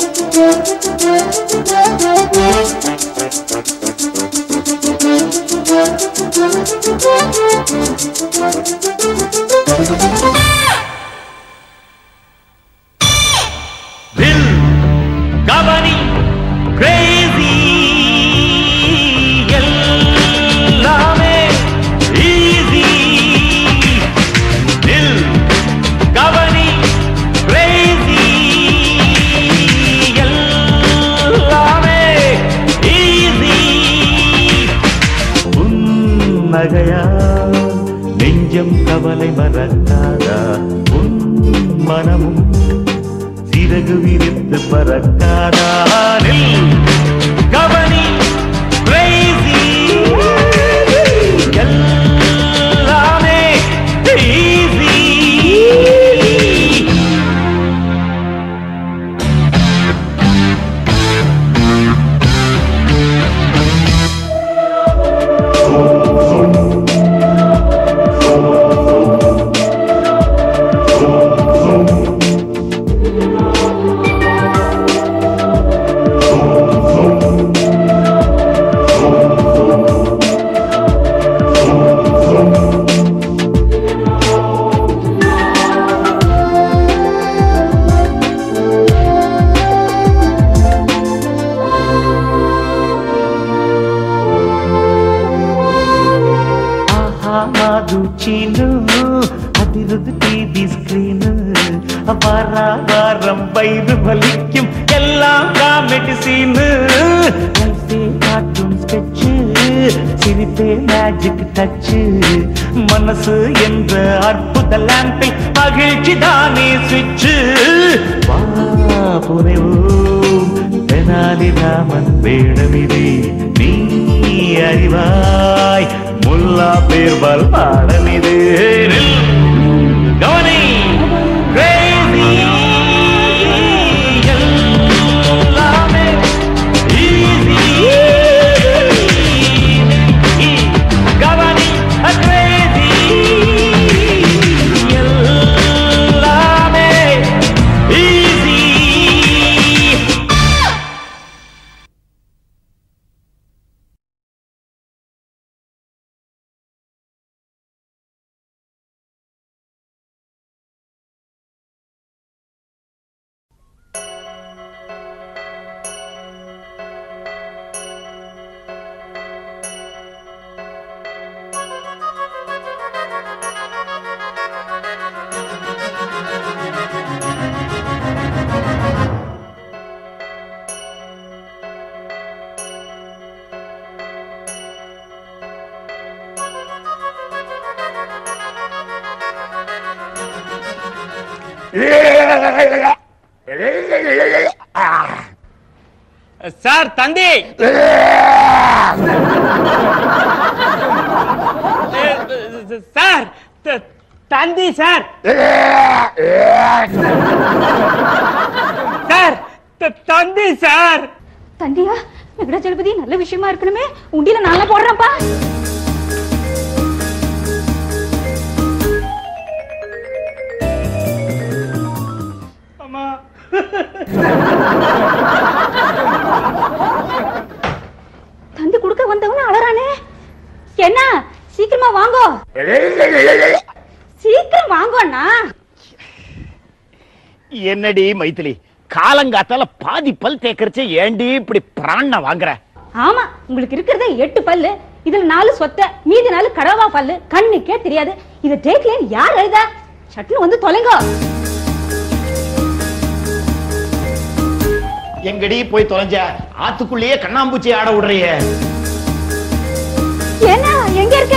Will sir தந்தி! Sir தந்தி sir! Sir தந்தி சார்! தந்தியா வெங்கடாச்சலபதி நல்ல விஷயமா இருக்கணுமே. உண்டியில நாளா போடுறேன்ப்பா அம்மா தந்தி கொடுக்க வந்தவன அலறானே என்ன சீக்கிரமா வாங்கோ. சீக்கிரம் வாங்கோண்ணா என்னடி மைத்திலி காலங்காத்தால பாதி பல் தேக்கரிச்சு ஏண்டி இப்படி பிராண வாங்குற? ஆமா உங்களுக்கு இருக்கிறதே எட்டு பல்லு. இதுல நாலு சொத்த மீதி நாலு கடவா பல்லு. கண்ணுக்கே தெரியாது. இத டேக்லேன் யார் எழுதா சட்டுன்னு வந்து தொலைங்கோ. எங்கடி போய் தொலைஞ்ச? ஆத்துக்குள்ளேயே கண்ணாம்பூச்சி ஆட விடுறிய. என்ன? எங்க இருக்க?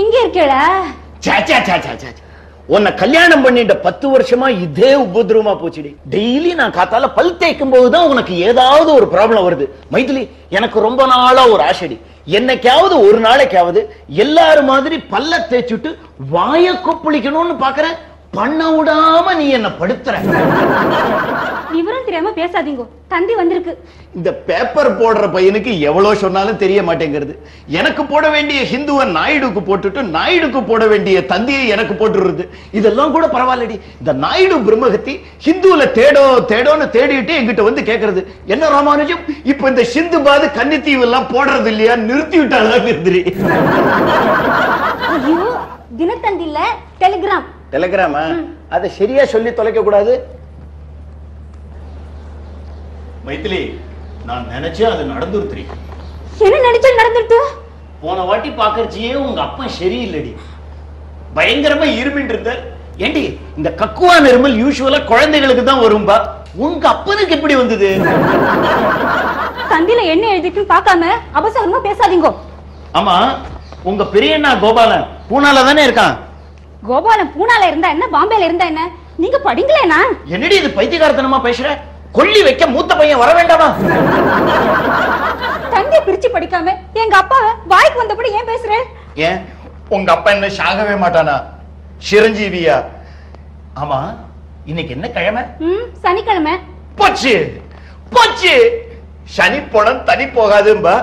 இங்க இருக்கேடா சாச்சா சாச்சா சாச்சா உன்னை கல்யாணம் பண்ணிட்ட பத்து வருஷமா இதே உபதிரவமா போச்சுடி. டெய்லி நான் காத்தால பல் தேய்க்கும் போதுதான் உனக்கு ஏதாவது ஒரு ப்ராப்ளம் வருது. மைதிலி எனக்கு ரொம்ப நாளா ஒரு ஆசைடி. என்னைக்காவது ஒரு நாளைக்காவது எல்லாரும் மாதிரி பல்ல தேய்ச்சுட்டு வாய கொப்பளிக்கணும்னு பாக்குறேன். பண்ண விடாம நீ என்ன படுத்துற. விவரம் தெரியாம பேசாதீங்க. தந்தி வந்திருக்கு. இந்த பேப்பர் போடுற பையனுக்கு எவ்வளவு சொன்னாலும் தெரிய மாட்டேங்கிறது. எனக்கு போட வேண்டிய ஹிந்துவை நாயுடுக்கு போட்டுட்டு நாயுடுக்கு போட வேண்டிய தந்தியை எனக்கு போட்டுருது இதெல்லாம் கூட பரவாயில்லடி. இந்த நாயுடு பிரம்மகத்தி ஹிந்துல தேடோ தேடோன்னு தேடிட்டு எங்கிட்ட வந்து கேக்குறது. என்ன ராமானுஜம்? இப்ப இந்த சிந்து பாது கன்னித்தீவு எல்லாம் போடுறது இல்லையா? நிறுத்தி ஐயோ தினத்தந்தி இல்ல டெலிகிராம் டெலிகிராமா அதை சரியா சொல்லி தொலைக்க கூடாது. மைத்திலி நான் நினைச்சேன் அது நடந்துருத்திரி என்ன நினைச்சல் நடந்துட்டு போன வாட்டி பாக்கறச்சியே உங்க அப்பா சரியில்லடி. பயங்கரமா இருமிட்டு இருந்த ஏண்டி இந்த கக்குவான் இருமல் யூசுவலா குழந்தைகளுக்கு தான் வரும்பா. உங்க அப்பனுக்கு எப்படி வந்தது? தந்தில என்ன எழுதிட்டுன்னு பார்க்காம அவசரமா பேசாதீங்க. ஆமா உங்க பெரியண்ணா கோபாலன் பூனால தானே இருக்கான்? கோபாலன் பூனால இருந்தா என்ன? பாம்பேல இருந்தா என்ன? நீங்க படிங்களேனா என்னடி இது பைத்தியகாரத்தனமா பேசுற? கொல்லி வைக்க மூத்த பையன் வர வேண்டாமா? தந்தி பிரிச்சு படிக்காம எங்க அப்பாவை வாய்க்கு வந்தபடி ஏன் பேசுற? ஏன்? உங்க அப்பா என்ன சாகவே மாட்டானா? சிரஞ்சீவியா? ஆமா இன்னைக்கு என்ன கிழமை? ம் சனிக்கிழமை. போச்சு போச்சு. சனி பணம் தனி போகாதும்பா.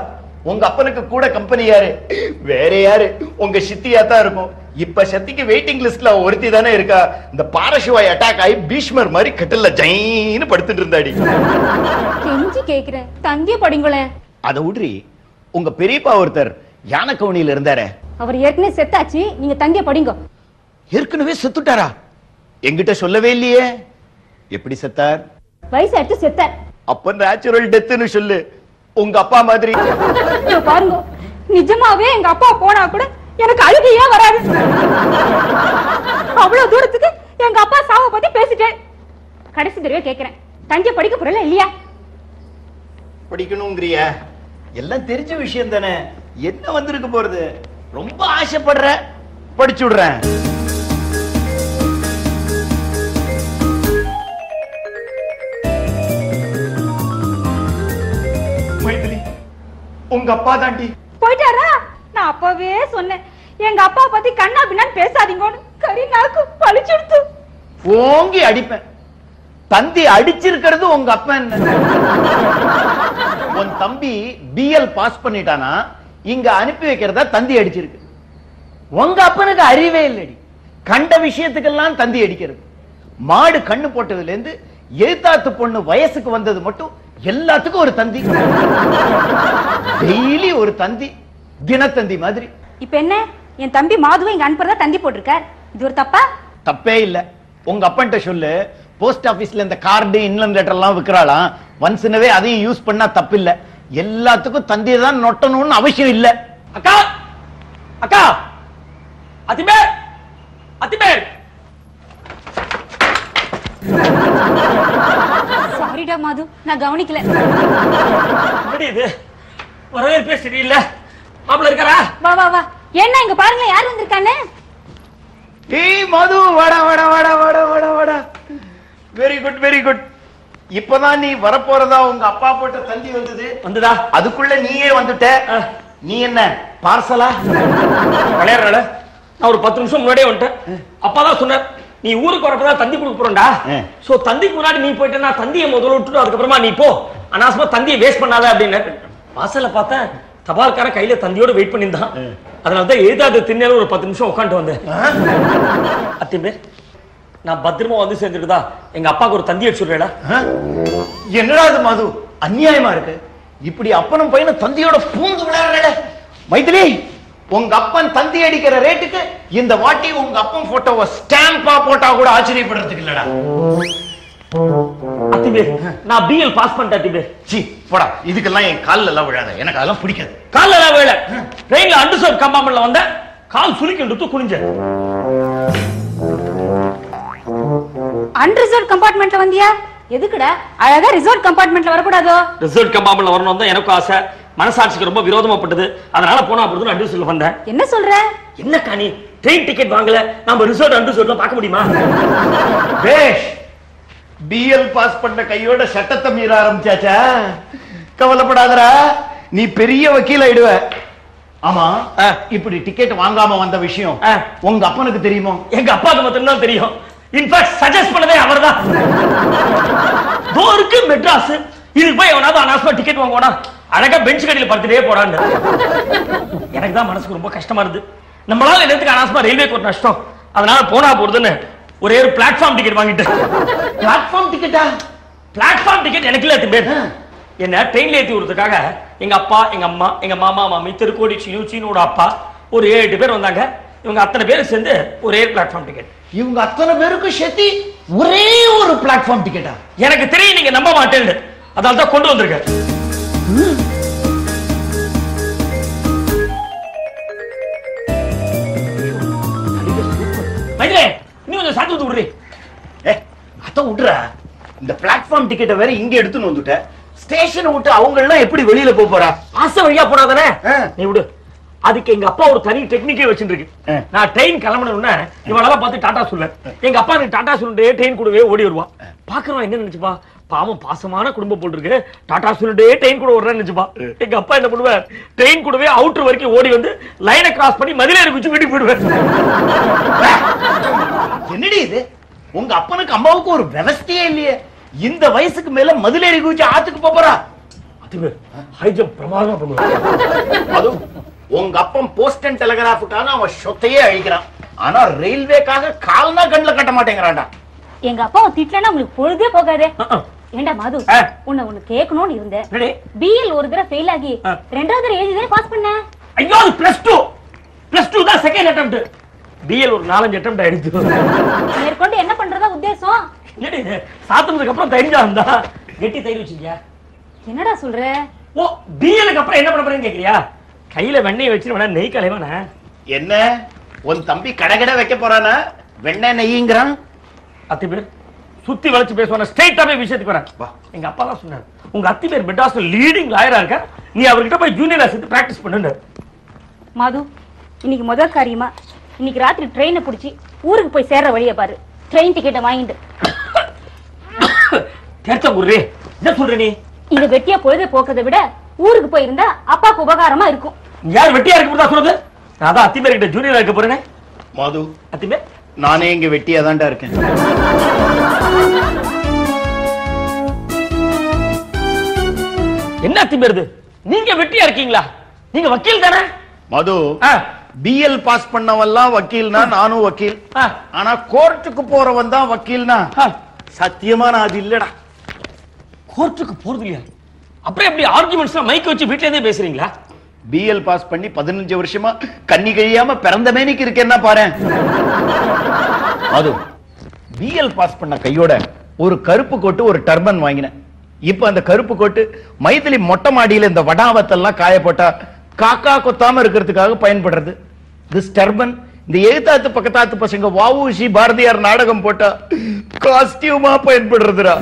உங்க அப்பனுக்கு கூட கம்பெனி யாரு? வேற யாரு? உங்க சித்தியா தான் இருக்கும். இப்ப சத்திக்கு வெயிட்டிங் லிஸ்ட்ல ஒருத்தி தானே இருக்கா? இந்த பாரசிவாய் அட்டாக் ஆகி பீஷ்மர் மாதிரி கட்டில்ல ஜைன்னு படுத்துட்டு இருந்தாடி. கெஞ்சி கேக்குறேன் தந்திய படிங்களேன் அதை விட்ரி உங்க பெரியப்பா ஒருத்தர் யானக்கவுனியில இருந்தாரே. அவர் ஏற்கனவே செத்தாச்சு. நீங்க தந்திய படிங்க. ஏற்கனவே செத்துட்டாரா? என்கிட்ட சொல்லவே இல்லையே. எப்படி செத்தார்? வயசு எடுத்து செத்தார். அப்ப நேச்சுரல் டெத்துன்னு சொல்லு. உங்க அப்பா மாதிரி. பாருங்க நிஜமாவே எங்க அப்பா போனா கூட எனக்கு அழுகையே வராது. அவ்வளவு தூரத்துக்கு எங்க அப்பா சாவை பத்தி பேசிட்டேன். கடைசி தடவை கேக்குறேன். தந்திய படிக்க போறல இல்லையா? படிக்கணுங்கிறிய. எல்லாம் தெரிஞ்ச விஷயம் தானே. என்ன வந்திருக்க போறது? ரொம்ப ஆசைப்படுற. படிச்சு விடுறேன். உங்க அப்பா தாண்டி. போயிட்டாரா? நான் அப்பவே சொன்னேன். எங்க அப்பா பத்தி கண்ணா பின்னான்னு பேசாதீங்கன்னு கறி நாக்கு பழிச்சுடுத்து. ஓங்கி அடிப்பேன். தந்தி அடிச்சிருக்கிறது உங்க அப்பா உன் தம்பி பிஎல் பாஸ் பண்ணிட்டானா? இங்க அனுப்பி வைக்கிறதா தந்தி அடிச்சிருக்கு. உங்க அப்பனுக்கு அறிவே இல்லடி. கண்ட விஷயத்துக்கெல்லாம் தந்தி அடிக்கிறது. மாடு கண்ணு போட்டதுல இருந்து எழுத்தாத்து பொண்ணு வயசுக்கு வந்தது மட்டும் எல்லாத்துக்கும் ஒரு தந்தி. டெய்லி ஒரு தந்தி. தினத்தந்தி மாதிரி. இப்ப என்ன? என் தம்பி மாதுவை இங்க அனுப்புறதா தந்தி போட்டிருக்கார். இது ஒரு தப்பா? தப்பே இல்ல. உங்க அப்பன்ட்ட சொல்லு. போஸ்ட் ஆபீஸ்ல இந்த கார்டு இன்லம் லெட்டர் எல்லாம் விக்கிறாளாம். ஒன்ஸ்னவே அதையும் யூஸ் பண்ணா தப்பு இல்ல. எல்லாத்துக்கும் தந்தி தான் நொட்டணும்னு அவசியம் இல்ல. அக்கா! அக்கா! அத்திமேர் அத்திமேர் சாரிடா மாது? நான் கவனிக்கல. இது? வரவேற்பே சரியில்லை. மாப்பிள்ள இருக்காரா? வா வா வா. என்ன இங்க பாருங்க யார் வந்திருக்கான்னு? ஏய் மது வாடா வாடா வாடா வாடா வாடா வாடா. வெரி குட் வெரி குட் இப்பதான் நீ வரப்போறதா உங்க அப்பா போட்ட தந்தி வந்தது? வந்துதா? அதுக்குள்ள நீயே வந்துட்ட. நீ என்ன பார்சலா? விளையாடுறாள? நான் ஒரு பத்து நிமிஷம் முன்னாடியே வந்துட்டேன். அப்பாதான் சொன்னார் நீ ஊருக்கு வரப்பதான் தந்தி கொடுக்க போறோம்டா. ஆ. சோ தந்திக்கு முன்னாடி நீ போயிட்டு நான் தந்தியை முதல்ல விட்டுட்டு அதுக்கப்புறமா நீ போ. அனாவசியமா தந்தியை வேஸ்ட் பண்ணாத அப்படின்னு. வாசல்ல பார்த்தேன் தபால்காரன் கையில தந்தியோட வெயிட் பண்ணியிருந்தான். அதனால தான் எழுதாத திண்ணல ஒரு பத்து நிமிஷம் உட்காந்து வந்தேன். அத்திம்பே நான் பத்திரமா வந்து சேர்ந்துருக்குதா எங்க அப்பாவுக்கு ஒரு தந்தி அடிச்சுடுறேடா. ஆ? என்னடா இது மது? அநியாயமா இருக்கு. இப்படி அப்பனும் பையனும் தந்தியோட பூந்து விளையாடுற மைதிலி! உங்க அப்பன் தந்தி அடிக்கிற ரேட்டுக்கு இந்த வாட்டி உங்க அப்பன் போட்டோவை ஸ்டாம்பா போட்டா கூட ஆச்சரியப்படுறதுக்கு இல்லடா. அத்திம்பே நான் பிஎல் பாஸ் பண்ணிட்டேன் அத்திம்பே சி போடா. இதுக்கெல்லாம் என் கால்ல எல்லாம் விழாத. எனக்கு அதெல்லாம் பிடிக்காது. கால்ல எல்லாம் வேலை ட்ரெயின்ல அண்டர்சர்வ் கம்பார்ட்மெண்ட்ல வந்தேன். கால் சுருக்கிட்டு குனிஞ்சேன். அன்ரிசர்வ் கம்பார்ட்மெண்ட்ல வந்தியா? எதுக்குடா? அழகா ரிசர்வ் கம்பார்ட்மெண்ட்ல வரக்கூடாதோ? ரிசர்வ் கம்பார்ட்மெண்ட்ல வரணும் தான் எனக்கும் ஆசை. மனசாட்சிக்கு ரொம்ப விரோதமா பட்டது அதனால போனா போறது அண்டர்சர்வ்ல வந்தேன். என்ன சொல்ற? என்னக்கா நீ? ட்ரெயின் டிக்கெட் வாங்கல. நம்ம ரிசர்வ் அண்டர்சர்வ்ல பார்க்க முடியுமா? பேஷ் பிஎல் பாஸ் பண்ண கையோட சட்டத்தை மீற ஆரம்பிச்சாச்சா? கவலைப்படாதடா. நீ பெரிய வக்கீல் ஆயிடுவ. ஆமா ஆ. இப்படி டிக்கெட் வாங்காம வந்த விஷயம் ஆ. உங்க அப்பனுக்கு தெரியுமோ? எங்க அப்பாவுக்கு மட்டும்தான் தெரியும். இன்ஃபேக்ட் சஜஸ்ட் பண்ணதே அவர்தான். தோ இருக்கு மெட்ராஸ் இதுக்கு போய் எவனாவது அனாசமா டிக்கெட் வாங்குவானா? அழகா பெஞ்ச் கடையில படுத்துட்டே போறான்னு. எனக்கு தான் மனசுக்கு ரொம்ப கஷ்டமா இருந்து நம்மளால என்னத்துக்கு அனாசமா ரயில்வேக்கு ஒரு நஷ்டம்? அதனால போனா போறதுன்னு ஒரே ஒரு பிளாட்ஃபார்ம் டிக்கெட் வாங்கிட்டேன். பிளாட்ஃபார்ம் டிக்கெட்டா பிளாட்ஃபார்ம் டிக்கெட் எனக்கு இல்ல பேர் என்ன ட்ரெயின்ல ஏத்தி விடுறதுக்காக எங்க அப்பா எங்க அம்மா எங்க மாமா மாமி திருக்கோடி சீனு சீனோட அப்பா ஒரு ஏழு எட்டு பேர் வந்தாங்க. இவங்க அத்தனை பேரும் சேர்ந்து ஒரே பிளாட்ஃபார்ம் டிக்கெட் இவங்க அத்தனை பேருக்கும் சேர்த்து ஒரே ஒரு பிளாட்ஃபார்ம் டிக்கெட்டா எனக்கு தெரியும் நீங்க நம்ப மாட்டேன்னு. அதனால தான் கொண்டு வந்திருக்கேன் மைத்ரே நீ கொஞ்சம் சாத்து விடுறீ. ஏ அத விடுறா இந்த பிளாட்ஃபார்ம் டிக்கெட்டை வேற இங்க எடுத்துன்னு வந்துட்ட. ஸ்டேஷனை விட்டு அவங்க எல்லாம் எப்படி வெளியில போக போறா? ஆசை வழியா போனாதானே. நீ விடு. அதுக்கு எங்க அப்பா ஒரு தனி டெக்னிக்கே வச்சிருக்கு. நான் ட்ரெயின் கிளம்பணும்னா இவனெல்லாம் பார்த்து டாடா சொல்லுவேன் எங்க அப்பா எனக்கு டாடா சொல்லிட்டு ட்ரெயின் கூடவே ஓடி வருவான். பாக்குறவன் என்ன நினைச்சுப்பா பாவம் பாசமான குடும்பம் போல் இருக்கு டாடா சொல்லிட்டு ட்ரெயின் கூட ஓடுறேன்னு நினைச்சுப்பா. எங்க அப்பா என்ன பண்ணுவார்? ட்ரெயின் கூடவே அவுட்டர் வரைக்கும் ஓடி வந்து லைனை கிராஸ் பண்ணி மதிலேறி குச்சி வீட்டுக்கு போயிடுவேன் என்னடி இது? உங்க அப்பனுக்கு அம்மாவுக்கு ஒரு விவஸ்தையே இல்லையே. இந்த வயசுக்கு மேல மதுளேறி குதிச்சு ஆத்துக்கு போறா. அது ஹை ஜம்ப் பிரமாதமா பண்ணுவேன் அது உங்க அப்பன் போஸ்ட் அண்ட் டெலிகிராஃபுக்காக அவன் சொத்தையே அழிக்கிறான். ஆனா ரயில்வேக்காக கால்னா கண்ணுல கட்ட மாட்டேங்கிறான்டா. எங்க அப்பாவை திட்டலன்னா உங்களுக்கு பொழுதே போகாதே. ஏண்டா மது. உன்னை ஒண்ணு கேட்கணும்னு இருந்தேன். பிஎல் ஒரு தடவை ஃபெயில் ஆகி. ரெண்டாவது தடவை எழுதி பாஸ் பண்ண? ஐயோ அது பிளஸ் டூ பிளஸ் டூ தான் செகண்ட் அட்டம்ப்ட் பிஎல் ஒரு நாலஞ்சு அட்டம்ப்ட் ஆயிடுச்சு மேற்கொண்டு என்ன பண்றதா உத்தேசம்? என்னடி இது? சாத்துனதுக்கு அப்புறம் தெரிஞ்சா இருந்தா? கெட்டி தயிர் வச்சிருக்கியா? என்னடா சொல்ற? ஓ பிஎலுக்கு அப்புறம் என்ன பண்ண போறேன்னு கேக்குறியா? கையில வெண்ணெய் வச்சு வேணா நெய் கலைவானே என்ன? உன் தம்பி கடகட வைக்க போறானா? வெண்ணெய் நெய்யுங்கிறான்? அத்தி பேர். சுத்தி வளைச்சு பேசுவான ஸ்ட்ரைட்டாவே விஷயத்துக்கு வரேன் வா. எங்க அப்பா தான் சொன்னாரு உங்க அத்தி பேர் மெட்ராஸ் லீடிங் லாயரா இருக்க நீ அவர்கிட்ட போய் ஜூனியரா சேர்த்து பிராக்டிஸ் பண்ணுன்னு. மது இன்னைக்கு முதல் காரியமா இன்னைக்கு ராத்திரி ட்ரெயினை பிடிச்சி ஊருக்கு போய் சேர்ற வழியை பாரு. ட்ரெயின் டிக்கெட்டை வாங்கிட்டு. கேட்ட குருவே என்ன சொல்ற நீ? இத வெட்டியா பொழுதை போக்கதை விட ஊருக்கு போயிருந்தா அப்பாக்கு உபகாரமா இருக்கும். யார் வெட்டியா இருக்க தான் சொல்றது? நான் அதான் அத்தி பேர் கிட்ட ஜூனியரா இருக்க போறேனே. மது. அத்தி பேர் நானே இங்க வெட்டியா தான்டா இருக்கேன். என்ன இது நீங்க வெட்டியா இருக்கீங்களா? நீங்க வக்கீல் தானே? மது பிஎல் பாஸ் பண்ணவன்லாம் வக்கீல்னா நானும் வக்கீல். ஆனா கோர்ட்டுக்கு போறவன் தான் வக்கீல்னா. சத்தியமா நான் அது இல்லடா. கோர்ட்டுக்கு போறது இல்லையா அப்புறம் எப்படி ஆர்குமெண்ட்ஸ்லாம் மைக் வச்சு வீட்ல இருந்தே பேசுறீங்களா? பிஎல் பாஸ் பண்ணி பதினஞ்சு வருஷமா கண்ணி கழியாம பிறந்த மேனிக்கு இருக்கேன்னா பாரு? அது பிஎல் பாஸ் பண்ண கையோட ஒரு கருப்பு கோட்டு ஒரு டர்பன் வாங்கினேன். இப்ப அந்த கருப்பு கோட்டு மைதிலி மொட்டை மாடியில இந்த வடாவத்தெல்லாம் காய போட்டா காக்கா கொத்தாம இருக்கிறதுக்காக பயன்படுறது. திஸ் டர்பன் இந்த எழுத்தாத்து பக்கத்தாத்து பசங்க வாவூசி பாரதியார் நாடகம் போட்டா காஸ்டியூமா பயன்படுறதுடா.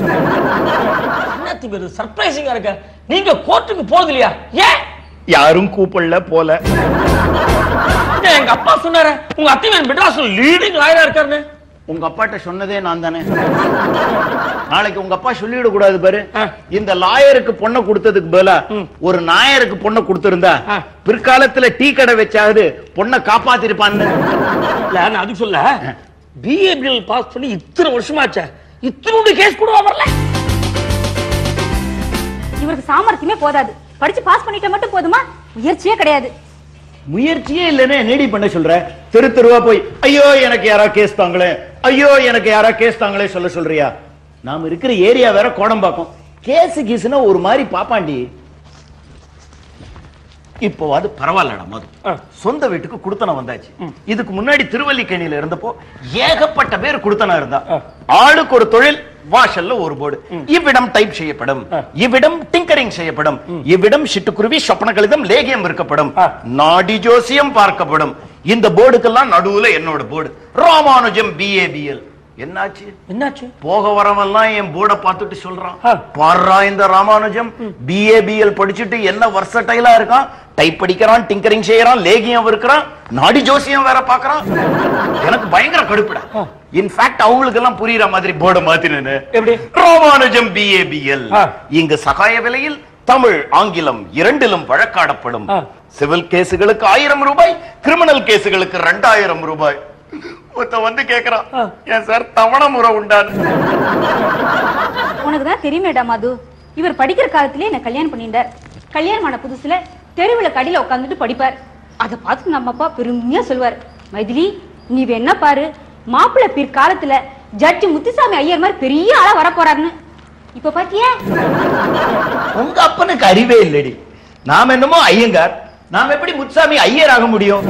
என்ன சர்ப்ரைசிங்கா இருக்க. நீங்க கோர்ட்டுக்கு போறது இல்லையா ஏன்? யாரும் கூப்பிடல போல. எங்க அப்பா சொன்னாரு உங்க அத்தி பேர் மெட்ராஸ் லீடிங் லாயரா இருக்காருன்னு. உங்க அப்பாட்ட சொன்னதே நான் தானே. நாளைக்கு உங்க அப்பா சொல்லிட கூடாது பாரு. இந்த லாயருக்கு பொண்ணை கொடுத்ததுக்கு பதிலா. ஒரு நாயருக்கு பொண்ணை கொடுத்திருந்தா. பிற்காலத்துல டீ கடை வச்சாவது பொண்ணை காப்பாத்திருப்பான்னு. இல்ல நான் அதுக்கு சொல்ல. பிஏபிஎல் பாஸ் பண்ணி இத்தனை வருஷமாச்சே. இத்தனோட கேஸ் கூட வரல. இவருக்கு சாமர்த்தியமே போதாது. படிச்சு பாஸ் பண்ணிட்டா மட்டும் போதுமா? முயற்சியே கிடையாது. முயற்சியே இல்லைன்னு என்னடி பண்ண சொல்ற. தெரு தெருவா போய் ஐயோ எனக்கு யாரா கேஸ் தாங்களே. ஐயோ எனக்கு யாரா கேஸ் தாங்களே சொல்ல சொல்றியா? நாம இருக்கிற ஏரியா வேற கோடம்பாக்கம் கேஸ் கீஸ்னா ஒரு மாதிரி பாப்பாண்டி. இப்போவாது பரவாயில்லடா மது. ஆ. சொந்த வீட்டுக்கு குடுத்தனம் வந்தாச்சு. இதுக்கு முன்னாடி திருவல்லிக்கேணியில இருந்தப்போ ஏகப்பட்ட பேர் குடுத்தனம் இருந்தா. ஆளுக்கு ஒரு தொழில் வாஷல்ல ஒரு போர்டு. இவ்விடம் டைப் செய்யப்படும். இவ்விடம் டிங்கரிங் செய்யப்படும். இவ்விடம் சிட்டுக்குருவி சொப்பன கழிதம் லேகியம் விற்கப்படும் ஆ. நாடி ஜோசியம் பார்க்கப்படும். இந்த போர்டுக்கெல்லாம் நடுவுல என்னோட போர்டு. ராமானுஜம் பிஏபிஎல் என்னாச்சு? என்னாச்சு? போக வரவெல்லாம் என் போர்டை பார்த்துட்டு சொல்றான். பாடுறா இந்த ராமானுஜம். பிஏபிஎல் படிச்சுட்டு என்ன வர்சடைலா இருக்கான்? டைப் படிக்கிறான் டிங்கரிங் செய்யறான் லேகியம் இருக்கிறான் நாடி ஜோசியம் வேற பாக்குறான் எனக்கு பயங்கர கடுப்புடா. இன்ஃபேக்ட் அவங்களுக்கு எல்லாம் புரியுற மாதிரி போர்டை எப்படி? Ramanujam BA BL. இங்கு சகாய விலையில் தமிழ் ஆங்கிலம் இரண்டிலும் வழக்காடப்படும். சிவில் கேசுகளுக்கு ஆயிரம் ரூபாய் கிரிமினல் கேசுகளுக்கு ரெண்டாயிரம் ரூபாய். ஒருத்த வந்து கேக்குறான். ஏன் சார் தவணை முறை உண்டான்னு உனக்கு தான் தெரியுமேடா மது. இவர் படிக்கிற காலத்திலே என்ன கல்யாணம் பண்ணிட்டார் கல்யாணம் ஆன புதுசுல தெருவில் கடியில உட்காந்துட்டு படிப்பார். அதை பார்த்து நம்ம அப்பா பெருமையா சொல்லுவார். மைதிலி நீ என்ன பாரு. மாப்பிள்ளை பிற்காலத்துல ஜட்ஜி முத்துசாமி ஐயர் மாதிரி பெரிய ஆளா வர போறாருன்னு இப்ப பாத்தியா? உங்க அப்பனுக்கு அறிவே இல்லடி. நாம என்னமோ ஐயங்கார். நாம எப்படி முத்துசாமி ஐயர் ஆக முடியும்?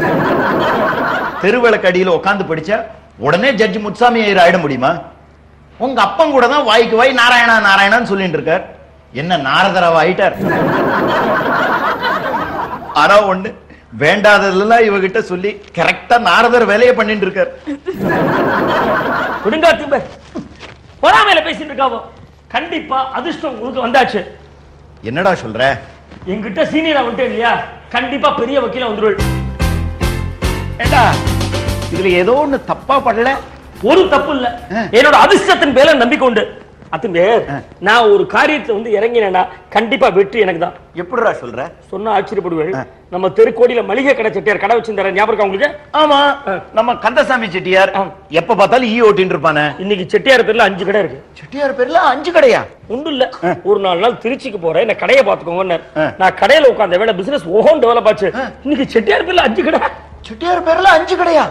தெருவிளக்கடியில உட்கார்ந்து படிச்சா உடனே ஜட்ஜி முத்துசாமி ஐயர் ஆயிட முடியுமா? உங்க அப்பன் கூட தான் வாய்க்கு வாய் நாராயணா நாராயணான்னு சொல்லிட்டு இருக்கார். என்ன நாரதராவ ஆயிட்டார்? ஆனா ஒண்ணு. வேண்டாததெல்லாம் இவகிட்ட சொல்லி கரெக்டா நாரதர் வேலையை பண்ணிட்டு இருக்கார். விடுங்க திம்பர் பொறாமையில பேசிட்டு இருக்காவோ? கண்டிப்பா அதிர்ஷ்டம் உங்களுக்கு வந்தாச்சு. என்னடா சொல்ற? என்கிட்ட சீனியரா வந்துட்டேன் இல்லையா? கண்டிப்பா பெரிய வக்கீல வந்துருவேன். ஏண்டா? இதுல ஏதோ ஒண்ணு தப்பா படல ஒரு தப்பு இல்ல. என்னோட அதிர்ஷ்டத்தின் பேர்ல நம்பிக்கை உண்டு. அத்தும்பேர் நான் ஒரு காரியத்தை வந்து இறங்கினேன்னா கண்டிப்பா வெற்றி எனக்கு தான். எப்படிடா சொல்ற? சொன்னா ஆச்சரியப்படுவேன். நம்ம தெருக்கோடியில மளிகை கடை செட்டியார் கடை வச்சிருந்தாரு? ஞாபகம் உங்களுக்கு? ஆமா. நம்ம கந்தசாமி செட்டியார். எப்ப பார்த்தாலும் ஈ ஓட்டின்னு இருப்பானே. இன்னைக்கு செட்டியார் பேர்ல அஞ்சு கடை இருக்கு. செட்டியார் பேர்ல அஞ்சு கடையா? ஒண்ணும் இல்ல. ஒரு நாலு நாள் திருச்சிக்கு போறேன். என்ன கடையை பாத்துக்கோங்க. நான் கடையில உட்கார்ந்த வேலை பிசினஸ் ஓஹோன் டெவலப் ஆச்சு இன்னைக்கு செட்டியார் பேர்ல அஞ்சு கடை. செட்டியார் பேர்ல அஞ்சு கடையா?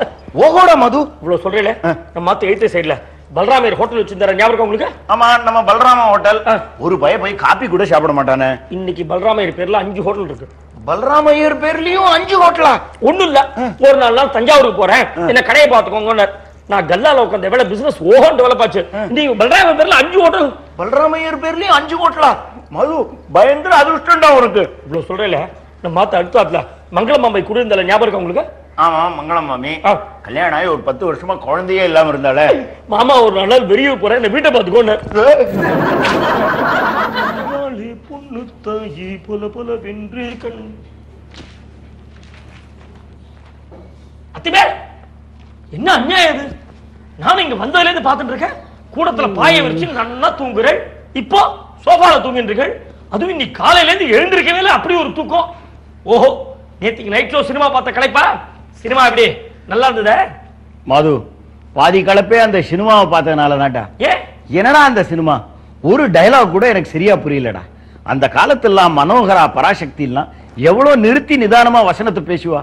ஓஹோடா மது. இவ்வளவு சொல்றேன் நம்ம மாத்த எழுத்து சைடுல. பல்ராமர் ஹோட்டல் வச்சிருந்தாரு? ஞாபகம் உங்களுக்கு? ஆமா நம்ம பலராம ஹோட்டல். ஒரு பய போய் காப்பி கூட சாப்பிட மாட்டானே. இன்னைக்கு பல்ராமர் பேர்ல அஞ்சு ஹோட்டல் இருக்கு. பலராம ஐயர் பேர்லயும் அஞ்சு ஹோட்டலா? ஒண்ணும் இல்ல. ஒரு நாலு நாள் தஞ்சாவூருக்கு போறேன். என்ன கடையை பாத்துக்கோங்க நான் கல்லால உட்காந்த வேலை பிசினஸ் ஓஹோன் டெவலப் ஆச்சு. நீங்க பல்ராமர் பேர்ல அஞ்சு ஹோட்டல். பலராம ஐயர் பேர்லயும் அஞ்சு ஹோட்டலா? மது பயங்கர அதிர்ஷ்டம்டா உனக்கு. இவ்வளவு சொல்றேன்ல நம்ம மாத்த அடுத்தாப்ல மங்களமாம்பை குடியிருந்தால ஞாபகம் உங்களுக்கு? ஆமா மங்களம் மாமி. கல்யாணம் ஆகி ஒரு பத்து வருஷமா குழந்தையே இல்லாம இருந்தாலே மாமா ஒரு நாள் வெளியே போறேன் என்ன வீட்டை பாத்துக்கோன்னு பொண்ணு தாயி பொல பொல வென்று கண் அத்திமே என்ன அநியாயம் இது? நான் இங்க வந்ததுல இருந்து பாத்துட்டு இருக்கேன். கூடத்துல பாய வச்சு நல்லா தூங்குறேன். இப்போ சோஃபால தூங்கின்றீர்கள். அதுவும் இன்னைக்கு காலையில இருந்து எழுந்திருக்கவே இல்லை அப்படி ஒரு தூக்கம். ஓஹோ நேத்துக்கு நைட் ஷோ சினிமா பார்த்த கலைப்பா? சினிமா எப்படி? நல்லா இருந்ததா? மது பாதி கலப்பே அந்த சினிமாவை பார்த்ததுனால தான்டா ஏ? என்னடா அந்த சினிமா? ஒரு டயலாக் கூட எனக்கு சரியா புரியலடா. அந்த காலத்தெல்லாம் மனோகரா பராசக்தி எல்லாம் எவ்வளவு நிறுத்தி நிதானமா வசனத்தை பேசுவா.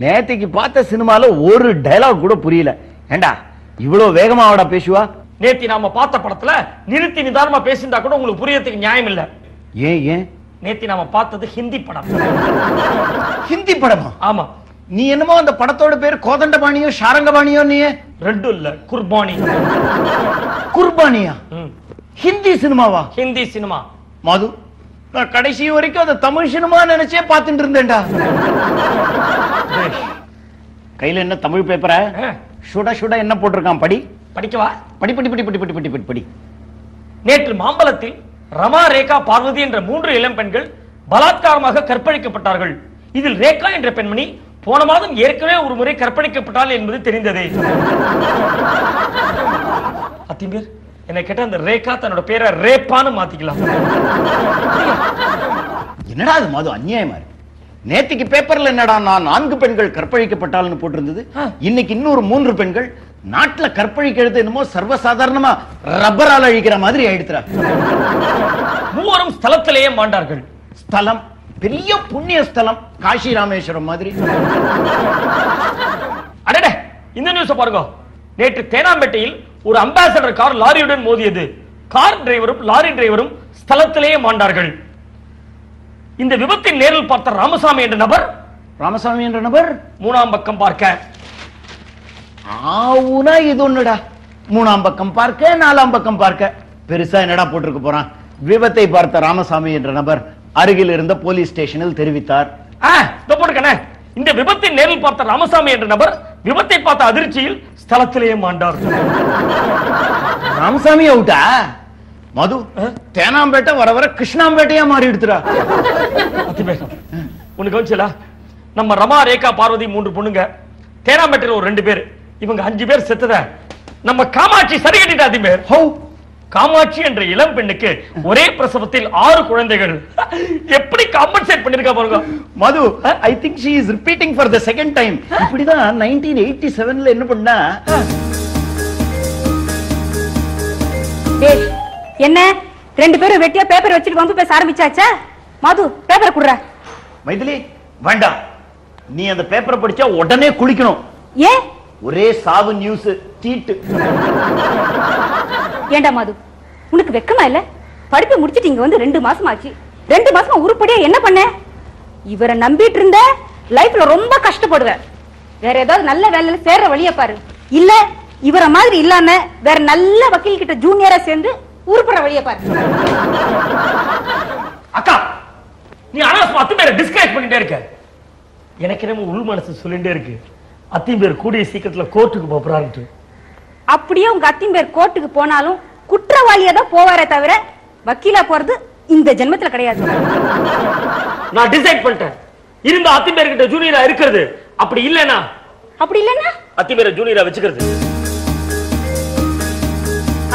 நேத்திக்கு பார்த்த சினிமால ஒரு டயலாக் கூட புரியல. ஏண்டா இவ்வளவு வேகமாவாடா பேசுவா? நேத்தி நாம பார்த்த படத்துல நிறுத்தி நிதானமா பேசியிருந்தா கூட உங்களுக்கு புரியறதுக்கு நியாயம் இல்ல. ஏன் ஏன்? நேத்தி நாம பார்த்தது ஹிந்தி படம். ஹிந்தி படமா? ஆமா. நீ என்னமோ அந்த படத்தோட பேர் கோதண்டபாணியோ ஷாரங்கபாணியோ நீ ரெண்டும் இல்ல குர்பானி. குர்பானியா. ஹிந்தி சினிமாவா? ஹிந்தி சினிமா. மது நான் கடைசி வரைக்கும் அந்த தமிழ் சினிமா நினைச்சே பார்த்துட்டு இருந்தேன்டா. கையில என்ன தமிழ் பேப்பரா சுட சுட என்ன போட்டிருக்கான்? படி. படிக்கவா? படி படி படி படி படி படி படி. படி நேற்று மாம்பலத்தில் ரமா ரேகா பார்வதி என்ற மூன்று இளம் பெண்கள் பலாத்காரமாக கற்பழிக்கப்பட்டார்கள். இதில் ரேகா என்ற பெண்மணி போன மாதம் ஏற்கனவே ஒரு முறை கற்பழிக்கப்பட்டாள் என்பது தெரிந்ததே. அத்திம்பேர் என்னை கேட்ட அந்த ரேகா தன்னோட பேரை ரேப்பான்னு மாத்திக்கலாம். என்னடா அது மது அநியாயமா இருக்கு? நேத்திக்கு பேப்பர்ல என்னடா நான் நான்கு பெண்கள் கற்பழிக்கப்பட்டால்னு போட்டிருந்தது? இன்னைக்கு இன்னொரு மூன்று பெண்கள் நாட்டுல கற்பழிக்கிறது என்னமோ சர்வசாதாரணமா ரப்பரால் அழிக்கிற மாதிரி ஆயிடுத்துறா மூவரும் ஸ்தலத்திலேயே மாண்டார்கள். ஸ்தலம் பெரிய புண்ணிய ஸ்தலம் காசி ராமேஸ்வரம் மாதிரி. அடடே இந்த நியூஸ் பாருங்க. நேற்று தேனாம்பேட்டையில் ஒரு அம்பாசடர் கார் லாரியுடன் மோதியது. கார் டிரைவரும் லாரி டிரைவரும் ஸ்தலத்திலேயே மாண்டார்கள். இந்த விபத்தை நேரில் பார்த்த ராமசாமி என்ற நபர் ராமசாமி என்ற நபர்? மூணாம் பக்கம் பார்க்க. ஆவுனா இது ஒண்ணுடா? மூணாம் பக்கம் பார்க்க நாலாம் பக்கம் பார்க்க. பெருசா என்னடா போட்டிருக்க போறான்? விபத்தை பார்த்த ராமசாமி என்ற நபர் அருகில் இருந்த போலீஸ் ஸ்டேஷனில் தெரிவித்தார். இந்த விபத்தை நேரில் பார்த்த ராமசாமி என்ற நபர் விபத்தை பார்த்த அதிர்ச்சியில் ஸ்தலத்திலேயே மாண்டார். ராமசாமி அவுட்டா? மது தேனாம்பேட்டை வர வர கிருஷ்ணாம்பேட்டையா மாறி எடுத்துடா உனக்கு கவனிச்சல நம்ம ரமா ரேகா பார்வதி மூன்று பொண்ணுங்க தேனாம்பேட்டையில் ஒரு ரெண்டு பேர். இவங்க அஞ்சு பேர் செத்தத நம்ம காமாட்சி சரி கட்டிட்டா அதிபேர் காமாட்சி என்ற இளம் பெண்ணுக்கு ஒரே பிரசவத்தில் ஆறு குழந்தைகள். எப்படி காம்பன்சேட் பண்ணிருக்கா பாருங்க. Madhu I think she is repeating for the second time இப்படிதான் நைன்டீன் எயிட்டி செவன்ல என்ன பண்ணா? என்ன? ரெண்டு பேரும் வெட்டியா பேப்பர் வச்சுட்டு வம்பு பேச ஆரம்பிச்சாச்சா? மது பேப்பர் குடுற. மைதிலி வேண்டாம் நீ அந்த பேப்பரை படிச்சா உடனே குளிக்கணும். ஏன்? ஒரே சாவு நியூஸ் தீட்டு ஏண்டா மாது? உனக்கு வெக்கமா இல்ல? படிப்பு முடிச்சிட்டு இங்க வந்து ரெண்டு மாசம் ஆச்சு ரெண்டு மாசமா உருப்படியா என்ன பண்ண? இவரை நம்பிட்டு இருந்த லைஃப்ல ரொம்ப கஷ்டப்படுவ. வேற ஏதாவது நல்ல வேலையில சேர்ற வழிய பாரு. இல்ல இவர மாதிரி இல்லாம வேற நல்ல வக்கீல் கிட்ட ஜூனியரா சேர்ந்து உருப்புற வழிய பாரு. அக்கா நீ அனாஸ் பத்து பேரை டிஸ்கரேஜ் பண்ணிட்டே இருக்க. எனக்கு என்னமோ உள் மனசு சொல்லிட்டே இருக்கு. அத்தையும் பேர் கூடிய சீக்கிரத்துல கோர்ட்டுக்கு போறான்ட்டு. அப்படியே உங்க அத்தின் பேர் கோர்ட்டுக்கு போனாலும் குற்றவாளியா தான் போவாரே தவிர வக்கீலா போறது இந்த ஜென்மத்துல கிடையாது. நான் டிசைட் பண்ணிட்டேன். இருந்த அத்தி பேர்கிட்ட ஜூனியரா இருக்கிறது. அப்படி இல்லைனா அப்படி இல்லன்னா? அத்தி பேரை ஜூனியரா வச்சுக்கிறது.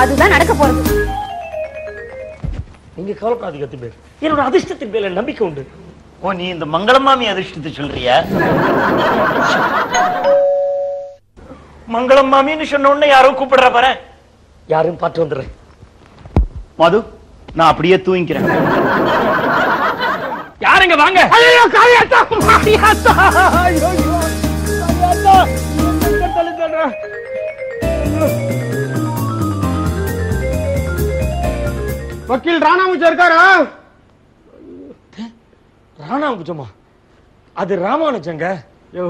அதுதான் நடக்க போறது. நீங்க கவலைப்படாதீங்க அத்தி பேர் என்னோட அதிர்ஷ்டத்தின் மேல நம்பிக்கை உண்டு. ஓ நீ இந்த மங்களமாமி அதிர்ஷ்டத்தை சொல்றியா? மங்களம் மாமின்னு சொன்ன உடனே யாரோ கூப்பிடுற பாரு. யாரும் பார்த்து வந்துடுறேன். மது நான் அப்படியே தூங்கிக்கிறேன். யாருங்க வாங்க. வக்கீல் ராணாமுச்சா இருக்காரா? ராணாங்குஜமா அது ராமானுஜங்க. யோ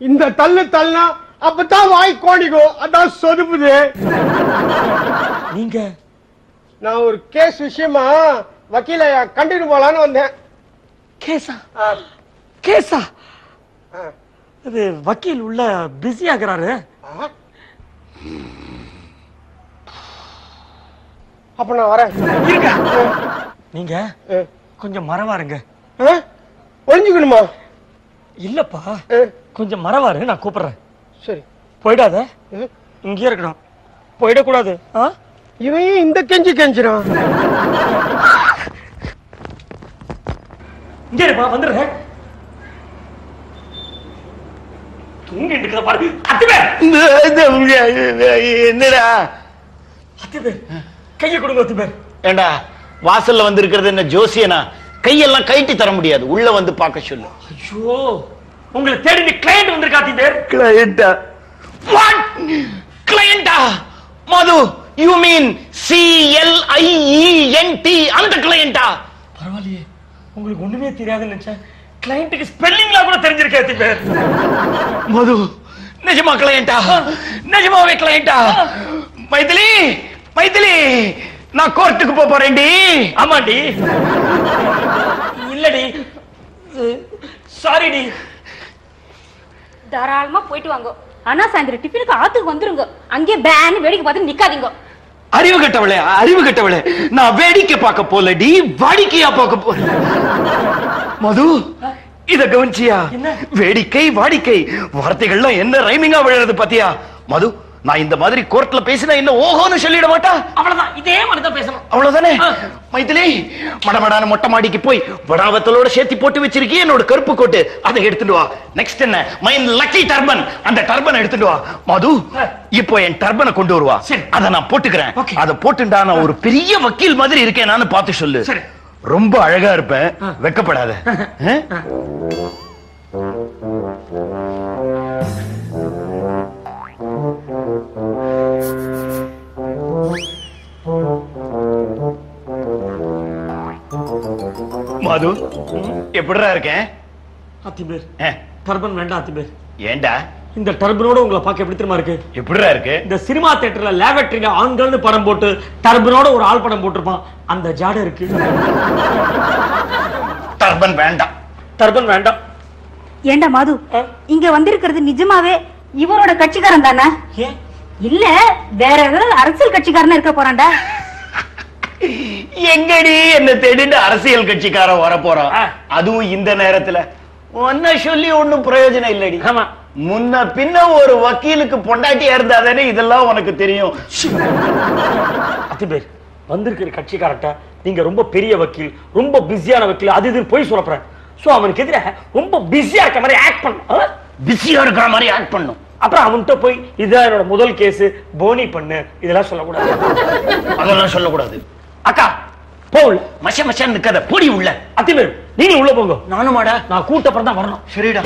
இந்த தள்ளு தள்ளுனா அப்பதான் வாய் கோணிக்கும். அதான் சொதுப்புது. நீங்க? நான் ஒரு கேஸ் விஷயமா வக்கீல கண்டிட்டு போலான்னு வந்தேன். கேசா ஆ, கேசா ஆ. அது வக்கீல் உள்ள பிஸி ஆகுறாரு. அப்ப நான் வரேன். நீங்க. கொஞ்சம் மறவாருங்க. ஆ? ஒளிஞ்சுக்கணுமா? இல்லப்பா. கொஞ்சம் மறவாரு நான் கூப்பிடுறேன். சரி. போயிடாத. இங்கேயே இருக்கணும். போயிடக்கூடாது. ஆ? இவன் இந்த கெஞ்சி கெஞ்சிரான் இங்கே இருப்பா வந்துடுறேன். தூங்கிட்டு இருக்கிற பாரு. அத்திபே என்னடா? அத்திபே கையை கொடுங்க அத்திபே ஏண்டா வாசல்ல வந்து இருக்கிறது என்ன ஜோசியனா? கையெல்லாம் கைட்டி தர முடியாது. உள்ள வந்து பார்க்க சொல்லு. ஐயோ! உங்களை தேடி நீ கிளையண்ட் வந்திருக்கா அத்திபே கிளையண்டா what கிளையண்டா Madhu you mean C L I E N T அந்த கிளையண்டா பரவாயில்லையே. உங்களுக்கு ஒண்ணுமே தெரியாதுன்னு நினைச்சேன். கிளையண்ட்டுக்கு ஸ்பெல்லிங்லாம் கூட தெரிஞ்சிருக்கேன் அத்திபே மது நிஜமா கிளையண்டா நிஜமாவே கிளையண்டா மைதிலி மைதிலி நான் கோர்ட்டுக்கு போக போறேன்டி. ஆமாண்டி. இல்லடி. சாரிடி தாராளமா போயிட்டு வாங்க. ஆனா சாயந்தரம் டிஃபனுக்கு ஆத்துக்கு வந்துருங்க. அங்கே பேன் வேடிக்கை பார்த்து நிக்காதீங்க. அறிவு கட்டவளே அறிவு கட்டவளே. நான் வேடிக்கை பார்க்க போலடி வாடிக்கையா பார்க்க போறேன். மது இத கவனிச்சியா? என்ன? வேடிக்கை வாடிக்கை. வார்த்தைகள்லாம் என்ன ரைமிங்கா விழுறது பாத்தியா? மது நான் இந்த மாதிரி கோர்ட்ல பேசினா என்ன ஓஹோன்னு சொல்லிட மாட்டா? அவ்வளவுதான். இதே மாதிரி தான் பேசணும். அவ்வளவுதானே. மைதிலி மடமடான மொட்டை மாடிக்கு போய் வடாவத்தலோட சேர்த்து போட்டு வச்சிருக்கியே என்னோட கருப்பு கோட்டு. அதை எடுத்துட்டு வா. நெக்ஸ்ட் என்ன? மை லக்கி டர்பன் அந்த டர்பன் எடுத்துட்டு வா. மது. இப்போ என் டர்பனை கொண்டு வருவா. சரி. அதை நான் போட்டுக்கிறேன். அதை போட்டுண்டா நான் ஒரு பெரிய வக்கீல் மாதிரி இருக்கேன். நான் பார்த்து சொல்லு. சரி. ரொம்ப அழகா இருப்பேன். வெக்கப்படாத. மது. எப்படிடா இருக்கேன்? அத்திபேர் டர்பன் வேண்டாம் அத்திபேர் ஏன்டா இந்த டர்பனோட உங்களை பார்க்க எப்படி தெரியுமா இருக்கு? எப்படிடா இருக்கு? இந்த சினிமா தியேட்டர்ல லேபரட்டரியில ஆண்கள்னு படம் போட்டு டர்பனோட ஒரு ஆள் படம் போட்டிருப்பான். அந்த ஜாடை இருக்கு. டர்பன் வேண்டாம். டர்பன் வேண்டாம். ஏண்டா மாது? இங்க வந்திருக்கிறது நிஜமாவே இவரோட கட்சிக்காரன் தானே? இல்ல வேற ஏதாவது அரசியல் கட்சிக்காரனா இருக்க போறான்டா. எங்கடி என்ன தேடிட்டு அரசியல் கட்சிக்காரன் வர போறான். அதுவும் இந்த நேரத்துல. ஒன்ன சொல்லி ஒண்ணும் பிரயோஜனம் இல்லடி. ஆமா. முன்ன பின்ன ஒரு வக்கீலுக்கு பொண்டாட்டியா இருந்தாதானே இதெல்லாம் உனக்கு தெரியும். அத்தி பேர் வந்திருக்கிற கட்சிக்காரட்ட நீங்க ரொம்ப பெரிய வக்கீல் ரொம்ப பிஸியான வக்கீல் அது இது போய் சொல்லப்படுறேன் சோ அவனுக்கு எதிராக ரொம்ப பிஸியா இருக்க மாதிரி ஆக்ட் பண்ண பிஸியா இருக்கிற மாதிரி ஆக்ட் பண்ணும் அப்புறம் அவன்கிட்ட போய் இதுதான் என்னோட முதல் கேஸ் போனி பண்ணு. இதெல்லாம் சொல்லக்கூடாது. அதெல்லாம் சொல்லக்கூடாது. அக்கா போகல மச மசன் நிக்காத பொடி உள்ள. அத்தி பேர் நீங்க உள்ள போங்க. நானுமாடா நான் கூட்டப்புறம் தான் வரணும். சரிடா.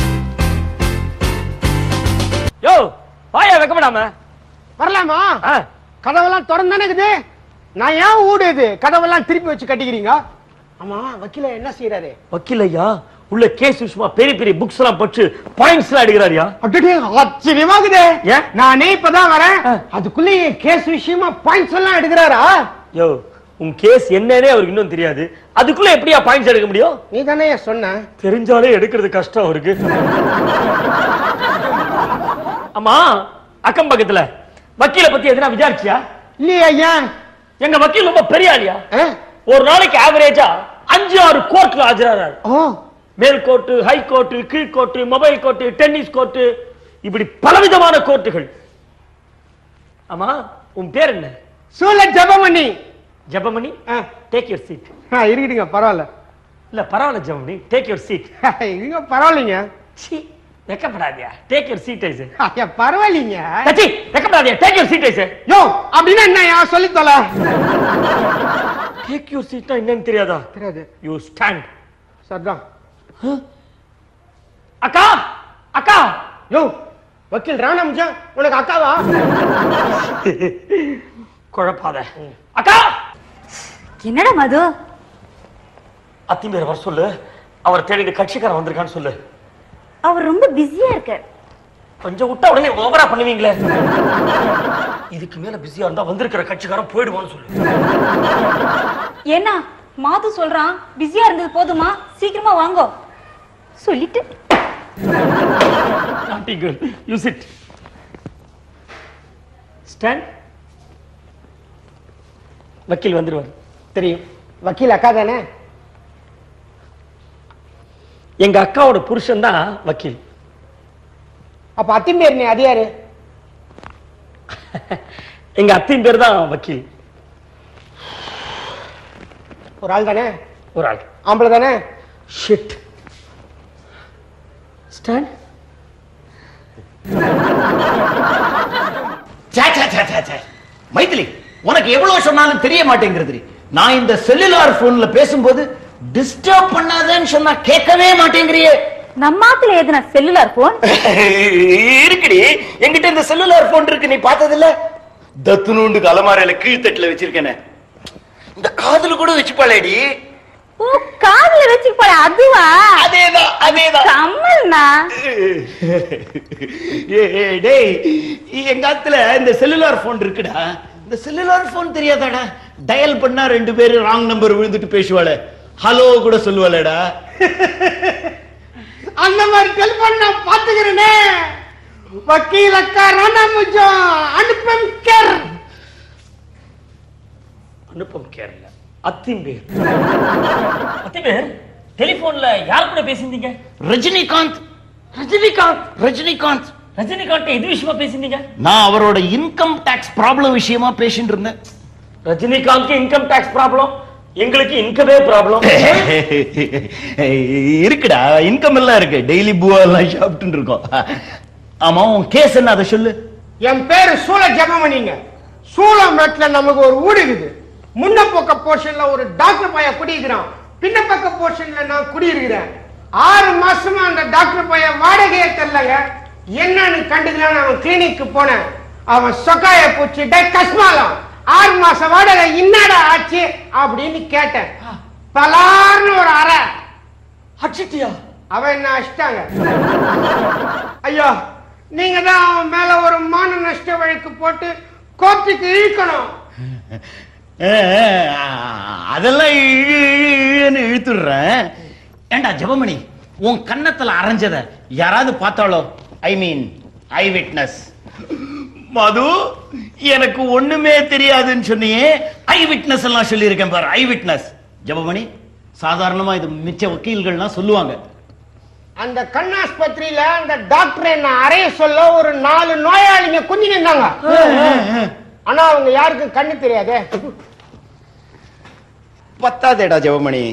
யோ வாயா வைக்கப்படாம. வரலாமா? கதவெல்லாம் திறந்தானே இருக்குது. நான் ஏன் ஊடு இது கதவெல்லாம் திருப்பி வச்சு கட்டிக்கிறீங்க? ஆமா வக்கீல என்ன செய்யறாரு வக்கீல் ஐயா உள்ள கேஸ் விஷயமா பெரிய பெரிய புக்ஸ் எல்லாம் பச்சு பாயிண்ட்ஸ் எல்லாம் எடுக்கிறாரியா? அப்படியே ஆச்சரியமாகுது. ஏன்? நானே இப்பதான் வரேன். அதுக்குள்ளேயே கேஸ் விஷயமா பாயிண்ட்ஸ் எல்லாம் எடுக்கிறாரா? யோ உன் கேஸ் என்னன்னே அவருக்கு இன்னும் தெரியாது. அதுக்குள்ள எப்படியா பாயிண்ட்ஸ் எடுக்க முடியும்? நீ தானே சொன்ன. தெரிஞ்சாலே எடுக்கிறது கஷ்டம் அவருக்கு. ஆமா அக்கம் பக்கத்துல. வக்கீல பத்தி எதுனா விசாரிச்சியா? இல்லையா ஏன் எங்க வக்கீல் ரொம்ப பெரிய ஆளியா? ஒரு நாளைக்கு ஆவரேஜா அஞ்சு ஆறு கோர்ட்ல ஆஜராறாரு. ஓ. மேல் கோர்ட்டு ஹை கோர்ட்டு கீழ் court mobile court tennis court இப்படி பலவிதமான கோர்ட்டுகள் ஆமா உன் பேர் என்ன? சூழ Jabamani. Jebamani. Take your seat ஆ, இருக்கட்டுங்க பரவாயில்ல. இல்ல பரவாயில்ல ஜெபமணி டேக் யூர் சீட் இங்க பரவாயில்லைங்க. சி வெக்கப்படாதியா? டேக் யூர் சீட் ஐஸ் ஐயா பரவாயில்லைங்க. தச்சி வெக்கப்படாதியா? டேக் யூர் சீட் ஐஸ் யோ அப்படின்னா என்ன சொல்லி தொல. டேக் யூர் சீட்னா என்னன்னு தெரியாதா? தெரியாது. யூ ஸ்டாண்ட் சரிதான் அக்கா அக்கா. யோ வக்கீல் ராணாமுஜா உனக்கு அக்காவா? குழப்பாத. அக்கா! என்னடா மது? அத்திமேர் வர சொல்லு. அவர் தேடிட்டு கட்சிக்காரன் வந்திருக்கான்னு சொல்லு. அவர் ரொம்ப பிஸியா இருக்கார். கொஞ்சம் விட்டா உடனே ஓவரா பண்ணுவீங்களே. இதுக்கு மேல பிஸியா இருந்தா வந்திருக்கிற கட்சிக்காரன் போயிடுவான்னு சொல்லு. என்ன? மாது சொல்றான் பிஸியா இருந்தது போதுமா? சீக்கிரமா வாங்கோ. சொல்லிட்டு. Naughty girl. You sit. Stand. வக்கீல் வந்துருவார். தெரியும். வக்கீல் அக்கா தானே? எங்க அக்காவோட புருஷன் தான் வக்கீல். அப்ப அத்திம்பேர் நீ அது யாரு? எங்க அத்தையும் பேர் தான் வக்கீல். ஒரு ஆள் தானே? ஒரு ஆள். ஆம்பளை தானே? Shit stand. மைதிலி உனக்கு எவ்வளவு சொன்னாலும் தெரிய மாட்டேங்கிறது நான் இந்த செல்லுலார் போன்ல பேசும்போது டிஸ்டர்ப் பண்ணாதேன்னு சொன்னா கேட்கவே மாட்டேங்கிறியே. நம்மாத்துல எதுனா செல்லுலார் போன் இருக்குடி. என்கிட்ட இந்த செல்லுலார் போன் இருக்கு நீ பார்த்தது இல்ல தத்துணுண்டு அலமாரையில கீழ்த்தட்டுல வச்சிருக்கேனே. இந்த காதுல கூட வச்சுப்பாளேடி. ஓ காதுல வச்சுக்க போற அதுவா? அதேதான் அதேதான் கம்மல்னா? ஏய், டேய் எங்க ஆத்துல இந்த செல்லுலார் போன் இருக்குடா. இந்த செல்லுலார் போன் தெரியாதாடா? டயல் பண்ணா ரெண்டு பேரும் ராங் நம்பர் விழுந்துட்டு பேசுவாளே. ஹலோ கூட சொல்லுவாளேடா. அந்த மாதிரி டெலிபோன் நான் பாத்துக்கிறேனே வக்கீல் அக்கா ராணாமுஜா அனுப்பம் கேர். அனுப்பம் கேரள அத்திம் பேர் அத்திம் பேர் டெலிபோன்ல யார் கூட பேசியிருந்தீங்க? ரஜினிகாந்த். ரஜினிகாந்த். ரஜினிகாந்த். ரஜினிகாந்த் எது விஷயமா பேசியிருந்தீங்க நான் அவரோட இன்கம் டாக்ஸ் ப்ராப்ளம் விஷயமா பேசிட்டு இருந்தேன் ரஜினிகாந்த்க்கு இன்கம் டாக்ஸ் ப்ராப்ளம் எங்களுக்கு இன்கமே ப்ராப்ளம் இருக்குடா இன்கம் எல்லாம் இருக்கு. டெய்லி பூவா எல்லாம் சாப்பிட்டு இருக்கோம் ஆமா உன் கேஸ் என்ன? அதை சொல்லு. என் பேரு சூழ ஜெபமணிங்க. சூளமேட்ல நமக்கு ஒரு ஊடு இருக்குது. முன்ன பக்க போர்ஷன்ல ஒரு டாக்டர் பையன் குடியிருக்கிறான். பின்ன பக்க போர்ஷன்ல நான் குடியிருக்கிறேன். ஆறு மாசமா அந்த டாக்டர் பையன் வாடகையே தெரியலங்க. என்னன்னு கண்டுக்கலான்னு அவன் கிளினிக்கு போனேன் அவன் சொக்காய பூச்சி டே கஸ்மாலம் ஆறு மாசம் வாடகை என்னடா ஆச்சு? அப்படின்னு கேட்டேன். பலார்னு ஒரு அறை. அடிச்சிட்டியா? அவன் என்ன அடிச்சிட்டாங்க? ஐயா நீங்க தான் அவன் மேல ஒரு மான நஷ்ட வழக்கு போட்டு கோர்ட்டுக்கு இழுக்கணும். அதெல்லாம் இழு, இழுன்னு இழுத்துடுறேன். ஏண்டா ஜெபமணி உன் கன்னத்துல அரைஞ்சத யாராவது பார்த்தாளோ? ஐ மீன் ஐ விட்னஸ் மது எனக்கு ஒண்ணுமே தெரியாதுன்னு சொன்னியே ஐ விட்னஸ் எல்லாம் சொல்லியிருக்கேன் பாரு ஐ விட்னஸ் ஜெபமணி சாதாரணமா இது மிச்ச வக்கீல்கள்லாம் சொல்லுவாங்க. அந்த கண்ணாஸ்பத்திரியில அந்த டாக்டர் என்ன அறைய சொல்ல ஒரு நாலு நோயாளிங்க குஞ்சு நின்றாங்க ஆனா அவங்க யாருக்கும் கண்ணு தெரியாதே. பத்தாதேடா ஜெவமணி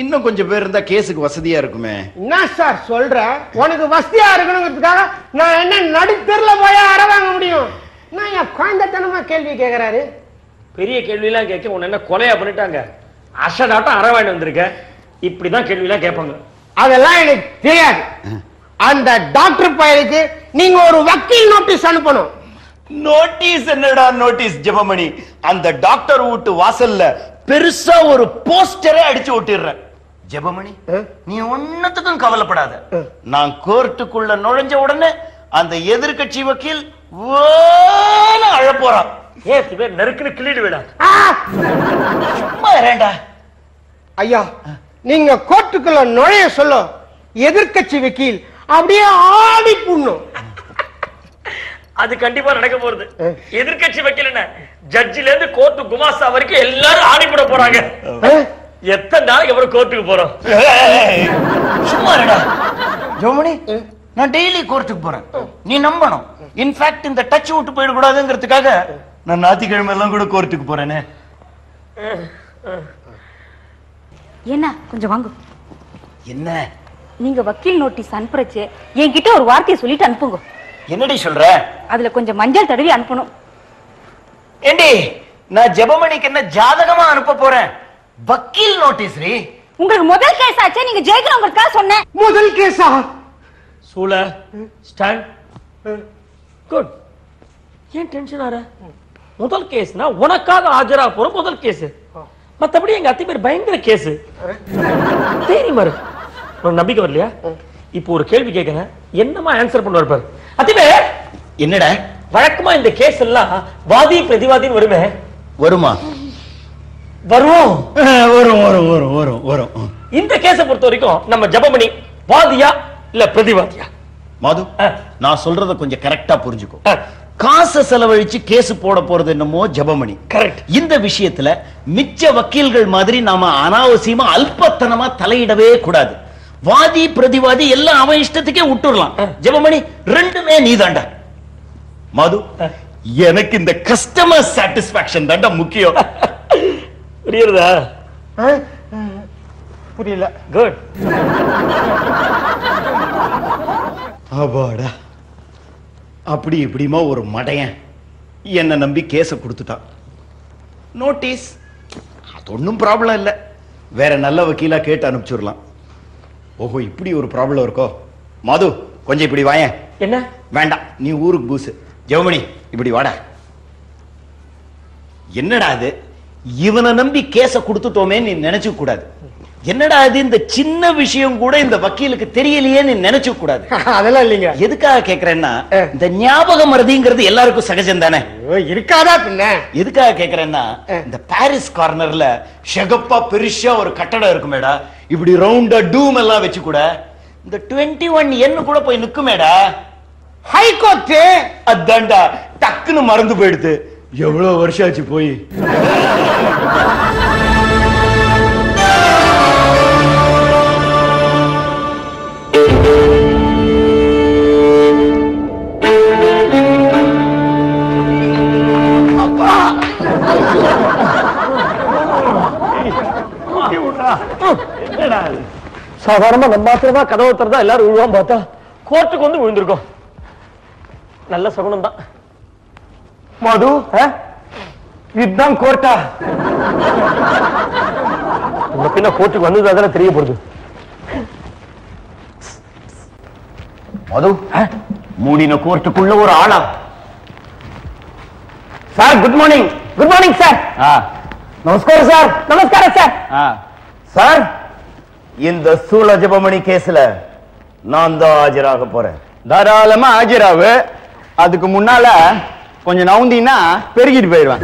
இன்னும் கொஞ்சம் பேர் இருந்தா கேஸுக்கு வசதியா இருக்குமே. என்ன சார் சொல்ற? உனக்கு வசதியா இருக்கணுங்கிறதுக்காக நான் என்ன நடுத்தெருல போய் அற வாங்க முடியும்? நான் என் குழந்தைத்தனமா கேள்வி கேக்குறாரு? பெரிய கேள்வியெல்லாம் கேட்க உன்னை என்ன கொலையா பண்ணிட்டாங்க? அஷடாட்டம் அற வாங்கி வந்திருக்க. இப்படிதான் கேள்வியெல்லாம் கேட்பாங்க. அதெல்லாம் எனக்கு தெரியாது. அந்த டாக்டர் பையனுக்கு நீங்க ஒரு வக்கீல் நோட்டீஸ் அனுப்பணும். நோட்டீஸ் என்னடா நோட்டீஸ் ஜெபமணி? அந்த டாக்டர் வீட்டு வாசல்ல பெருசா ஒரு போஸ்டரே அடிச்சு ஒட்டிடுறேன். ஜெபமணி நீ ஒன்னத்துக்கும் கவலைப்படாத. நான் கோர்ட்டுக்குள்ள நுழைஞ்ச உடனே அந்த எதிர்க்கட்சி வக்கீல் அழப் போறான் ஏ பேர் நெருக்குன்னு கிள்ளிடு விடா! சும்மா இரேண்டா ஐயா நீங்க கோர்ட்டுக்குள்ள நுழைய சொல்ல எதிர்க்கட்சி வக்கீல் அப்படியே ஆடி புண்ணும். அது கண்டிப்பா நடக்க போறது. எதிர்க்கட்சி வக்கீல் என்ன? ஜட்ஜில இருந்து கோர்ட்டு குமாஸ்தா வரைக்கும் எல்லாரும் ஆணிப்பட போறாங்க. எத்தனை நாளைக்கு அப்புறம் கோர்ட்டுக்கு போறோம்? சும்மா இருடா. ஜோமணி நான் டெய்லி கோர்ட்டுக்கு போறேன். நீ நம்பணும். இன்ஃபேக்ட் இந்த டச் விட்டு போயிடக்கூடாதுங்கிறதுக்காக நான் ஞாயிற்றுக்கிழமை எல்லாம் கூட கோர்ட்டுக்கு போறேனே. என்ன? கொஞ்சம் வாங்க. என்ன? நீங்க வக்கீல் நோட்டீஸ் அனுப்புறச்சு என்கிட்ட ஒரு வார்த்தையை சொல்லிட்டு அனுப்புங்க. என்னடி சொல்ற? அதுல கொஞ்சம் மஞ்சள் தடவி அனுப்பணும். ஏண்டி நான் ஜெபமணிக்கு என்ன ஜாதகமா அனுப்ப போறேன்? வக்கீல் நோட்டீஸ் ரீ. உங்களுக்கு முதல் கேஸ் ஆச்சே நீங்க ஜெயிக்கணுங்கிறதுக்காக சொன்னேன் முதல் கேஸா சூல ஸ்டாண்ட் குட் ஏன் டென்ஷன் ஆற? முதல் கேஸ்னா உனக்காக ஆஜரா போற முதல் கேஸ் மத்தபடி எங்க அத்தை பேர் பயங்கர கேஸ் தேரி மாறு. உனக்கு நம்பிக்கை வரலையா? இப்போ ஒரு கேள்வி கேட்கிறேன் என்னமா ஆன்சர் பண்ணுவார் பாரு. அத்திபே என்னடா? வழக்கமா இந்த கேஸ் எல்லாம் வாதி பிரதிவாதின்னு வருமே? வருமா? வரும் வரும் வரும் வரும் வரும். வரும் இந்த கேஸை பொறுத்த வரைக்கும் நம்ம ஜபமணி வாதியா இல்ல பிரதிவாதியா? மாது. நான் சொல்றத கொஞ்சம் கரெக்டா புரிஞ்சுக்கோ. காசை செலவழிச்சு கேஸ் போட போறது என்னமோ ஜெபமணி. கரெக்ட் இந்த விஷயத்துல மிச்ச வக்கீல்கள் மாதிரி நாம அனாவசியமா அல்பத்தனமா தலையிடவே கூடாது. வாதி பிரதிவாதி எல்லாம் அவன் இஷ்டத்துக்கே விட்டுறலாம். ஜெபமணி ரெண்டுமே நீதாண்டா. மது எனக்கு இந்த கஸ்டமர் சாட்டிஸ்பாக்சன் தாண்டா முக்கியம். புரியுறதா? புரியல. குட் அப்பாடா. அப்படி இப்படிமா ஒரு மடையன். என்ன நம்பி கேஸ கொடுத்துட்டான் நோட்டீஸ் அது ஒன்றும் ப்ராப்ளம் இல்லை. வேற நல்ல வக்கீலா கேட்டு அனுப்பிச்சுடலாம். ஓஹோ இப்படி ஒரு ப்ராப்ளம் இருக்கோ. மது கொஞ்சம் இப்படி வாயேன். என்ன? வேண்டாம் நீ ஊருக்கு பூசு. ஜெவமணி இப்படி வாடா. என்னடா அது இவனை நம்பி கேஸ கொடுத்துட்டோமே நீ நினைச்சுக்க கூடாது. என்னடா இது இந்த சின்ன விஷயம் கூட இந்த வக்கீலுக்கு தெரியலையே நீ நினைச்சுக்க கூடாது. அதெல்லாம் இல்லைங்க. எதுக்காக கேக்குறேன்னா இந்த ஞாபக மறதிங்கிறது எல்லாருக்கும் சகஜம் தானே? இருக்காதா பின்ன? எதுக்காக கேக்குறேன்னா இந்த பாரிஸ் கார்னர்ல ஷெகப்பா பெருசா ஒரு கட்டடம் இருக்குமேடா இப்படி ரவுண்டா டூம் எல்லாம் வச்சு கூட இந்த 21 ஒன் எண்ணு கூட போய் நிக்குமேடா ஹைகோர்ட்டு அதான்டா டக்குன்னு மறந்து போயிடுது. எவ்வளவு வருஷம் ஆச்சு போய்? சாதாரணமா நம்ம மாத்திரமா கதவை திறந்தா எல்லாரும் விழுவான் பார்த்தா கோர்ட்டுக்கு வந்து விழுந்திருக்கோம். நல்ல சகுனம் தான். மது இதுதான் கோர்ட்டா உங்க பின்ன கோர்ட்டுக்கு வந்தது அதெல்லாம் தெரிய போகுது மது மூடின கோர்ட்டுக்குள்ள ஒரு ஆளா? Sir good morning good morning sir நமஸ்காரம் சார் நமஸ்காரம் சார் சார் இந்த சூழ ஜபமணி கேஸ்ல நான் தான் ஆஜராக போறேன். தாராளமா ஆஜராவு. அதுக்கு முன்னால கொஞ்சம் நவுந்தீங்கன்னா பெருகிட்டு போயிடுவேன்.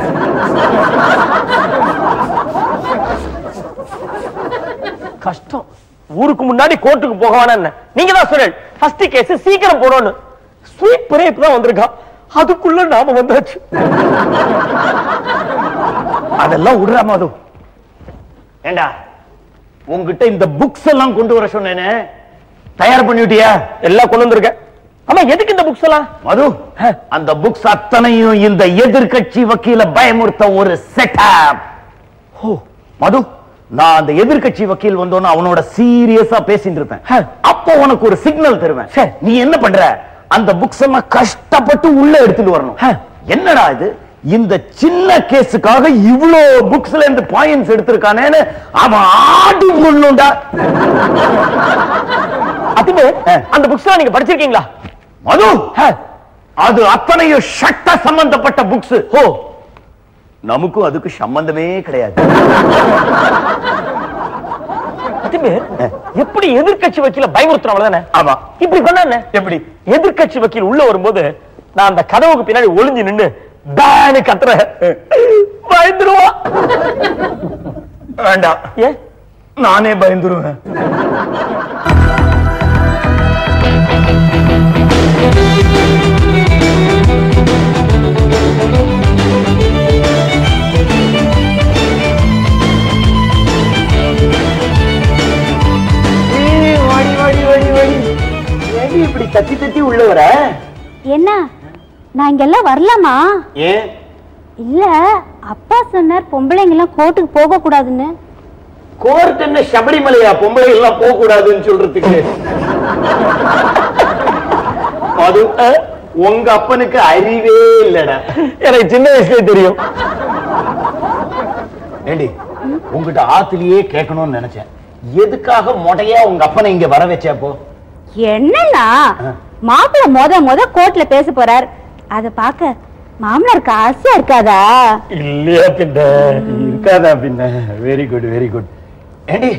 கஷ்டம். ஊருக்கு முன்னாடி கோர்ட்டுக்கு போக வேணாம் நீங்க தான் சொன்னேன். ஃபர்ஸ்ட் கேஸ் சீக்கிரம் போடணும் ஸ்வீட் பிரேப் தான் வந்திருக்கான். அதுக்குள்ள நாம வந்தாச்சு. அதெல்லாம் விடுறா மது. ஏண்டா? உங்ககிட்ட இந்த புக்ஸ் எல்லாம் கொண்டு வர சொன்னேனே. தயார் பண்ணிட்டியா? எல்லாம் கொண்டு வந்திருக்கேன். ஆமா எதுக்கு இந்த புக்ஸ் எல்லாம்? மது அந்த புக்ஸ் அத்தனையும் இந்த எதிர்க்கட்சி வக்கீல பயமுறுத்த ஒரு செட்டப் மது நான் அந்த எதிர்க்கட்சி வக்கீல் வந்தோன்னு அவனோட சீரியஸா பேசிட்டு இருப்பேன். அப்போ உனக்கு ஒரு சிக்னல் தருவேன். நீ என்ன பண்ற? அந்த புக்ஸ் எல்லாம் கஷ்டப்பட்டு உள்ள எடுத்துட்டு வரணும். என்னடா இது? இந்த சின்ன கேஸுக்காக இவ்ளோ புக்ஸ்ல இருந்து பாயிண்ட்ஸ் எடுத்திருக்கானேன்னு அவன் ஆடி கொள்ளுண்டா அதுக்கு அந்த புக்ஸ் எல்லாம் நீங்க படிச்சிருக்கீங்களா? மது! அது அத்தனையும் சட்ட சம்பந்தப்பட்ட புக்ஸ் ஓ நமக்கும் அதுக்கு சம்பந்தமே கிடையாது. எப்படி எதிர்க்கட்சி வக்கீல பயமுறுத்துறவங்க தானே ஆமா. இப்படி பண்ணா என்ன? எப்படி? எதிர்க்கட்சி வக்கீல் உள்ள வரும்போது நான் அந்த கதவுக்கு பின்னாடி ஒளிஞ்சு நின்னு பேனு கத்துறேன் பயந்துருவா. வேண்டாம். ஏன் நானே பயந்துருவேன். இப்படி தத்தி தத்தி உள்ள வர? என்ன? நான் இங்கெல்லாம் வரலாமா? ஏன் இல்ல அப்பா சொன்னார் பொம்பளைங்க எல்லாம் கோர்ட்டுக்கு போக கூடாதுன்னு. கோர்ட் என்ன சபரிமலையா பொம்பளை எல்லாம் போக கூடாதுன்னு சொல்றதுக்கு? அது உங்க அப்பனுக்கு அறிவே இல்லடா. எனக்கு சின்ன வயசுலயே தெரியும். ஏண்டி உங்ககிட்ட ஆத்துலயே கேட்கணும்னு நினைச்சேன். எதுக்காக மொட்டையா உங்க அப்பனை இங்க வர வச்சப்போ என்னன்னா மாப்பிள்ள மொத மொத கோர்ட்ல பேச போறார். அத பாக்க மாமனாருக்கு ஆசையா இருக்காதா? இல்லையா பின்ன? இருக்காதா பின்ன? வெரி குட் வெரி குட் ஏண்டி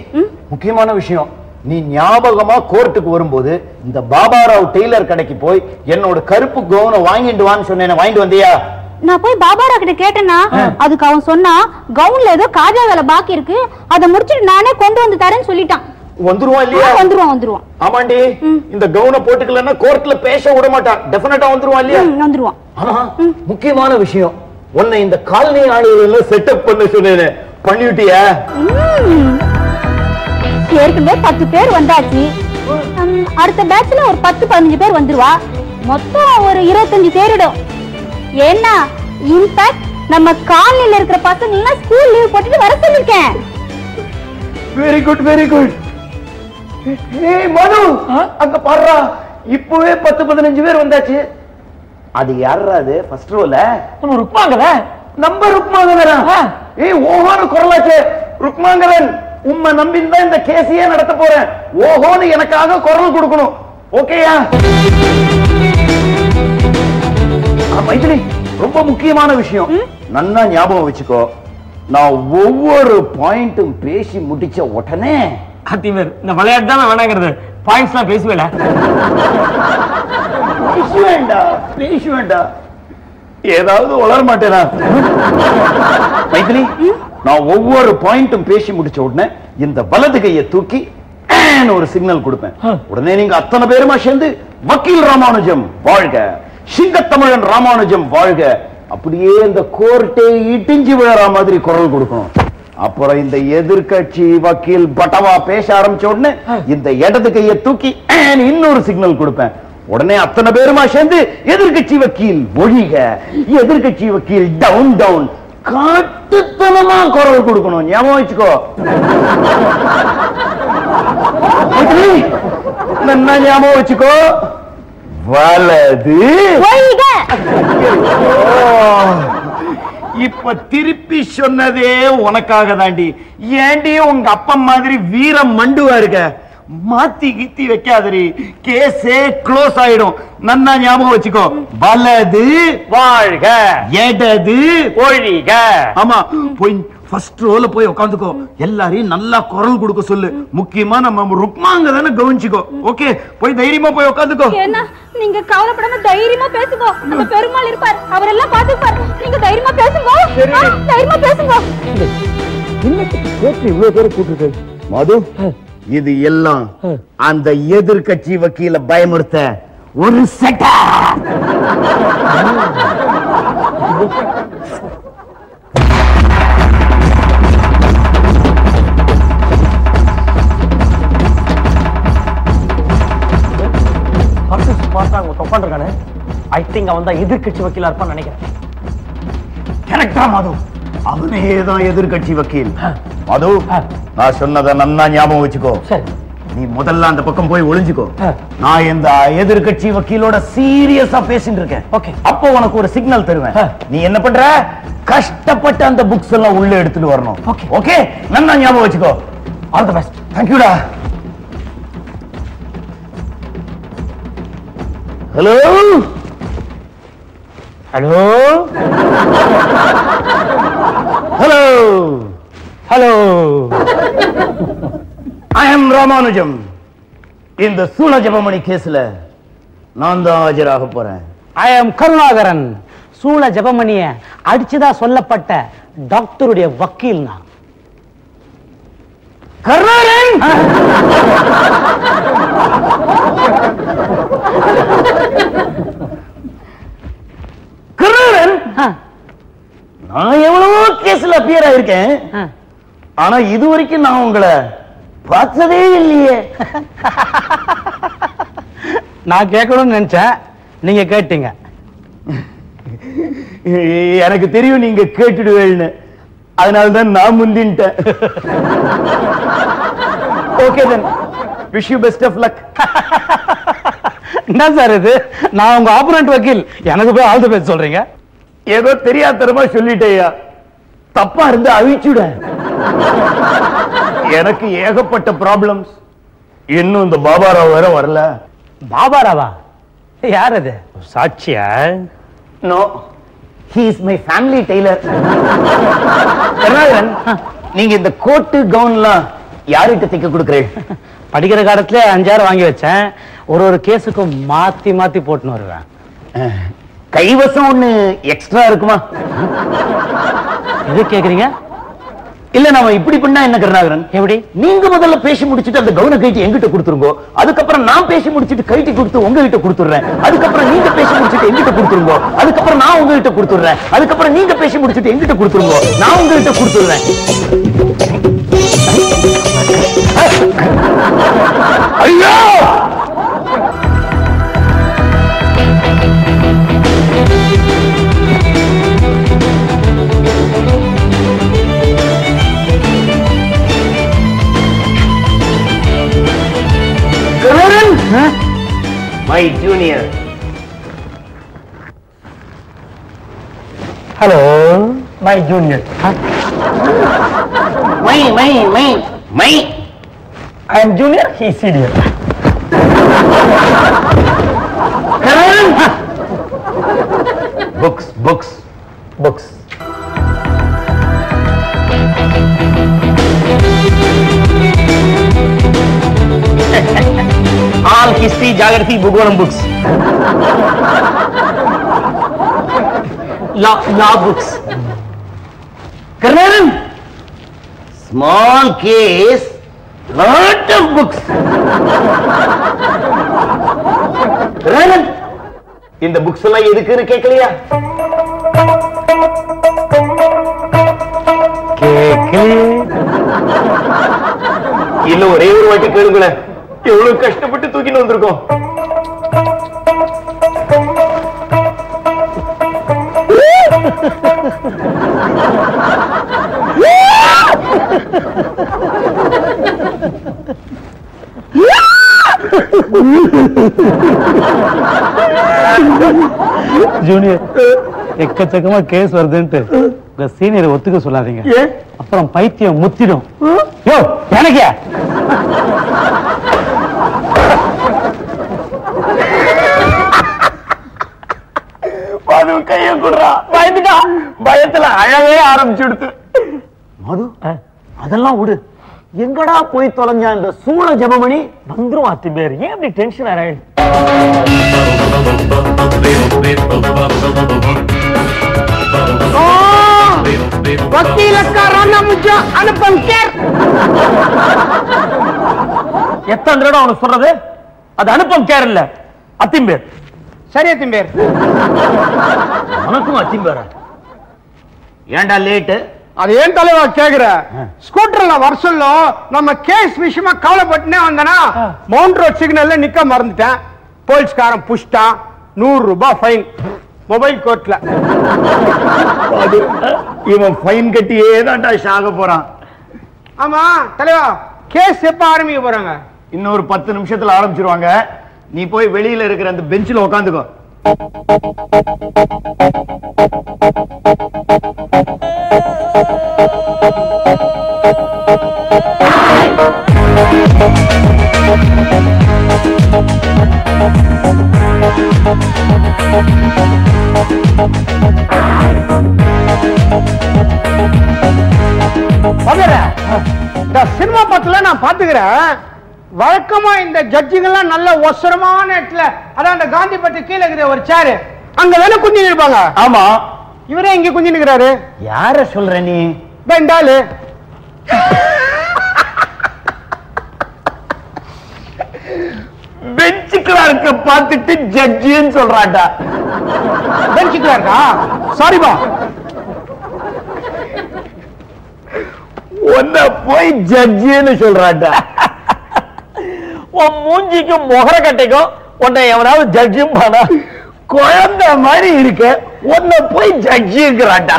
முக்கியமான விஷயம். நீ ஞாபகமா கோர்ட்டுக்கு வரும்போது இந்த பாபாராவ் டெய்லர் கடைக்கு போய் என்னோட கருப்பு கவுனை வாங்கிட்டு வான்னு சொன்னேன் வாங்கிட்டு வந்தியா? நான் போய் பாபாரா கிட்ட கேட்டேனா அதுக்கு அவன் சொன்னா கவுன்ல ஏதோ காஜா வேலை பாக்கி இருக்கு அதை முடிச்சிட்டு நானே கொண்டு வந்து தரேன்னு சொல்லிட்டான். வந்துருவான் இல்லையா? வந்துருவான் வந்துருவான். ஆமாண்டி இந்த கவுனை போட்டுக்கலன்னா கோர்ட்ல பேச விட மாட்டான். டெஃபினட்டா வந்துருவான் இல்லையா? வந்துருவான். ஆமா முக்கியமான விஷயம். உன்னை இந்த காலனி ஆளுகள் செட்டப் பண்ண சொன்னேன். பண்ணிவிட்டியா. ஏற்கனவே பத்து பேர் வந்தாச்சு. அடுத்த பேட்ச்ல ஒரு பத்து பதினஞ்சு பேர் வந்துருவா. மொத்தம் ஒரு இருபத்தஞ்சு பேரிடும். ஏன்னா இன்ஃபேக்ட் நம்ம காலனில இருக்கிற பசங்க எல்லாம் ஸ்கூல் லீவ் போட்டுட்டு வர சொல்லிருக்கேன். வெரி குட் வெரி குட் ஏய் மனு! அங்க பாடுறா இப்பவே பத்து பதினஞ்சு பேர் வந்தாச்சு. அது யாரா அது? ஃபர்ஸ்ட் ரோல நம்ம ருக்மாங்கல. நம்ம ருக்மாங்கரன் ஏய் ஓஹோன்னு குரலாச்சு. ருக்மாங்கரன் உம்மை நம்பின்னு தான் இந்த கேஸையே நடத்த போறேன். ஓஹோன்னு எனக்காக குரல் கொடுக்கணும். ஓகேயா? மைதிலி ரொம்ப முக்கியமான விஷயம். நன்னா ஞாபகம் வச்சுக்கோ. நான் ஒவ்வொரு பாயிண்ட்டும் பேசி முடிச்ச உடனே அத்திமேர் இந்த விளையாட்டு தான் வேணாங்கிறது பாயிண்ட்ஸ் எல்லாம் பேசுவேல. பேச வேண்டாம் பேச வேண்டாம் ஏதாவது வளர மாட்டேனா மைதிலி நான் ஒவ்வொரு பாயிண்ட்டும் பேசி முடிச்ச உடனே இந்த வலது கையை தூக்கி ஒரு சிக்னல் கொடுப்பேன். உடனே நீங்க அத்தனை பேருமா சேர்ந்து வக்கீல் ராமானுஜம் வாழ்க சிங்கத்தமிழன் ராமானுஜம் வாழ்க. அப்படியே இந்த கோர்ட்டே இடிஞ்சு விழற மாதிரி குரல் கொடுக்கணும். அப்புறம் இந்த எதிர்க்கட்சி வக்கீல் பட்டவா பேச ஆரம்பிச்ச உடனே இந்த இடது கையை தூக்கி இன்னொரு சிக்னல் கொடுப்பேன். உடனே அத்தனை பேருமா சேர்ந்து எதிர்க்கட்சி வக்கீல் ஒழிக எதிர்க்கட்சி வக்கீல் டவுன் டவுன் காட்டுத்தனமா குரல் கொடுக்கணும். ஞாபகம் வச்சுக்கோ. நன்னா ஞாபகம் வச்சுக்கோ. வலது. இப்ப திருப்பி சொன்னதே உனக்காக தாண்டி. ஏண்டி உங்க அப்பா மாதிரி வீர மண்டுவா இருக்க? மாத்தி கித்தி வைக்காதடி. கேஸே க்ளோஸ் ஆயிடும். நன்னா ஞாபகம் வச்சுக்கோ. வலது வாழ்க. இடது ஒழிக. ஆமா போய் ஃபர்ஸ்ட் ரோல போய் உட்காந்துக்கோ எல்லாரையும் நல்லா குரல் கொடுக்க சொல்லு. முக்கியமா நம்ம ருக்மாங்க தானே கவனிச்சுக்கோ. ஓகே போய் தைரியமா போய் உட்காந்துக்கோ நீங்க கவலைப்படாம தைரியமா பேசுங்க. அந்த பெருமாள் இருப்பார். அவரெல்லாம் பாத்துப்பார் நீங்க தைரியமா பேசுங்க. தைரியமா பேசுங்க. மது? இது எல்லாம் அந்த எதிர்கட்சி வக்கீல பயமுறுத்த ஒரு செட்ட தொப்பாண்டிருக்கானு ஐ திங்க் அவன் தான் எதிர்கட்சி வக்கீலா இருப்பான்னு நினைக்கிறேன். கரெக்டா மாதவ். அவனே தான் எதிர்கட்சி வக்கீல் மது நான் சொன்னதை நன்னா ஞாபகம் வச்சுக்கோ. நீ முதல்ல அந்த பக்கம் போய் ஒளிஞ்சுக்கோ. நான் இந்த எதிர்கட்சி வக்கீலோட சீரியஸா பேசிட்டு இருக்கேன். Okay. அப்போ உனக்கு ஒரு சிக்னல் தருவேன். நீ என்ன பண்ற? கஷ்டப்பட்டு அந்த புக்ஸ் எல்லாம் உள்ள எடுத்துட்டு வரணும். Okay. ஓகே? நன்னா ஞாபகம் வச்சுக்கோ. All the best தேங்க்யூடா hello hello hello hello I am Ramanujam இந்த சூழ ஜபமணி கேஸ்ல நான் தான் ஆஜராக போறேன். ஐ எம் கருணாகரன் சூழ ஜெபமணிய அடிச்சுதா சொல்லப்பட்ட டாக்டருடைய வக்கீல் நான். கருணாகரன் கருணாகரன் நான் எவ்வளவோ கேஸ்ல அப்பியர் ஆயிருக்கேன். ஆனா இது வரைக்கும் நான் உங்களை பார்த்ததே இல்லையே. நான் கேட்கணும்னு நினைச்சேன். நீங்க கேட்டீங்க. எனக்கு தெரியும் நீங்க கேட்டுடுவேன்னு அதனால தான் நான் முந்தின்ட்டேன். Okay then wish you best of luck என்ன சார் இது? நான் உங்க ஆப்பரண்ட் வக்கீல். எனக்கு போய் ஆல் தி பெஸ்ட் சொல்றீங்க. ஏதோ தெரியாதனமா சொல்லிட்டேயா. தப்பா இருந்து அழிச்சுட எனக்கு ஏகப்பட்ட ப்ராப்ளம்ஸ் இன்னும் இந்த பாபாராவ் வேற வரல. பாபாராவா? யார் அது? சாட்சியா? No he is my family tailor Karunakaran நீங்க இந்த கோட்டு கவுன்லாம் யார்கிட்ட தைக்க கொடுக்குறேன் படிக்கிற காலத்துல அஞ்சாயிரம் வாங்கி வச்சேன். ஒரு ஒரு கேஸுக்கும் மாத்தி மாத்தி போட்டுன்னு வருவேன். கைவசம் ஒண்ணு எக்ஸ்ட்ரா இருக்குமா? எது கேக்குறீங்க? இல்ல நாம இப்படி பண்ணா என்ன கருணாகரன்? எப்படி? நீங்க முதல்ல பேசி முடிச்சிட்டு அந்த கவுன கைட்டி எங்கிட்ட கொடுத்துருங்க. அதுக்கப்புறம் நான் பேசி முடிச்சிட்டு கைட்டி கொடுத்து உங்ககிட்ட கொடுத்துறேன் அதுக்கப்புறம் நீங்க பேசி முடிச்சிட்டு எங்கிட்ட கொடுத்துருங்க. அதுக்கப்புறம் நான் உங்ககிட்ட கொடுத்துறேன் அதுக்கப்புறம் நீங்க பேசி முடிச்சிட்டு எங்கிட்ட கொடுத்துருங்க. நான் உங்ககிட்ட கொடுத்துறேன் ஐயோ! Huh? My junior. Hello, my junior. Huh? my, my, my, my. I am junior, he's senior. books, books. Books. History geography பூகோளம் books law books Karnan small case lot of books Karnan இந்த books எல்லாம் எதுக்குன்னு கேட்கலையா? இல்ல ஒரே ஒரு வாட்டி கேளுங்களேன். எவ்வளவு கஷ்டப்பட்டு தூக்கிட்டு வந்திருக்கோம். ஜூனியர் எக்கச்சக்கமா கேஸ் வருதுன்ட்டு உங்க சீனியரை ஒத்துக்க சொல்லாதீங்க. அப்புறம் பைத்தியம் முத்திடும். யோ எனக்கு மது கைய குடுறா. பயந்துட்டா? பயத்துல அழவே ஆரம்பிச்சுடுத்து. மது அதெல்லாம் விடு. எங்கடா போய் தொலைஞ்சா இந்த சூழ ஜபமணி? வந்துரும் அத்தி பேர் ஏன் இப்படி டென்ஷன் கேர். எத்தனை தடவை அவனுக்கு சொல்றது? அது அனுப்பம் கேர் இல்ல. அத்திம்பேர். சரியா திம்பேர்? உனக்கும் அச்சிம்பேர ஏன்டா லேட்டு அது ஏன் தலைவா கேக்குற? ஸ்கூட்டர்ல வர சொல்ல நம்ம கேஸ் விஷயமா கவலைப்பட்டுனே வந்தனா மவுண்ட் ரோட் சிக்னல்ல நிக்க மறந்துட்டேன். போலீஸ்காரன் புஷ்டான் நூறு ரூபாய் ஃபைன் மொபைல் கோர்ட்ல அது இவன் ஃபைன் கட்டியே தான்டா சாக போறான். ஆமா தலைவா கேஸ் எப்ப ஆரம்பிக்க போறாங்க? இன்னொரு பத்து நிமிஷத்துல ஆரம்பிச்சிருவாங்க. நீ போய் வெளியில இருக்கிற அந்த பெஞ்சில் உக்காந்துக்கோ. இந்த சினிமா பத்துல நான் பாத்துக்கிறேன். வழக்கமா இந்த ஜட்ஜிங்கெல்லாம் நல்ல ஒசரமான இடத்துல அதான் அந்த காந்திபட்டு கீழே இருக்கிற ஒரு சேரு அங்க வேலை குஞ்சு இருப்பாங்க? ஆமா. இவரே இங்க குஞ்சு நிக்கிறாரு யார சொல்ற நீ? பெண்டாலு பெஞ்ச் கிளார்க்க பார்த்துட்டு ஜட்ஜின்னு சொல்றான்டா. பெஞ்சுக்குள்ள இருக்கா சாரிபா உன்ன போய் ஜட்ஜின்னு சொல்றான்டா. உன் மூஞ்சிக்கும் முகர கட்டைக்கும். உன்னை எவனாவது ஜட்ஜும் பாடா குழந்தை மாதிரி இருக்க. உன்ன போய் ஜட்ஜிங்கிறான்டா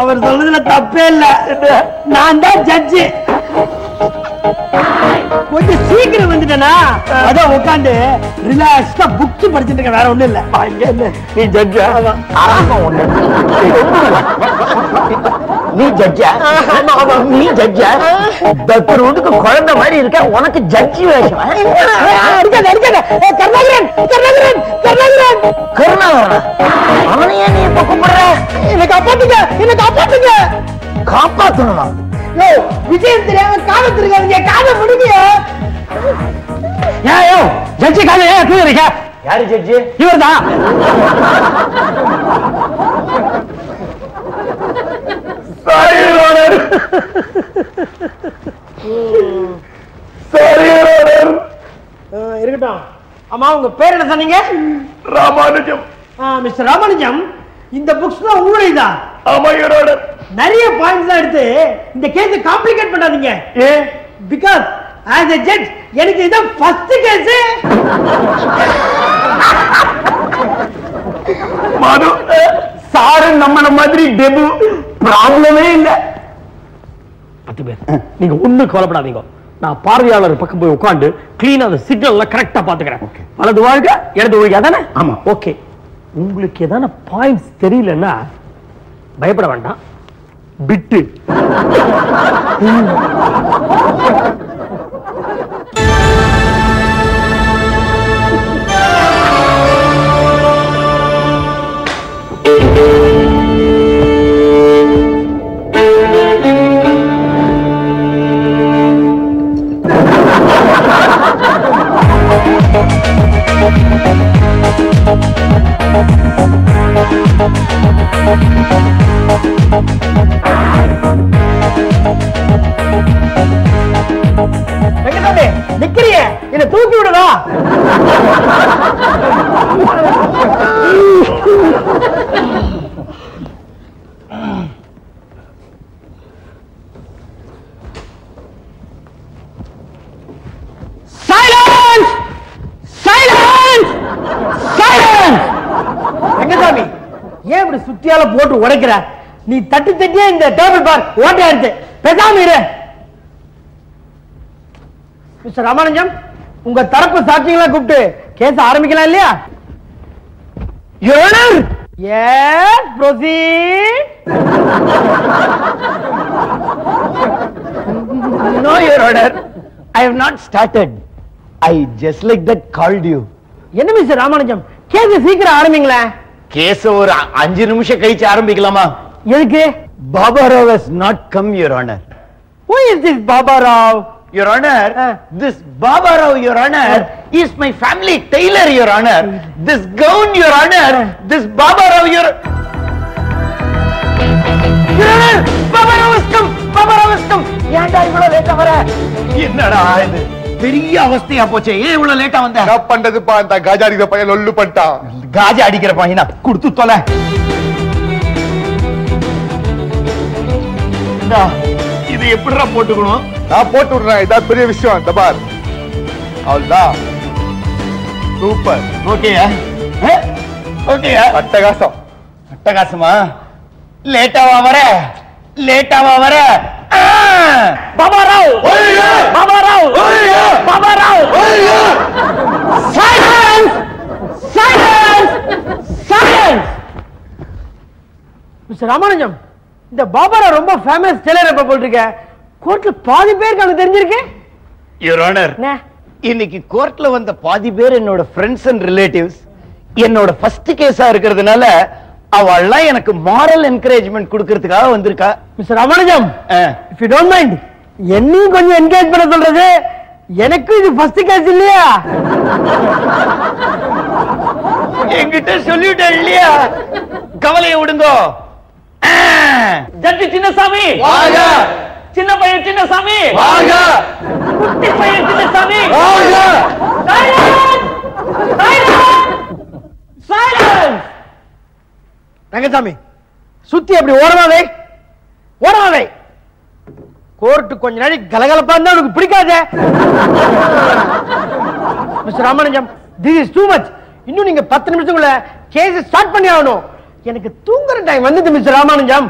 அவர் சொல்றதுல தப்பே இல்ல. நான் தான் ஜட்ஜி கொஞ்சம் சீக்கிரம் வந்துட்டேனா? அதான் உட்காந்து ரிலாக்ஸ்டா புக்ஸ் படிச்சுட்டு இருக்கேன். வேற ஒண்ணும் இல்ல. நீ ஜட்ஜா ஆமா உன்ன. நீ ஜட்ஜா நீ ஜட்ஜா தத்துருக்கு குழந்தை மாதிரி இருக்க? உனக்கு ஜட்ஜி வேஷம். அடிக்காத ஏய், கருணாகரன் கருணாகரன் கருணாகரன். கருணாகரனா? அவனையே நீ இப்ப கூப்பிடுற? என்ன காப்பாத்துங்க என்ன காப்பாத்துங்க. காப்பாத்தணுமா? யோ விஜயம் தெரியாம காலத்திருக்காதீங்க காலை முடிங்க. ஏன் யோ ஜட்ஜி காலை ஏன் தூக்குறீங்க யாரு ஜட்ஜி இவர்தான். சாரி ரோடர் சாரி ரோடர் இருக்கட்டும். அம்மா உங்க பேர் என்ன சொன்னீங்க? ராமானுஜம். மிஸ்டர் ராமானுஜம். இந்த புக்ஸ் தான் உங்களுடையதான் ஆமா ரோடர் நிறைய பாயிண்ட்ஸ் எடுத்து இந்த கேஸ் காம்ப்ளிகேட் பண்ணாதீங்க. ஏ? பிகாஸ் ஆஸ் எ ஜட்ஜ் எனக்கு இதான் ஃபர்ஸ்ட் கேஸ் மது சாரு நம்மள மாதிரி டெபு ப்ராப்ளமே இல்ல. பத்து பேர். நீங்க ஒண்ணு கவலைப்படாதீங்க. நான் பார்வையாளர் பக்கம் போய் உட்காந்து கிளீனா அந்த சிக்னல் எல்லாம் கரெக்டா பாத்துக்கிறேன் வலது வாழ்க இடது ஒழிக அதானே? ஆமா. ஓகே உங்களுக்கு ஏதான பாயிண்ட்ஸ் தெரியலன்னா பயப்பட வேண்டாம். பிட்டு வெங்கடாமே நிக்கிறிய? என்ன தூக்கி விடுதா சைலன்ஸ் சைலன்ஸ் சைலன்ஸ் ரங்கசாமி ஏன் இப்படி சுத்தியால போட்டு உடைக்கிற? நீ தட்டி தட்டியே இந்த டேபிள் பார் ஓட்டையாயிருச்சு பேசாம இரு. மிஸ்டர் ராமானுஜம் உங்க தரப்பு சாட்சிகளை கூப்பிட்டு கேஸ் ஆரம்பிக்கலாம் இல்லையா? Your honour yes proceed no your order I have not started I just like that called you என்ன மிஸ்டர் ராமானுஜம்? கேஸ் சீக்கிரம் ஆரம்பிங்களேன் கேஸ் ஒரு அஞ்சு நிமிஷம் கழிச்சு ஆரம்பிக்கலாமா எதுக்கு Baba Rao has not come your honour Who is this Baba Rao Uh. Rao, Your Honor, is my family tailor, Your Honor. This gown, Your Honor, this Baba Rao, Your... Your Honor, Baba Rao has come, Baba Rao has come. ஏன்டா இவ்வளவு லேட்டா வர என்னடா இது பெரிய அவஸ்தையா போச்சே. ஏன் இவ்வளவு லேட்டா வந்த? என்ன பண்றதுப்பா அந்த காஜா அடிக்கிற பையன் லொல்லு பண்ணிட்டான். காஜா அடிக்கிற பையனா? கொடுத்து தொலை. இந்தா, இது எப்படிடா போட்டுக்கணும்? நான் போட்டு விடுறேன். இதான் பெரிய விஷயம் இந்த பார். அவ்வளவுதான் சூப்பர். ஓகேயா? ஓகேயா? அட்டகாசம். அட்டகாசமா? லேட்டாவா வர? லேட்டாவா வர! Baba Rao Baba Rao Baba Rao silence! Silence! Silence! Mister Ramanujam இந்த பாபாரா ரொம்ப ஃபேமஸ் டெய்லர் இப்ப போட்டிருக்க? கோர்ட்ல பாதி பேருக்கு அங்க தெரிஞ்சிருக்கு? யுவர் ஆனர் என்ன? இன்னைக்கு கோர்ட்ல வந்த பாதி பேர் என்னோட ஃப்ரெண்ட்ஸ் அண்ட் ரிலேட்டிவ்ஸ் என்னோட ஃபர்ஸ்ட் கேஸா இருக்கிறதுனால அவள்லாம் எனக்கு மாரல் என்கரேஜ்மெண்ட் கொடுக்கறதுக்காக வந்திருக்கா. Mister Ramanujam if you don't mind என்னையும் கொஞ்சம் என்கரேஜ் பண்ண சொல்றது எனக்கு இது ஃபர்ஸ்ட் கேஸ் இல்லையா? என்கிட்ட சொல்லிட்டேன் இல்லையா? கவலையை விடுங்கோ. ஜட்ஜி சின்னசாமி! சின்ன பையன் சின்னசாமி! குட்டி பையன் சின்னசாமி! ரங்கசாமி சுத்தி அப்படி ஓடவாவே ஓடவாவே கோர்ட்டு கொஞ்ச நாளைக்கு கலகலப்பா இருந்தா உனக்கு பிடிக்காதே mister Ramanujam this is too much இன்னும் நீங்க பத்து நிமிஷத்துக்குள்ள கேஸ் ஸ்டார்ட் பண்ணி ஆகணும் எனக்கு தூங்குற டைம் வந்தது மிஸ்டர் ராமானுஜம்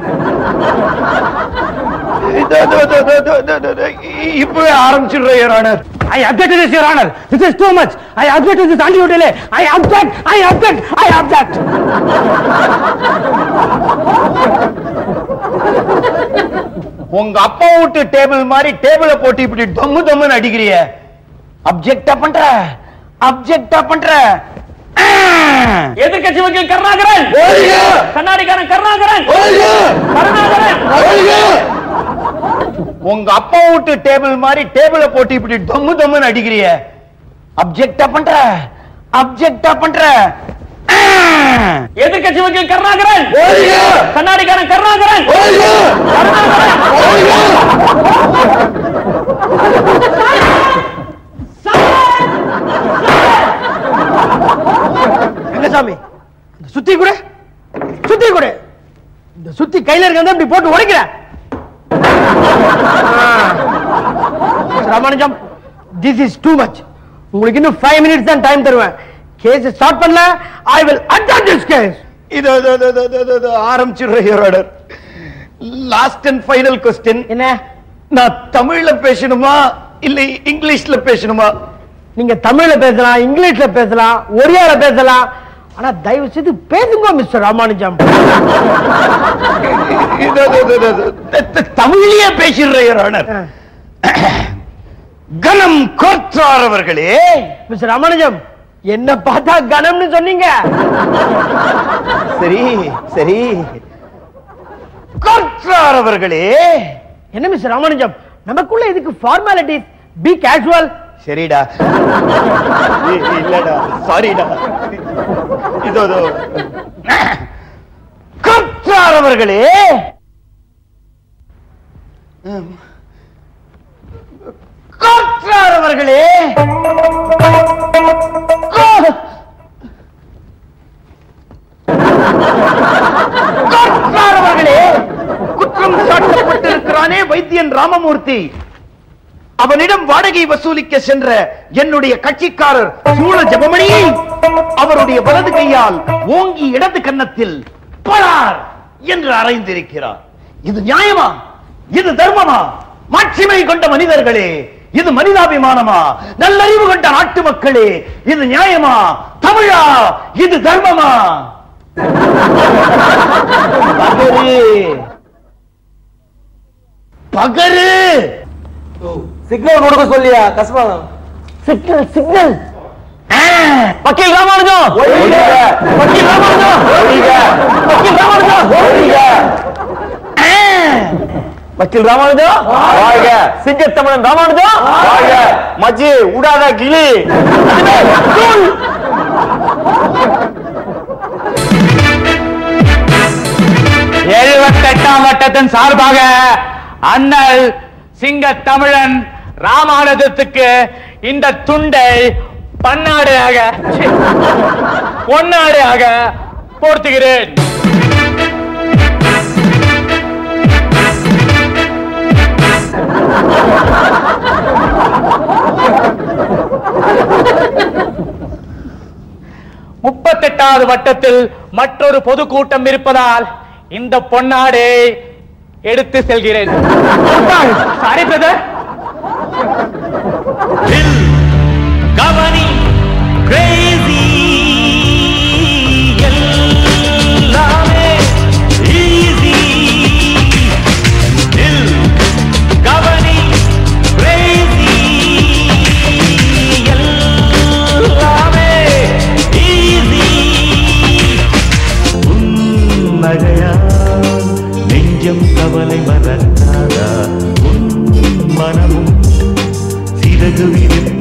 இப்பவே ஆரம்பிச்சிடுறேன் your I object to this, Your Honor. This is too much. I object to this undue delay. I object. I object. I object. உங்க அப்பா வீட்டு டேபிள் மாதிரி டேபிள போட்டு இப்படி தொம்மு தொம்முன்னு அடிக்கிறிய அப்ஜெக்டா பண்ற அப்ஜெக்டா பண்ற! எதிர்கட்சி வக்கீல் கருணாகரன் கண்ணாடிக்காரன் கருணாகரன் கருணாகரன் உங்க அப்பா வீட்டு டேபிள் மாதிரி டேபிள போட்டு இப்படி தொம்மு தொம்முன்னு அடிக்கிறிய. அப்ஜெக்டா பண்ற? அப்ஜெக்டா பண்ற! எதிர்கட்சி வக்கீல் கருணாகரன் கண்ணாடிக்காரன் கருணாகரன்! இந்த சுத்தி கூட? சுத்தி கூட? இந்த சுத்தி கையில இருக்க இப்படி போட்டு உடைக்கிற? Ramanujam this is too much உங்களுக்கு இன்னும் ஃபைவ் மினிட்ஸ் தான் டைம் தருவேன். கேஸ் ஸ்டார்ட் பண்ணல I will attend this case இது ஆரம்பிச்சிடுறேன் your last and final question என்ன? நான் தமிழ்ல பேசணுமா? இல்ல இங்கிலீஷ்ல பேசணுமா? நீங்க தமிழ்ல பேசலாம் இங்கிலீஷ்ல பேசலாம் ஒரியால பேசலாம் ஆனா தயவு செய்து பேசுங்க மிஸ்டர் ராமானுஜம். தமிழ்லயே பேசிடுறேன் கனம் கோர்த்தார் அவர்களே. மிஸ்டர் ராமானுஜம் என்ன பார்த்தா கணம்னு சொன்னீங்க? சரி சரி. கோர்த்தார் அவர்களே. என்ன மிஸ்டர் ராமானுஜம் நமக்குள்ள இதுக்கு ஃபார்மாலிட்டிஸ் பி கேஷுவல் சரிடா. இல்லடா. சாரிடா இதோ. கோர்த்தார் அவர்களே. ம். கோர்த்தார் அவர்களே. கோ- கோர்த்தார் அவர்களே. குற்றம் சாட்டப்பட்டிருக்கிறானே வைத்தியன் ராமமூர்த்தி. அவனிடம் வாடகை வசூலிக்க சென்ற என்னுடைய கட்சிக்காரர் சூழ ஜபமணியை அவருடைய வலது கையால் ஓங்கி இடது கன்னத்தில் பலார் என்று அறைந்திருக்கிறார். இது நியாயமா? இது தர்மமா? மாட்சிமை கொண்ட மனிதர்களே இது மனிதாபிமானமா? நல்லறிவு கொண்ட நாட்டு மக்களே இது நியாயமா? தமிழா? இது தர்மமா? பகரு. பகரு. சிக்னல் கொடுக்க சொல்லியா கஸ்மா சிக்னல் சிக்னல். வக்கீல் ராமானுஜம் வக்கீல் ராமானுஜம் வக்கீல் ராமானுஜம் வக்கீல் ராமானுஜம் வாழ்க. சிங்கத்தமிழன் ராமானுஜம் வாழ்க. மஜி உடாத கிளி. எழுபத்தெட்டாம் வட்டத்தின் சார்பாக அண்ணல் சிங்க தமிழன் ராமானுஜத்துக்கு இந்த துண்டை பன்னாடையாக பொன்னாடையாக போர்த்துகிறேன். முப்பத்தெட்டாவது வட்டத்தில் மற்றொரு பொதுக்கூட்டம் இருப்பதால் இந்த பொன்னாடை எடுத்து செல்கிறேன். Sorry brother Thank you.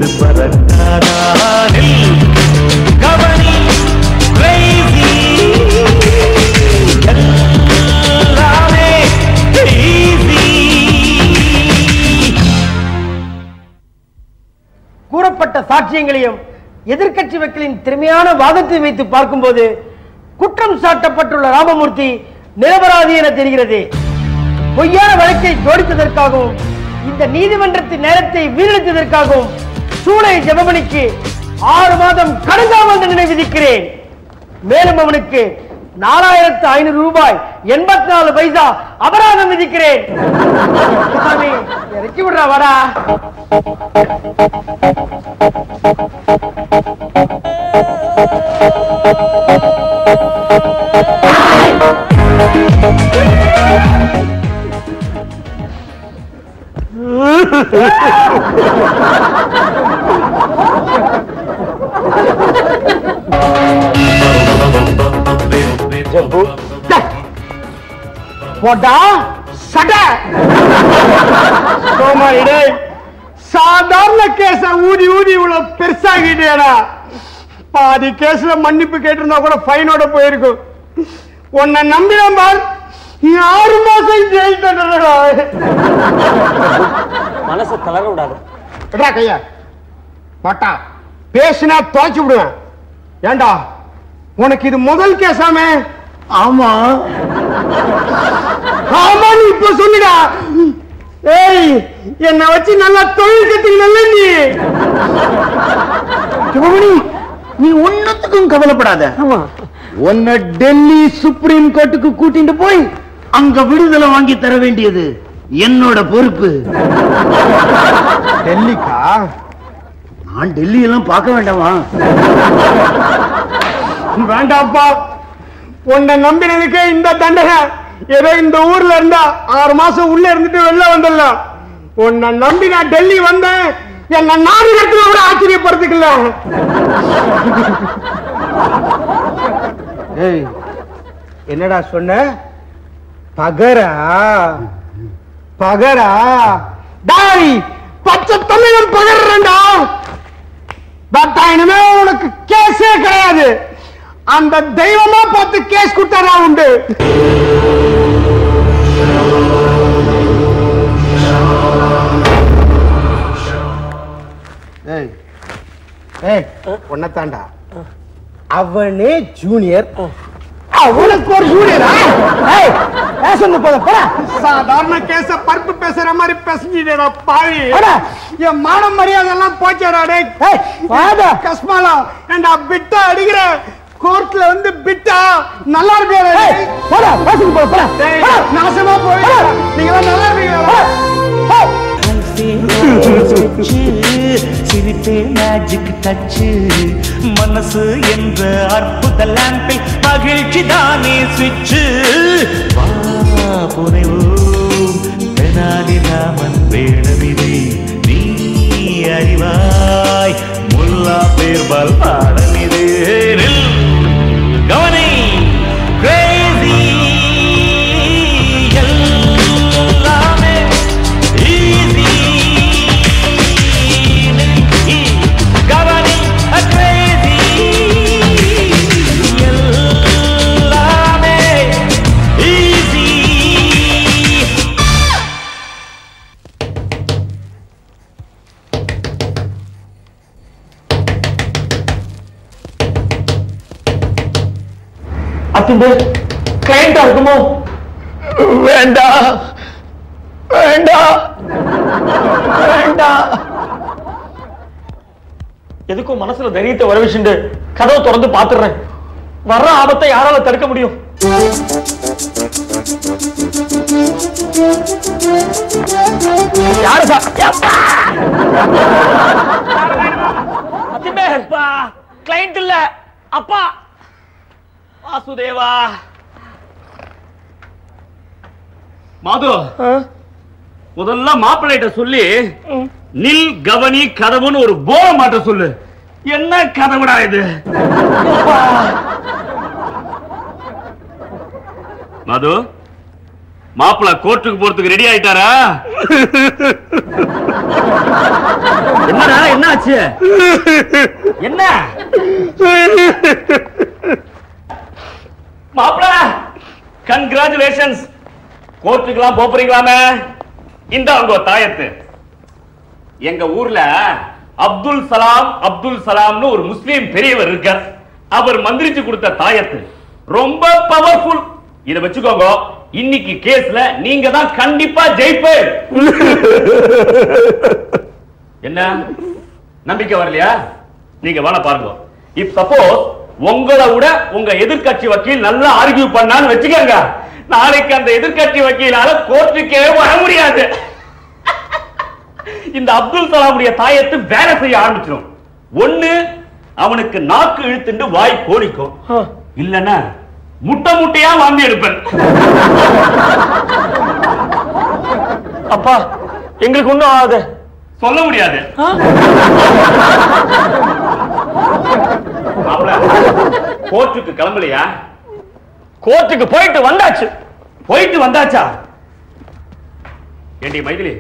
விரித்து பறக்காதா கவனி எல்லாமே கூறப்பட்ட சாட்சியங்களையும் எதிர்கட்சி மக்களின் திறமையான வாதத்தை வைத்து பார்க்கும்போது குற்றம் சாட்டப்பட்டுள்ள ராமமூர்த்தி நிரபராதி என தெரிகிறது. பொய்யான வழக்கை ஜோடித்ததற்காகவும் இந்த நீதிமன்றத்தின் நேரத்தை வீணடித்ததற்காகவும் சூளை ஜெபமணிக்கு ஆறு மாதம் கடுங்காமல் தண்டனை விதிக்கிறேன். மேலும் அவனுக்கு நாலாயிரத்து ஐநூறு ரூபாய் எண்பத்தி நாலு பைசா அபராதம் விதிக்கிறேன். இறக்கி விடுறா வாடா. போட்டா சட சோமாயிடே சாதாரண கேஸ ஊதி ஊதி இவ்வளவு பெருசாகிட்டேடா பாதி கேஸ்ல மன்னிப்பு கேட்டிருந்தா கூட ஃபைனோட போயிருக்கும். உன்னை நம்பினேன் பார். நீ ஆறு மாசம் ஜெயில் தண்டனடா. மனசை தளர விடாது. விடா கையா. மாட்டா பேசினா துவைச்சு விடுவேன். ஏண்டா உனக்கு இது முதல் கேஸாமே? ஆமா. ஆமா நீ இப்ப சொல்லுடா. ஏய் என்ன வச்சு நல்லா தொழில் கத்துக்கல நீ. சிவமணி நீ ஒன்னத்துக்கும் கவலைப்படாத. உன்னை டெல்லி சுப்ரீம் கோர்ட்டுக்கு கூட்டிட்டு போய் அங்க விடுதலை வாங்கி தர வேண்டியது என்னோட பொறுப்பு. டெல்லிக்கா? நான் டெல்லி எல்லாம் பார்க்க வேண்டாமா? வேண்டாம்ப்பா உன்னை நம்பினதுக்கு இந்த தண்டனை ஏதோ இந்த ஊர்ல இருந்தா ஆறு மாசம் உள்ள இருந்துட்டு வெளில வந்துடலாம். உன்னை நம்பி நான் டெல்லி வந்தேன். என்ன நாடு இடத்துல கூட ஆச்சரியப்படுத்துக்கல ஏய் என்னடா சொன்ன? பகரா? பகரா? டாய் பச்சை தமிழன் பகர்றா பட்டா இனிமே உனக்கு கேஸே கிடையாது. அந்த தெய்வமா பார்த்து கேஸ் கொடுத்தாரா உண்டு? உன்னத்தாண்டா அவனே ஜூனியர். அவனுக்கு ஒரு ஜூனியரா? பேசணும் போத சாதாரண கேஸ பருப்பு பேசுற மாதிரி பேசிட்டேடா பாவி. என் மான மரியாதை எல்லாம் போச்சேடா ஏய் கஸ்மாலா ஏண்டா பிட்டா அடிக்கிற? கோர்ட்ல வந்து பிட்டா நல்லா இருப்பியா போடா பேசணும் போத போடா நாசமா போய் நீங்க நல்லா இருப்பீங்களா சிரிப்பே மேஜிக் டச்சு மனசு என்ற அற்புத லாம்பில் மகிழ்ச்சி தானே சுவிட்சு வா புனைவோம் தெனாலி ராமன் வேடமிதை நீ அறிவாய். முல்லா பேர்பால் பாடமிது அத்துண்டு கிளைண்டா இருக்குமோ? வேண்டாம் வேண்டாம் வேண்டாம் எதுக்கும் மனசுல தைரியத்தை வரவிச்சுண்டு கதவை திறந்து பாத்துறேன் வர்ற ஆபத்தை யாரால தடுக்க முடியும்? யாரு கிளைண்ட் இல்ல. அப்பா! வாசுதேவா. மாது முதல்ல மாப்பிள்ளைகிட்ட சொல்லி நில் கவனி கதவுன்னு ஒரு போல மாட்ட சொல்லு. என்ன கதவுடா இது? மது மாப்பிள்ள கோர்ட்டுக்கு போறதுக்கு ரெடி ஆயிட்டாரா? என்னடா என்ன ஆச்சு என்ன? மாப்பிள கங்க்ராச்சுலேஷன்ஸ் கோர்ட்டுக்கெல்லாம் போறீங்களாமே இந்த அவங்க தாயத்து. எங்க ஊர்ல அப்துல் சலாம் அப்துல் சலாம்னு ஒரு முஸ்லீம் பெரியவர் இருக்கார். அவர் மந்திரிச்சு கொடுத்த தாயத்து. ரொம்ப பவர்ஃபுல் இத வச்சுக்கோங்க இன்னைக்கு கேஸ்ல நீங்க தான் கண்டிப்பா ஜெயிப்பேன் என்ன? நம்பிக்கை வரலையா? நீங்க வேணா பாருங்க. இப் சப்போஸ் உங்களை விட உங்க எதிர்க்கட்சி வக்கீல் நல்லா ஆர்கியூ பண்ணான்னு வச்சுக்கோங்க. நாளைக்கு அந்த எதிர்க்கட்சி வக்கீலால கோர்ட்டுக்கே வர முடியாது. இந்த அப்துல் கலாமுடைய தாயத்து வேலை செய்ய ஆரம்பிச்சிடும் ஒண்ணு அவனுக்கு நாக்கு இழுத்துண்டு வாய் கோணிக்கும். இல்லன்னா முட்டை முட்டையா வாந்தி எடுப்பேன். அப்பா எங்களுக்கு ஒண்ணும் ஆகாது. சொல்ல முடியாது. கோர்ட்டுக்கு கிளம்பலையா? கோர்ட்டுக்கு போயிட்டு வந்தாச்சு. போயிட்டு வந்தாச்சா? ஏண்டி மைதிலி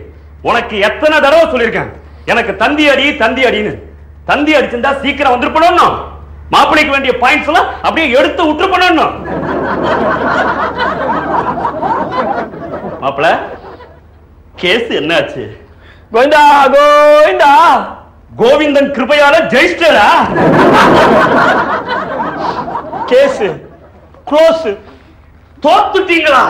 உனக்கு எத்தனை தடவை சொல்லியிருக்கேன்? எனக்கு தந்தி அடி தந்தி அடின்னு. தந்தி அடிச்சிருந்தா சீக்கிரம் வந்துருப்பணும் மாப்பிளைக்கு வேண்டிய பாயிண்ட்ஸ் எல்லாம் அப்படியே எடுத்து விட்டு பண்ணணும் மாப்பிள கேஸ் என்னாச்சு? கோவிந்தா கோவிந்தா! கோவிந்தன் கிருபையால ஜெயிஸ்டரா கேஸ் க்ளோஸ் தோத்துட்டீங்களா?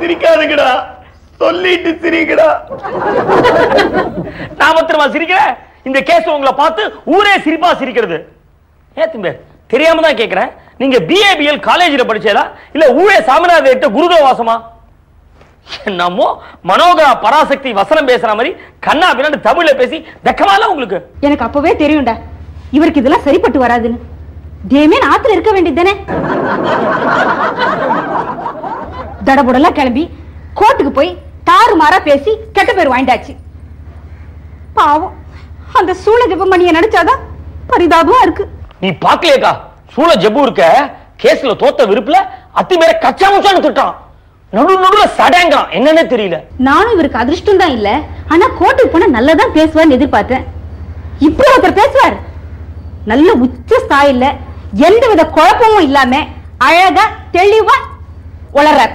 சிரிக்காதுங்கடா. சொல்லிட்டு சிரிக்கடா நான் பத்திரமா சிரிக்கிறேன்? இந்த கேஸ் உங்களை பார்த்து ஊரே சிரிப்பா சிரிக்கிறது. ஏ தெரியாம தான் கேக்குறேன். நீங்க பிஏபிஎல் காலேஜ்ல படிச்சதா? இல்ல ஊரே சாமிநாத குருகுல வாசமா? என்னமோ மனோகரா பராசக்தி வசனம் பேசுற மாதிரி கண்ணா பின்னாடி தமிழ்ல பேசி வெக்கமால உங்களுக்கு? எனக்கு அப்பவே தெரியும்டா. இவருக்கு இதெல்லாம் சரிப்பட்டு வராதுன்னு. தேமேன் ஆத்துல இருக்க வேண்டியது தானே? தடபுடலாம் கிளம்பி கோர்ட்டுக்கு போய் தாறுமாறா பேசி கெட்ட பேர் வாங்கிட்டாச்சு. பாவம். அந்த சூழ ஜெபமணியை நடிச்சாதான் பரிதாபமா இருக்கு. நீ பாக்கலையேக்கா? சூழ ஜப்பு இருக்க கேஸ்ல தோத்த விருப்புல அத்தி மேல கச்சா முச்சான்னு திட்டான். நடு நடுல சடங்கான் என்னன்னே தெரியல. நானும் இவருக்கு அதிர்ஷ்டம் தான் இல்ல. ஆனா கோர்ட்டுக்கு போனா நல்லதான் பேசுவார்னு எதிர்பார்த்தேன். இப்படி ஒருத்தர் பேசுவார். நல்ல உச்ச ஸ்தாயில எந்த வித குழப்பமும் இல்லாம அழகா தெளிவா உளறார்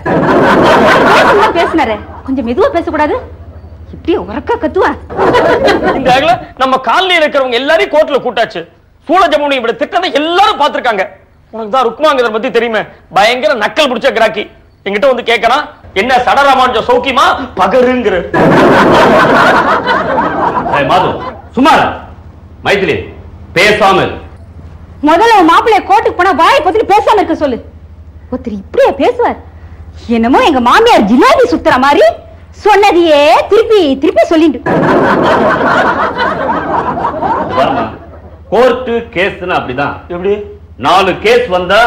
பேசினாரு. கொஞ்சம் மெதுவா பேசக்கூடாது. இப்படி உறக்க கத்துவா நம்ம காலனியில் இருக்கிறவங்க எல்லாரையும் கோர்ட்ல கூட்டாச்சு சூழ ஜமுனி இப்படி திட்டத்தை எல்லாரும் பார்த்திருக்காங்க. உனக்கு தான் ருக்மாங்கதர் பத்தி தெரியுமே? பயங்கர நக்கல் பிடிச்ச கிராக்கி. என்கிட்ட வந்து கேட்கறான் என்ன சடராமாஞ்ச சௌக்கியமா? பகருங்கிற. மாது சுமார் மைதிலி பேசாமல். முதல்ல மாப்பிள்ளைய கோர்ட்டுக்கு போனா வாயை பத்தி பேசாம இருக்க சொல்லு. ஒருத்தர் இப்படியே பேசுவார்? என்னமோ எங்க மாமியார் ஜிலாபி சுத்துற மாதிரி சொன்னதையே திருப்பி திருப்பி சொல்லிட்டு கோர்ட்டு கேஸ்னா அப்படிதான். எப்படி? நாலு கேஸ் வந்தா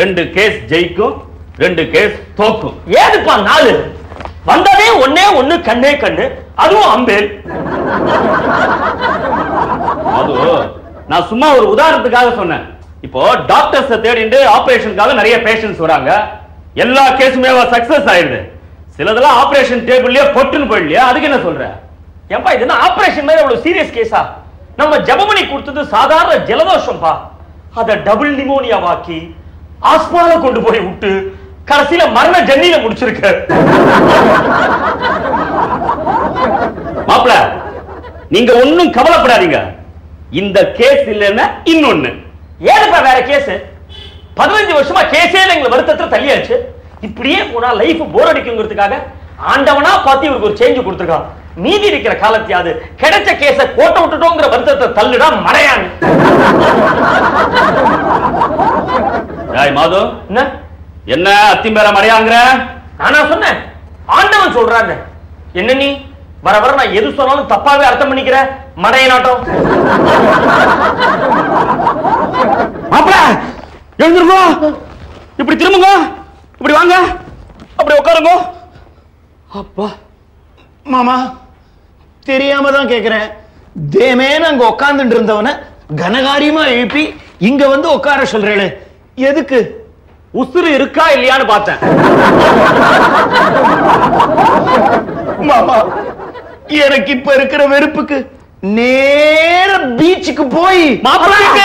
ரெண்டு கேஸ் ஜெயிக்கும். ரெண்டு கேஸ் தோக்கும் ஏதுப்பா நாலு? வந்ததே ஒண்ணே ஒண்ணு கண்ணே கண்ணு. அதுவும் அம்பேல். அது நான் சும்மா ஒரு உதாரணத்துக்காக சொன்னேன். இப்போ டாக்டர்ஸ் தேடிட்டு ஆபரேஷனுக்காக நிறைய பேஷண்ட்ஸ் வராங்க. எல்லா கேஸுமே சக்சஸ் ஆயிடுது. சிலதெல்லாம் ஆபரேஷன் டேபிள்லயே பொட்டுன்னு போயிடலையா அதுக்கு என்ன சொல்ற? ஏன்பா இது என்ன ஆபரேஷன் மாதிரி அவ்வளவு சீரியஸ் கேஸா நம்ம ஜெபமணி கொடுத்தது சாதாரண ஜலதோஷம்பா. அத டபுள் நிமோனியா வாக்கி ஆஸ்மால கொண்டு போய் விட்டு கடைசியில மரண ஜன்னியில முடிச்சிருக்க மாப்பிள நீங்க ஒண்ணும் கவலைப்படாதீங்க. இந்த கேஸ் இல்லைன்னா இன்னொன்னு. ஏதுப்பா வேற கேஸ்? பதினஞ்சு வருஷமா கேஸே எங்களை வருத்தத்துல தள்ளியாச்சு. இப்படியே போனா லைஃப் போர் அடிக்குங்கிறதுக்காக ஆண்டவனா பார்த்து இவருக்கு ஒரு சேஞ்ச் கொடுத்துருக்கான். மீதி இருக்கிற காலத்தையாவது கிடைச்ச கேஸ கோட்டை விட்டுட்டோங்கிற வருத்தத்தை தள்ளுடா மடையான். டேய் மாது என்ன? என்ன அத்திம்பேர மறையாங்கிற நானா சொன்னேன். ஆண்டவன் சொல்றாங்க. என்ன நீ? வர வர நான் எது சொன்னாலும் தப்பாவே அர்த்தம் பண்ணிக்கிற? மடையனாட்டம் மாப்பிள எழுந்திருங்கோ. இப்படி திரும்புங்க. இப்படி வாங்க. அப்படி உட்காருங்க. அப்பா மாமா தெரியாம தான் கேக்குறேன். தேமேன்னு அங்க உட்கார்ந்துட்டு இருந்தவன கனகாரியமா எழுப்பி இங்க வந்து உட்கார சொல்றேளே எதுக்கு? உசுறு இருக்கா இல்லையான்னு பார்த்தேன். மாமா எனக்கு இப்ப இருக்கிற வெறுப்புக்கு நேர பீச்சுக்கு போய் மாப்பிள்ளைங்க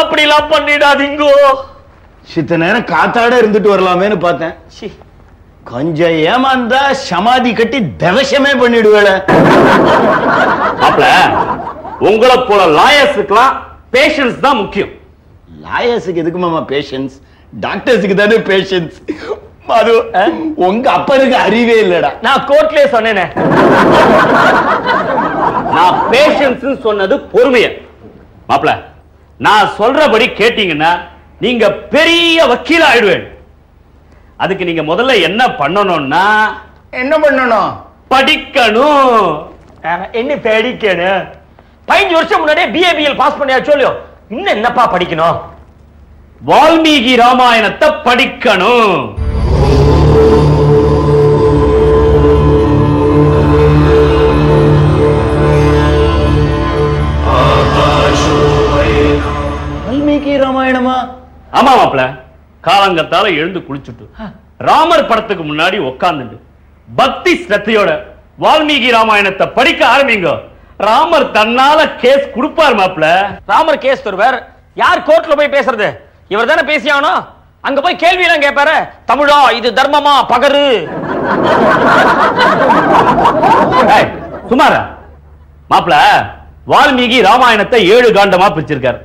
அப்படிலாம் பண்ணிடாதீங்கோ. சித்த நேரம் காத்தாட இருந்துட்டு வரலாமேன்னு பார்த்தேன். கொஞ்சம் ஏமாந்தா சமாதி கட்டி தவசமே பண்ணிடுவேல மாப்பிள உங்களை போல லாயர்ஸுக்கெல்லாம் பேஷன்ஸ் தான் முக்கியம். லாயர்ஸுக்கு எதுக்கு மாமா பேஷன்ஸ் டாக்டர்ஸுக்கு தானே பேஷன்ஸ் அது உங்க அப்பனுக்கு அறிவே இல்லடா. நான் கோர்ட்லயே சொன்னேனே. நான் பேஷன்ஸ் சொன்னது பொறுமைய. மாப்பிள நான் சொல்றபடி கேட்டீங்கன்னா நீங்க பெரிய வக்கீல் ஆயிடுவேன். அதுக்கு நீங்க முதல்ல என்ன பண்ணணும்னா என்ன பண்ணணும்? படிக்கணும். என்ன படிக்கணும்? பதினஞ்சு வருஷம் முன்னாடியே பிஏபிஎல் பாஸ் பண்ணியாச்சோ இல்லையோ? இன்னும் என்னப்பா படிக்கணும்? வால்மீகி ராமாயணத்தை படிக்கணும். வால்மீகி ராமாயணமா? ஆமா மாப்ள காலங்கத்தால எழுந்து குளிச்சுட்டு ராமர் படத்துக்கு முன்னாடி உட்கார்ந்துட்டு பக்தி ஸ்ரத்தையோட வால்மீகி ராமாயணத்தை படிக்க ஆரம்பிங்க. ராமர் தன்னால கேஸ் கொடுப்பார் மாப்ள ராமர் கேஸ் தருவார். யார் கோர்ட்ல போய் பேசுறது? இவர் தானே பேசியானோ அங்க போய் கேள்வி எல்லாம் கேட்பாரு தமிழா இது தர்மமா? பகரு. சுமாரா? மாப்ள வால்மீகி ராமாயணத்தை ஏழு காண்டமா பிரிச்சிருக்கார்.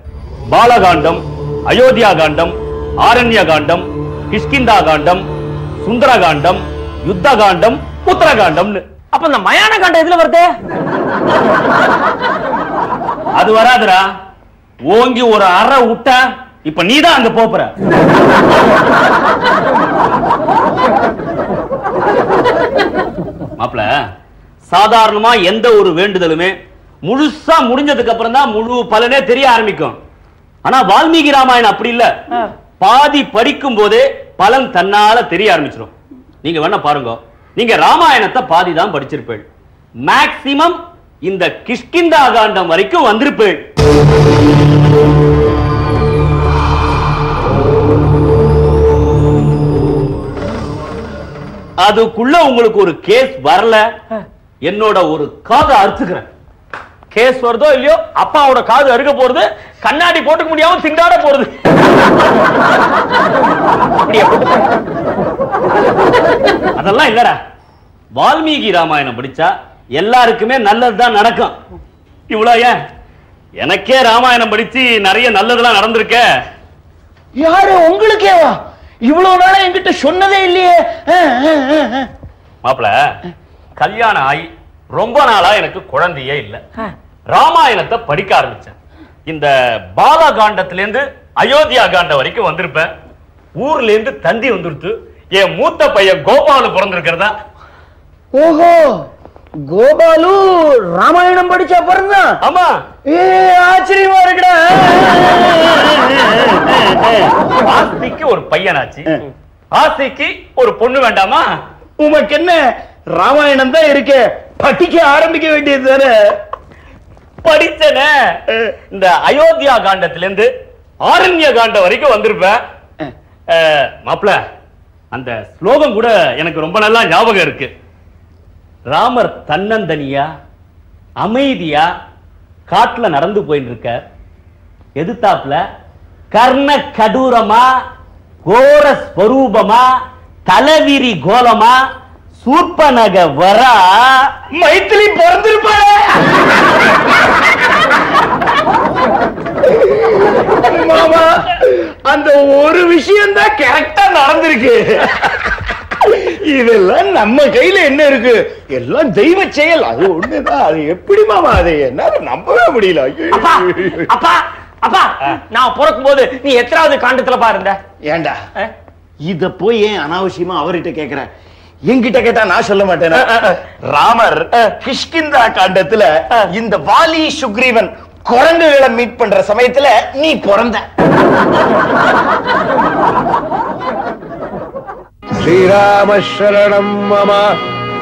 பாலகாண்டம் அயோத்தியா காண்டம் ஆரண்ய காண்டம் கிஷ்கிந்தா காண்டம் சுந்தர காண்டம் யுத்த காண்டம் உத்தர காண்டம்னு. அப்ப இந்த மயான காண்டம் எதுல வருது? அது வராதுடா. ஓங்கி ஒரு அறை விட்டா இப்ப நீதான் அங்க போற மாப்ள சாதாரணமா எந்த ஒரு வேண்டுதலுமே முழுசா முடிஞ்சதுக்கு அப்புறம் தான் முழு பலனே தெரிய ஆரம்பிக்கும். ஆனா வால்மீகி ராமாயணம் அப்படி இல்ல. பாதி படிக்கும் போதே பலன் தன்னால தெரிய ஆரம்பிச்சிடும் நீங்க வேணா பாருங்க. நீங்க ராமாயணத்தை பாதி தான் படிச்சிருப்பேள். மேக்சிமம் இந்த கிஷ்கிந்தா காண்டம் வரைக்கும் வந்திருப்பேள். அதுக்குள்ள உங்களுக்கு ஒரு கேஸ் வரல. என்னோட ஒரு காதை அறுத்துக்கிறேன். கேஸ் வருதோ இல்லையோ அப்பாவோட காது அறுக்க போறது கண்ணாடி போட்டுக்க முடியாம திண்டாட போறது? அதெல்லாம் இல்லடா. வால்மீகி ராமாயணம் படிச்சா எல்லாருக்குமே நல்லதுதான் நடக்கும். இவ்வளவு ஏன்? எனக்கே ராமாயணம் படிச்சு நிறைய நல்லதெல்லாம் நடந்திருக்க. யாரு? உங்களுக்கேவா? இவ்வளவு நாளா என்கிட்ட சொன்னதே இல்லையே. மாப்பிள கல்யாணம் ஆகி ரொம்ப நாளா எனக்கு குழந்தையே இல்ல. ராமாயணத்தை படிக்க ஆரம்பிச்சேன். இந்த பாலகாண்டத்துல இருந்து அயோத்தியா காண்டம் வரைக்கும் வந்திருப்பேன். ஊர்ல இருந்து தந்தி வந்துருத்து என் மூத்த பையன் கோபாலு பிறந்திருக்கிறதா. ஓஹோ! கோபாலு ராமாயணம் படிச்சா பிறந்தான் ஆமா. ஏ ஆச்சரியமா இருக்குடா. ஆஸ்திக்கு ஒரு பையனாச்சு. ஆசைக்கு ஒரு பொண்ணு வேண்டாமா? உமக்கு என்ன ராமாயணம் தான் இருக்கு. படிக்க ஆரம்பிக்க வேண்டியது தானே. படிச்சனே. இந்த அயோத்தியா காண்டத்துல இருந்து ஆரண்ய காண்டம் வரைக்கும் வந்திருப்பேன். மாப்ள அந்த ஸ்லோகம் கூட எனக்கு ரொம்ப நல்லா ஞாபகம் இருக்கு. ராமர் தன்னந்தனியா அமைதியா காட்டுல நடந்து போயின்னு இருக்கார் எதிர்த்தாப்புல கர்ண கடூரமா கோர ஸ்வரூபமா தலைவிரி கோலமா சூர்பனக வரா. மைத்திலி பிறந்திருப்ப மாமா அந்த ஒரு விஷயம் தான் கரெக்டா நடந்திருக்கு. இதெல்லாம் நம்ம கையில என்ன இருக்கு? எல்லாம் தெய்வ செயல். அது ஒண்ணுதான் அது எப்படி மாமா? அது என்னால நம்பவே முடியல. அப்பா அப்பா நான் பிறக்கும் போது நீ எத்தனாவது காண்டத்துல பாருந்த? ஏண்டா? இத போய் ஏன் அனாவசியமா அவர்கிட்ட கேக்குற? என்கிட்ட கேட்டா நான் சொல்ல மாட்டேன்? ராமர் கிஷ்கிந்தா காண்டத்துல இந்த வாலி சுக்ரீவன் குரங்குகளை மீட் பண்ற சமயத்துல நீ பிறந்த. श्रीरामशरणं मम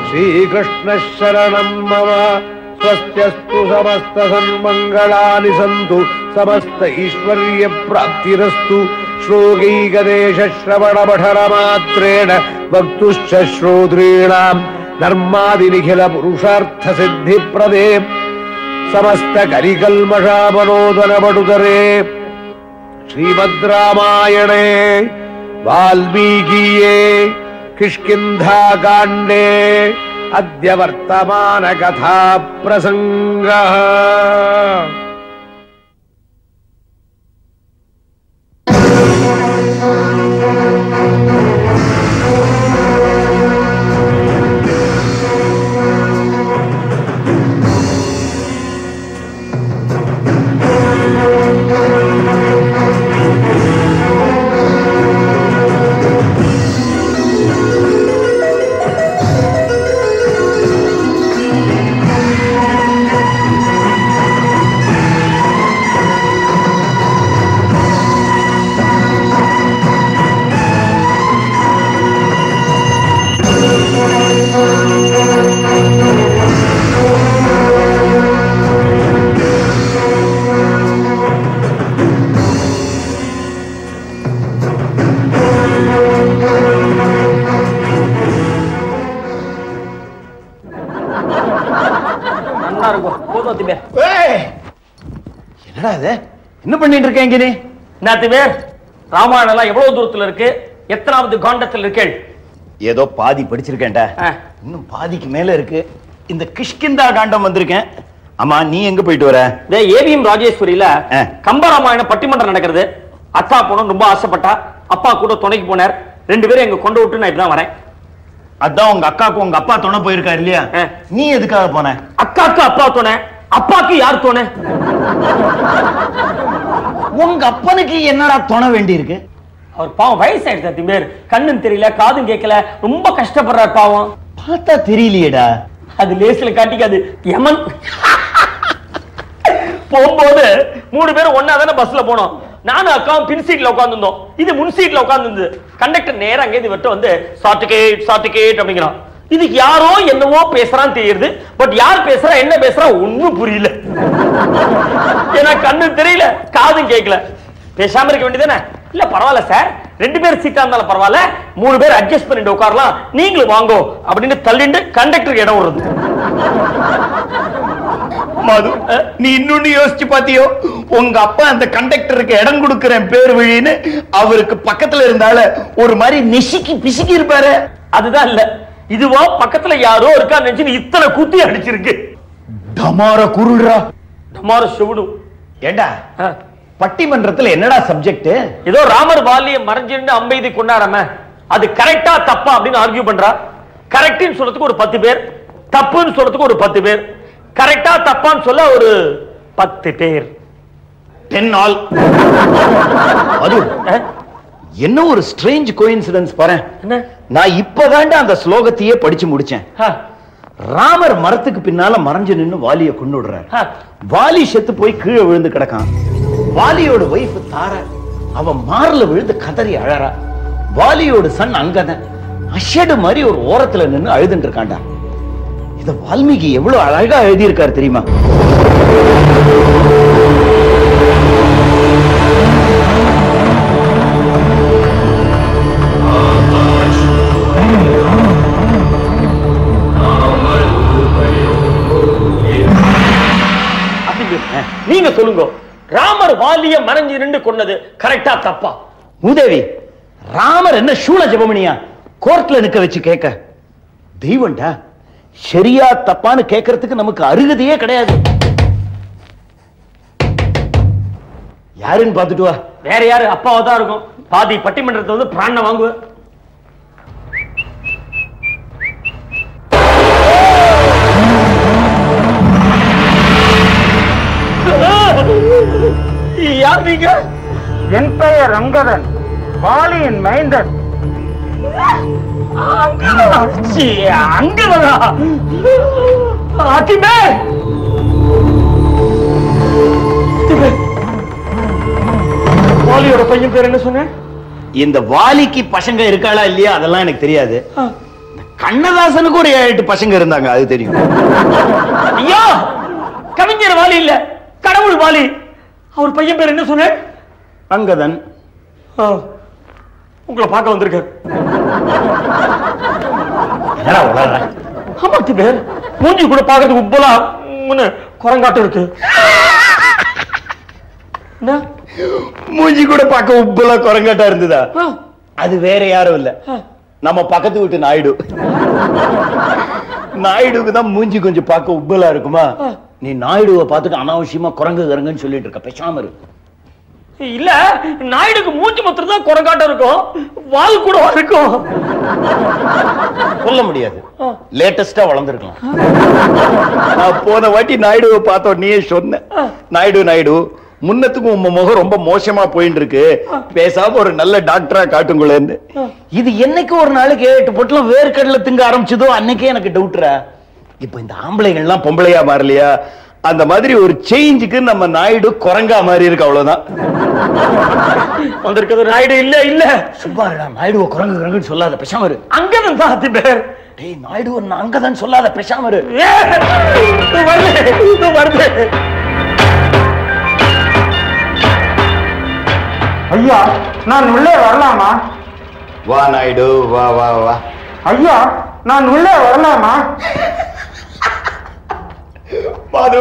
श्रीकृष्णशरणं मम। स्वस्त्यस्तु समस्तसन्मङ्गलानि सन्तु समस्त ऐश्वर्यप्राप्तिरस्तु श्लोकैकदेशश्रवणपठनमात्रेण वक्तुश्च श्रोत्रीणाम् धर्मादिनिखिलपुरुषार्थसिद्धिप्रदे। समस्तकलिकल्मषामनोदनपटुतरे श्रीमद् रामायणे वाल्मीकिये किष्किन्धाकाण्डे अद्य वर्तमानकथाप्रसङ्गः பண்ணிட்டு இருக்க இங்க நீ திபேர் ராமாயணம் எல்லாம் எவ்வளவு தூரத்துல இருக்கு? எத்தனாவது காண்டத்தில் இருக்கேள் ஏதோ பாதி படிச்சிருக்கேன்டா. இன்னும் பாதிக்கு மேல இருக்கு. இந்த கிஷ்கிந்தா காண்டம் வந்திருக்கேன். ஆமா நீ எங்க போயிட்டு வர? ஏவிஎம் ராஜேஸ்வரியில கம்பராமாயண பட்டிமன்றம் நடக்கிறது. அத்தா போகணும் ரொம்ப ஆசைப்பட்டா. அப்பா கூட துணைக்கு போனார். ரெண்டு பேரும் எங்க கொண்டு விட்டு நான் இப்பதான் வரேன். அதான் உங்க அக்காக்கு உங்க அப்பா துணை போயிருக்காரு இல்லையா? நீ எதுக்காக போன? அக்காக்கு அப்பா துணை. அப்பாக்கு யார் துணை? உங்க அப்பனுக்கு என்னடா துணை வேண்டி இருக்கு அவர் பாவம் வயசாயிடுச்சு திபேர் கண்ணும் தெரியல காதும் கேட்கல. ரொம்ப கஷ்டப்படுறார் பாவம். பார்த்தா தெரியலையேடா. அது லேசில காட்டிக்காது. யமன். போகும்போது மூணு பேரும் ஒன்னா தானே பஸ்ல போனோம். நானும் அக்காவும் பின் சீட்ல உட்காந்துருந்தோம் இது முன் சீட்ல உட்காந்துருந்து கண்டக்டர் நேரா அங்கே இவர்கிட்ட வந்து சார்டிகேட் சார்டிகேட் அப்படிங்கிறான். இதுக்கு யாரோ என்னவோ பேசுறான்னு தெரியுது. பட் யார் பேசுறா என்ன பேசுறா ஒண்ணும் புரியல. ஏன்னா கண்ணு தெரியல காதும் கேட்கல பேசாம இருக்க வேண்டியதானே இல்ல பரவாயில்ல சார் ரெண்டு பேர் சீட்டா இருந்தாலும் பரவாயில்ல. மூணு பேர் அட்ஜஸ்ட் பண்ணிட்டு உட்காரலாம். நீங்களும் வாங்கோ அப்படின்னு தள்ளிட்டு கண்டக்டருக்கு இடம் வருது மது நீ இன்னொன்னு யோசிச்சு பாத்தியோ? உங்க அப்பா அந்த கண்டக்டருக்கு இடம் கொடுக்கறேன் பேர் வழின்னு அவருக்கு பக்கத்துல இருந்தால ஒரு மாதிரி நெசிக்கி பிசுக்கி இருப்பாரு. அதுதான் இல்ல. இதுவா பக்கத்துல யாரோ இருக்கா நினைச்சு இத்தனை குத்தி அடிச்சிருக்கு. டமார குருடுறா டமார சிவடு. ஏண்டா? பட்டிமன்றத்துல என்னடா சப்ஜெக்ட் ஏதோ ராமர் வாலியை மறைஞ்சிருந்து அம்பெய்தி கொண்டாடாம அது கரெக்டா தப்பா அப்படின்னு ஆர்கியூ பண்றா. கரெக்ட்னு சொல்றதுக்கு ஒரு பத்து பேர். தப்புன்னு சொல்றதுக்கு ஒரு பத்து பேர். கரெக்டா தப்பான்னு சொல்ல ஒரு பத்து பேர். டென் ஆல் அது என்ன ஒரு ஸ்ட்ரேஞ்ச் கோயின்சிடன்ஸ் பாரு நான் இப்பதான்டா அந்த ஸ்லோகத்தையே படிச்சு முடிச்சேன். ராமர் மரத்துக்கு பின்னால மறைஞ்சு நின்னு வாலிய கொண்டு விடுறார் வாலி செத்து போய் கீழே விழுந்து கிடக்கான். வாலியோட வைஃப் தார அவ மார்ல விழுந்து கதறி அழறா. வாலியோட சன் அங்கதான் அஷடு மாதிரி ஒரு ஓரத்துல நின்னு அழுதுட்டு இருக்கான்டா. இத வால்மீகி எவ்வளவு அழகா எழுதியிருக்காரு தெரியுமா? நீங்க சொல்லுங்க. ராமர் வாலிய மறைஞ்சு நின்று கொன்னது கரெக்டா தப்பா? மூதேவி ராமர் என்ன சூழ ஜெபமணியா? கோர்ட்ல நிக்க வச்சு கேட்க. தெய்வம்டா சரியா தப்பான்னு கேட்கறதுக்கு நமக்கு அருகதையே கிடையாது. யாருன்னு பார்த்துட்டு வா. வேற யாரு? அப்பாவா தான் இருக்கும். பாதி பட்டிமன்றத்தை வந்து பிராண வாங்குவ. யார் நீங்க என் பெயர் ரங்கதன் வாலியின் மைந்தன். அத்திமே வாலியோட பையன் பேர் என்ன சொன்னேன் இந்த வாலிக்கு பசங்க இருக்காளா இல்லையா? அதெல்லாம் எனக்கு தெரியாது. கண்ணதாசனுக்கு ஒரு ஏழு எட்டு பசங்க இருந்தாங்க அது தெரியும். ஐயா! கவிஞர் வாலி இல்ல கடவுள் வாலி. அவர் பையன் பேர் என்ன சொன்னேன் அங்கதன் உங்களை பார்க்க வந்திருக்காரு? ஆமா பேர். மூஞ்சி கூட பார்க்கறதுக்கு உப்பலா குரங்காட்டம் இருக்கு. மூஞ்சி கூட பார்க்க உப்புல குரங்காட்டா இருந்ததா? அது வேற யாரும் இல்ல. நம்ம பக்கத்து வீட்டு நாயுடு. நாயுடுக்கு தான் மூஞ்சி கொஞ்சம் பார்க்க உப்பலா இருக்குமா? நீ நாயுடுவை பார்த்துட்டு அனாவசியமா குரங்கு கரங்குன்னு சொல்லிட்டு இருக்க. பேசாம இரு. இல்ல நாயுடுக்கு மூஞ்சி மாத்திரம் தான் குரங்காட்டம் இருக்கும். வால் கூட இருக்கும். சொல்ல முடியாது. லேட்டஸ்டா வளர்ந்துருக்கலாம். நான் போன வாட்டி நாயுடுவை பார்த்தோம் நீயே சொன்ன. நாயுடு நாயுடு முன்னத்துக்கும் உங்க முகம் ரொம்ப மோசமா போயிட்டு இருக்கு பேசாம ஒரு நல்ல டாக்டரா காட்டுங்களேன்னு. இது என்னைக்கு ஒரு நாளைக்கு எட்டு பொட்டலம் வேர்க்கடலை திங்க ஆரம்பிச்சதோ அன்னைக்கே எனக்கு டவுட்ரா இப்ப இந்த ஆம்பளைங்கள்லாம் பொம்பளையா மாறலையா? அந்த மாதிரி ஒரு சேஞ்சுக்கு நம்ம நாயுடு குரங்கா மாதிரி இருக்கு அவ்வளவுதான். வந்திருக்கிறது நாயுடு இல்ல இல்ல. சும்மா நாயுடுவை குரங்கு குரங்குன்னு சொல்லாத பேசாம இரு அங்கதான் தான் அத்தி பேர். டேய் நாயுடு நான் அங்கதான் சொல்லாத பேசாம இரு வருது ஐயா நான் உள்ளே வரலாமா? வா நாயுடு வா வா வா. ஐயா நான் உள்ளே வரலாமா? பாது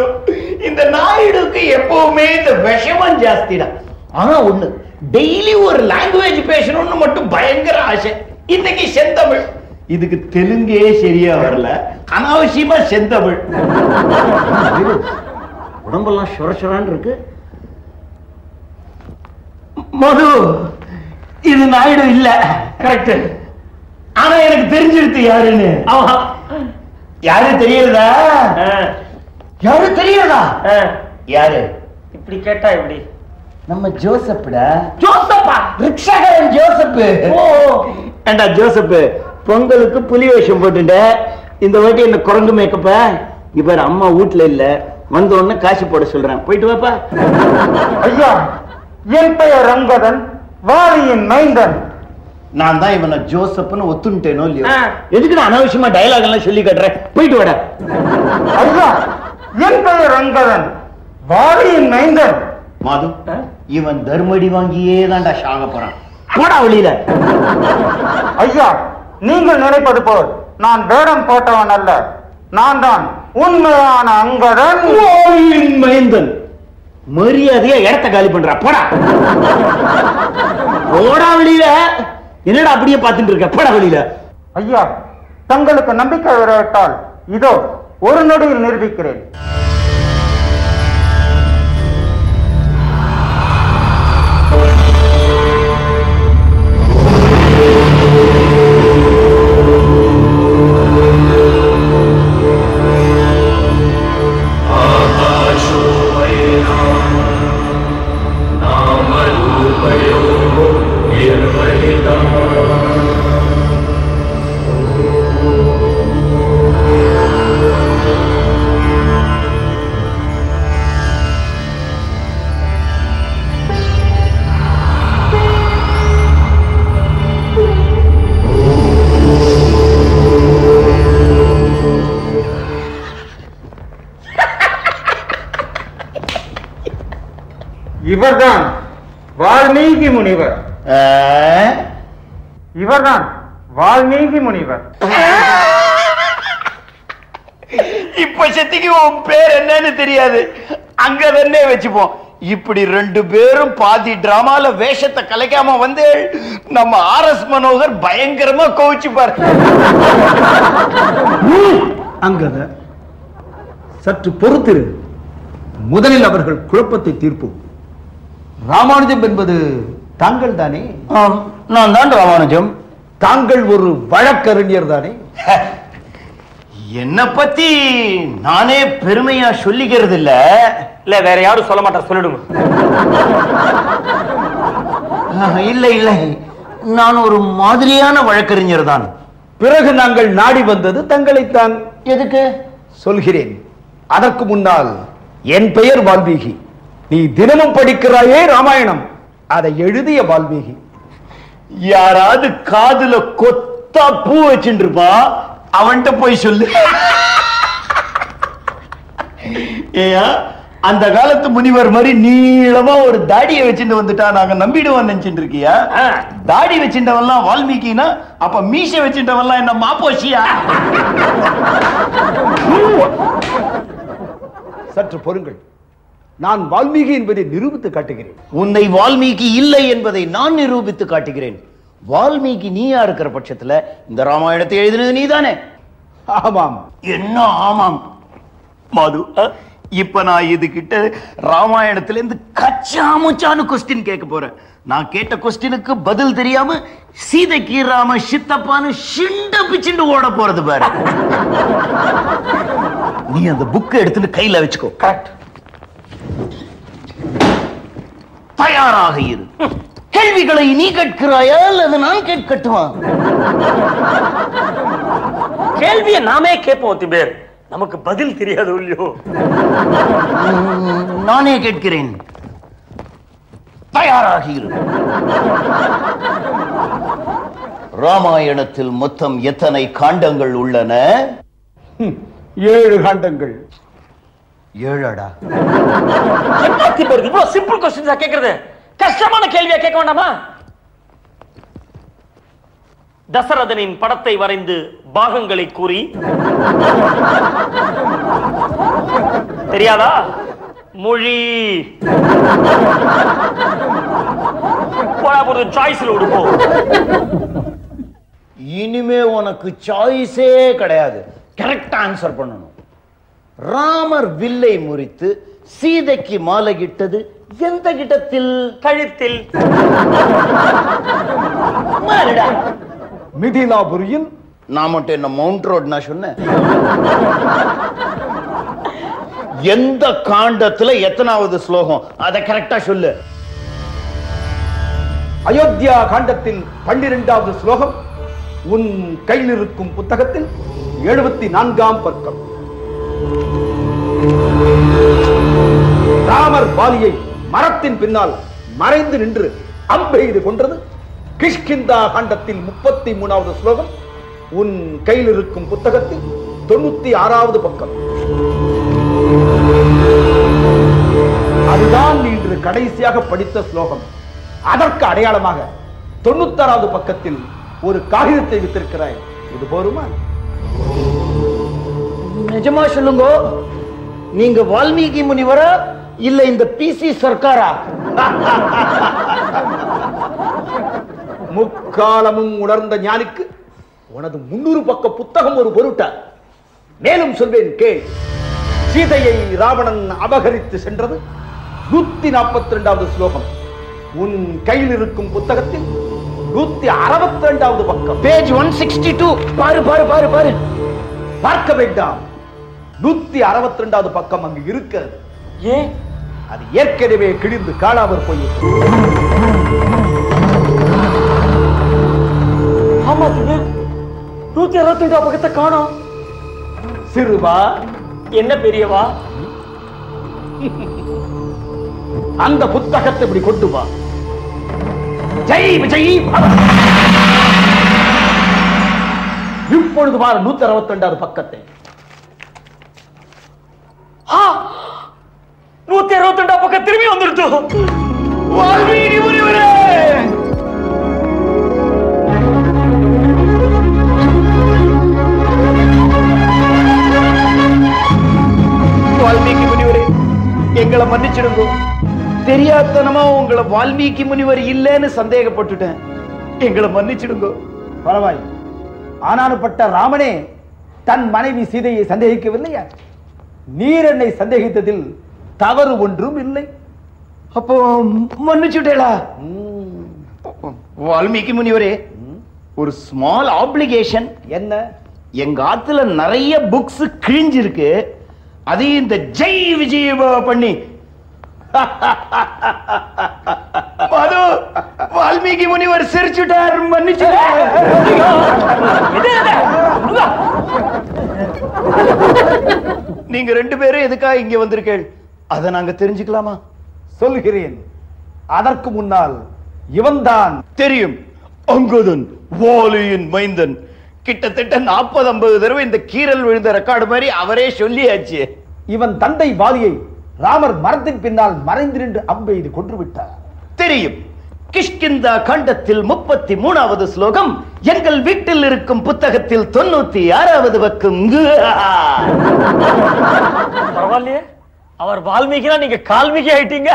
இந்த நாயுடுக்கு எப்பவுமே இந்த விஷமம் ஜாஸ்திடா. ஆனா ஒண்ணு டெய்லி ஒரு லாங்குவேஜ் பேசணும்னு மட்டும் பயங்கர ஆசை. இன்னைக்கு செந்தமிழ். இதுக்கு தெலுங்கே சரியா வரல அனாவசியமா செந்தமிழ். உடம்பெல்லாம் சுர சுரான்னு இருக்கு. மது இது நாயுடு இல்ல. கரெக்ட் ஆனா எனக்கு தெரிஞ்சிருத்து யாருன்னு. ஆமா யாரு தெரியறதா ஆ, யாரு தெரியறதா? ஆ. யாரு? இப்படி கேட்டா எப்படி? நம்ம ஜோசப்டா ஜோசப்பா? ரிக்ஷாக்காரன் ஜோசப் ஓ. ஏண்டா ஜோசப் பொங்கலுக்கு புலி வேஷம் போட்டுட்ட. இந்த வாட்டி என்ன குரங்கு மேக்கப்ப இவர் அம்மா வீட்ல இல்ல. வந்த உடனே காசு போட சொல்றேன். போயிட்டு வாப்பா. ஐயா என் பெயர் ரங்கதன் வாலியின் மைந்தன். நான் தான் இவனை ஜோசப்னு ஒத்துட்டேனோ இல்லையோ? ஆ. எதுக்கு நான் அனாவசியமா டயலாக் எல்லாம் சொல்லி கட்டுறேன் போயிட்டு வாடா. ஐயா என் பெயர் ரங்கதன் வாலியின் மைந்தன். மாது இவன் தர்மடி வாங்கியே தான்டா சாக போறான். போடா வெளியில. ஐயா நீங்கள் நினைப்பது போல் நான் வேடம் போட்டவன் அல்ல. நான் தான் உண்மையான அங்கதன் கோவிலின் மைந்தன். மரியாதையா இடத்த காலி பண்றா. போடா. போடா வெளியில. என்னடா அப்படியே பார்த்துட்டு இருக்க? போடா வெளியில. ஐயா தங்களுக்கு நம்பிக்கை வரவிட்டால் இதோ ஒரு நொடியில் நிரூபிக்கிறேன். இவர்தான் வால்மீகி முனிவர்? இவர்தான் வால்மீகி முனிவர். இப்ப செத்திக்கு உன் பேர் என்னன்னு தெரியாது. அங்க தானே வச்சுப்போம். இப்படி ரெண்டு பேரும் பாதி டிராமால வேஷத்தை கலைக்காம வந்து நம்ம ஆர் எஸ் மனோகர் பயங்கரமா கோவிச்சுப்பார். அங்கத சற்று பொறுத்திரு. முதலில் அவர்கள் குழப்பத்தை தீர்ப்போம். ராமானுஜம் என்பது தாங்கள் தானே? நான் தான் ராமானுஜம். தாங்கள் ஒரு வழக்கறிஞர் தானே? என்ன பத்தி நானே பெருமையா சொல்லிக்கிறது இல்ல இல்ல வேற யாரும் சொல்ல மாட்டா சொல்லிடுங்க. இல்ல இல்ல. நான் ஒரு மாதிரியான வழக்கறிஞர் தான். பிறகு நாங்கள் நாடி வந்தது தங்களைத்தான். எதுக்கு? சொல்கிறேன். அதற்கு முன்னால் என் பெயர் வால்மீகி. நீ தினமும் படிக்கிறாயே ராமாயணம். அதை எழுதிய வால்மீகி. யாராவது காதுல கொத்தா பூ வச்சுட்டு இருப்பா அவன்கிட்ட போய் சொல்லு. ஏயா அந்த காலத்து முனிவர் மாதிரி நீளமா ஒரு தாடியை வச்சுட்டு வந்துட்டா நாங்க நம்பிடுவோம் நினைச்சிட்டு இருக்கியா தாடி வச்சுட்டவன்லாம் வால்மீகினா அப்ப மீச வச்சுட்டவன்லாம் என்ன மாப்போசியா? சற்று பொறுங்கள். நான் வால்மீகி என்பதை நிரூபித்து காட்டுகிறேன். உன்னை வால்மீகி இல்லை என்பதை நான் நிரூபித்து காட்டுகிறேன். வால்மீகி நீயா இருக்கிற பட்சத்துல இந்த ராமாயணத்தை எழுதினது நீதானே? ஆமாம். என்ன ஆமாம்? மது இப்ப நான் இது கிட்ட ராமாயணத்துல இருந்து கச்சா முச்சான்னு கொஸ்டின் கேட்க போறேன். நான் கேட்ட கொஸ்டினுக்கு பதில் தெரியாம சீதைக்கு ராம சித்தப்பான்னு சிண்ட பிச்சுண்டு ஓட போறது பாரு. நீ அந்த புக்கை எடுத்துட்டு கையில வச்சுக்கோ. கரெக்ட் தயாராக இரு. கேள்விகளை நீ கேட்கிறாயா அல்லது நான் கேட்கட்டுமா? கேள்வியை நாமே கேட்போம் திபேர். நமக்கு பதில் தெரியாது இல்லையோ? நானே கேட்கிறேன். தயாராக இரு. ராமாயணத்தில் மொத்தம் எத்தனை காண்டங்கள் உள்ளன? ஏழு காண்டங்கள். ஏழடா? இவ்வளவு சிம்பிள் கொஸ்டின்ஸா கேக்குறது? கஷ்டமான கேள்வியா கேட்க வேண்டாமா? தசரதனின் படத்தை வரைந்து பாகங்களை கூறி. தெரியாதா? மொழி. போடா ஒரு சாய்ஸ்ல விடுப்போம் இனிமே உனக்கு சாய்ஸே கிடையாது. கரெக்ட் ஆன்சர் பண்ணணும். ராமர் வில்லை முறித்து சீதைக்கு மாலையிட்டது எந்த கிட்டத்தில்? கழுத்தில். மிதிலாபுரியில் நான் மட்டும் என்ன மவுண்ட் ரோட் நான் சொன்னேன்? எந்த காண்டத்துல எத்தனாவது ஸ்லோகம்? அதை கரெக்டா சொல்லு. அயோத்தியா காண்டத்தில் பன்னிரெண்டாவது ஸ்லோகம் உன் கையில் இருக்கும் புத்தகத்தில் எழுபத்தி நான்காம் பக்கம். ராமர் பாலியை மரத்தின் பின்னால் மறைந்து நின்று அம்பெய்து கொன்றது. கிஷ்கிந்தா காண்டத்தில் முப்பத்தி மூணாவது ஸ்லோகம். உன் கையில் இருக்கும் புத்தகத்தில் தொண்ணூத்தி ஆறாவது பக்கம். அதுதான் நீ இன்று கடைசியாக படித்த ஸ்லோகம். அதற்கு அடையாளமாக தொண்ணூத்தாறாவது பக்கத்தில் ஒரு காகிதத்தை வித்திருக்கிறாய். இது போருமா? நிஜமா சொல்லுங்க நீங்க வால்மீகி முனிவரா இல்ல இந்த பிசி சர்க்காரா? முக்காலமும் உணர்ந்த ஞானிக்கு உனது முன்னூறு பக்க புத்தகம் ஒரு பொருட்டா. மேலும் சொல்வேன் கேள். சீதையை ராவணன் அபகரித்து சென்றது நூத்தி நாற்பத்தி இரண்டாவது ஸ்லோகம். உன் கையில் இருக்கும் புத்தகத்தில் நூத்தி அறுபத்தி இரண்டாவது பக்கம். பேஜ் ஒன் சிக்ஸ்டி டூ பாரு பாரு பாரு பாரு. பார்க்க வேண்டாம். நூத்தி அறுபத்தி இரண்டாவது பக்கம் அங்கு இருக்கிறது. ஏன்? அது ஏற்கனவே கிழிந்து காணாமற் போய் ஆமா நூத்தி அறுபத்தி ரெண்டாம் பக்கத்தை காணோம். சிறுவா. என்ன பெரியவா? அந்த புத்தகத்தை இப்படி கொண்டு வா. ஜெய் விஜய். இப்பொழுது பாரு நூத்தி அறுபத்தி ரெண்டாவது பக்கத்தை! நூத்தி அறுபத்தி ரெண்டா பக்கம் திரும்பி வந்துருச்சு வால்மீகி முனிவரே வால்மீகி முனிவரே எங்களை மன்னிச்சிடுங்க. தெரியாதனமா உங்களை வால்மீகி முனிவர் இல்லைன்னு சந்தேகப்பட்டுட்டேன். எங்களை மன்னிச்சிடுங்க. பரவாய் ஆனானுப்பட்ட ராமனே தன் மனைவி சீதையை சந்தேகிக்கவில்லையா? நீர் என்னை சந்தேகித்ததில் தவறு ஒன்றும் இல்லை. அப்போ மன்னிச்சுட்டேளா? வால்மீகி முனிவரே ஒரு ஸ்மால் ஆப்ளிகேஷன் என்ன? எங்க ஆத்துல நிறைய புக்ஸ் கிழிஞ்சிருக்கு. அதையும் இந்த ஜெய் விஜய் பண்ணி. மது வால்மீகி முனிவர் சிரிச்சுட்டார் மன்னிச்சு நீங்க ரெண்டு பேரும் எதுக்காக இங்க வந்திருக்கீள் அதை நாங்க தெரிஞ்சுக்கலாமா? சொல்கிறேன். அதற்கு முன்னால் இவன்தான் தெரியும். அங்குதன் வாலியின் மைந்தன். கிட்டத்தட்ட நாற்பது ஐம்பது தடவை இந்த கீரல் விழுந்த ரெக்கார்டு மாதிரி அவரே சொல்லியாச்சு. இவன் தந்தை வாலியை ராமர் மரத்தின் பின்னால் மறைந்திருந்து அம்பெய்து கொன்று விட்டார். தெரியும். கிஷ்கிந்தா கண்டத்தில் முப்பத்தி மூணாவது ஸ்லோகம் எங்கள் வீட்டில் இருக்கும் புத்தகத்தில் தொண்ணூத்தி ஆறாவது பக்கம் பரவாயில்லையே. அவர் வால்மீகினா நீங்க கால்மீகி ஆயிட்டீங்க.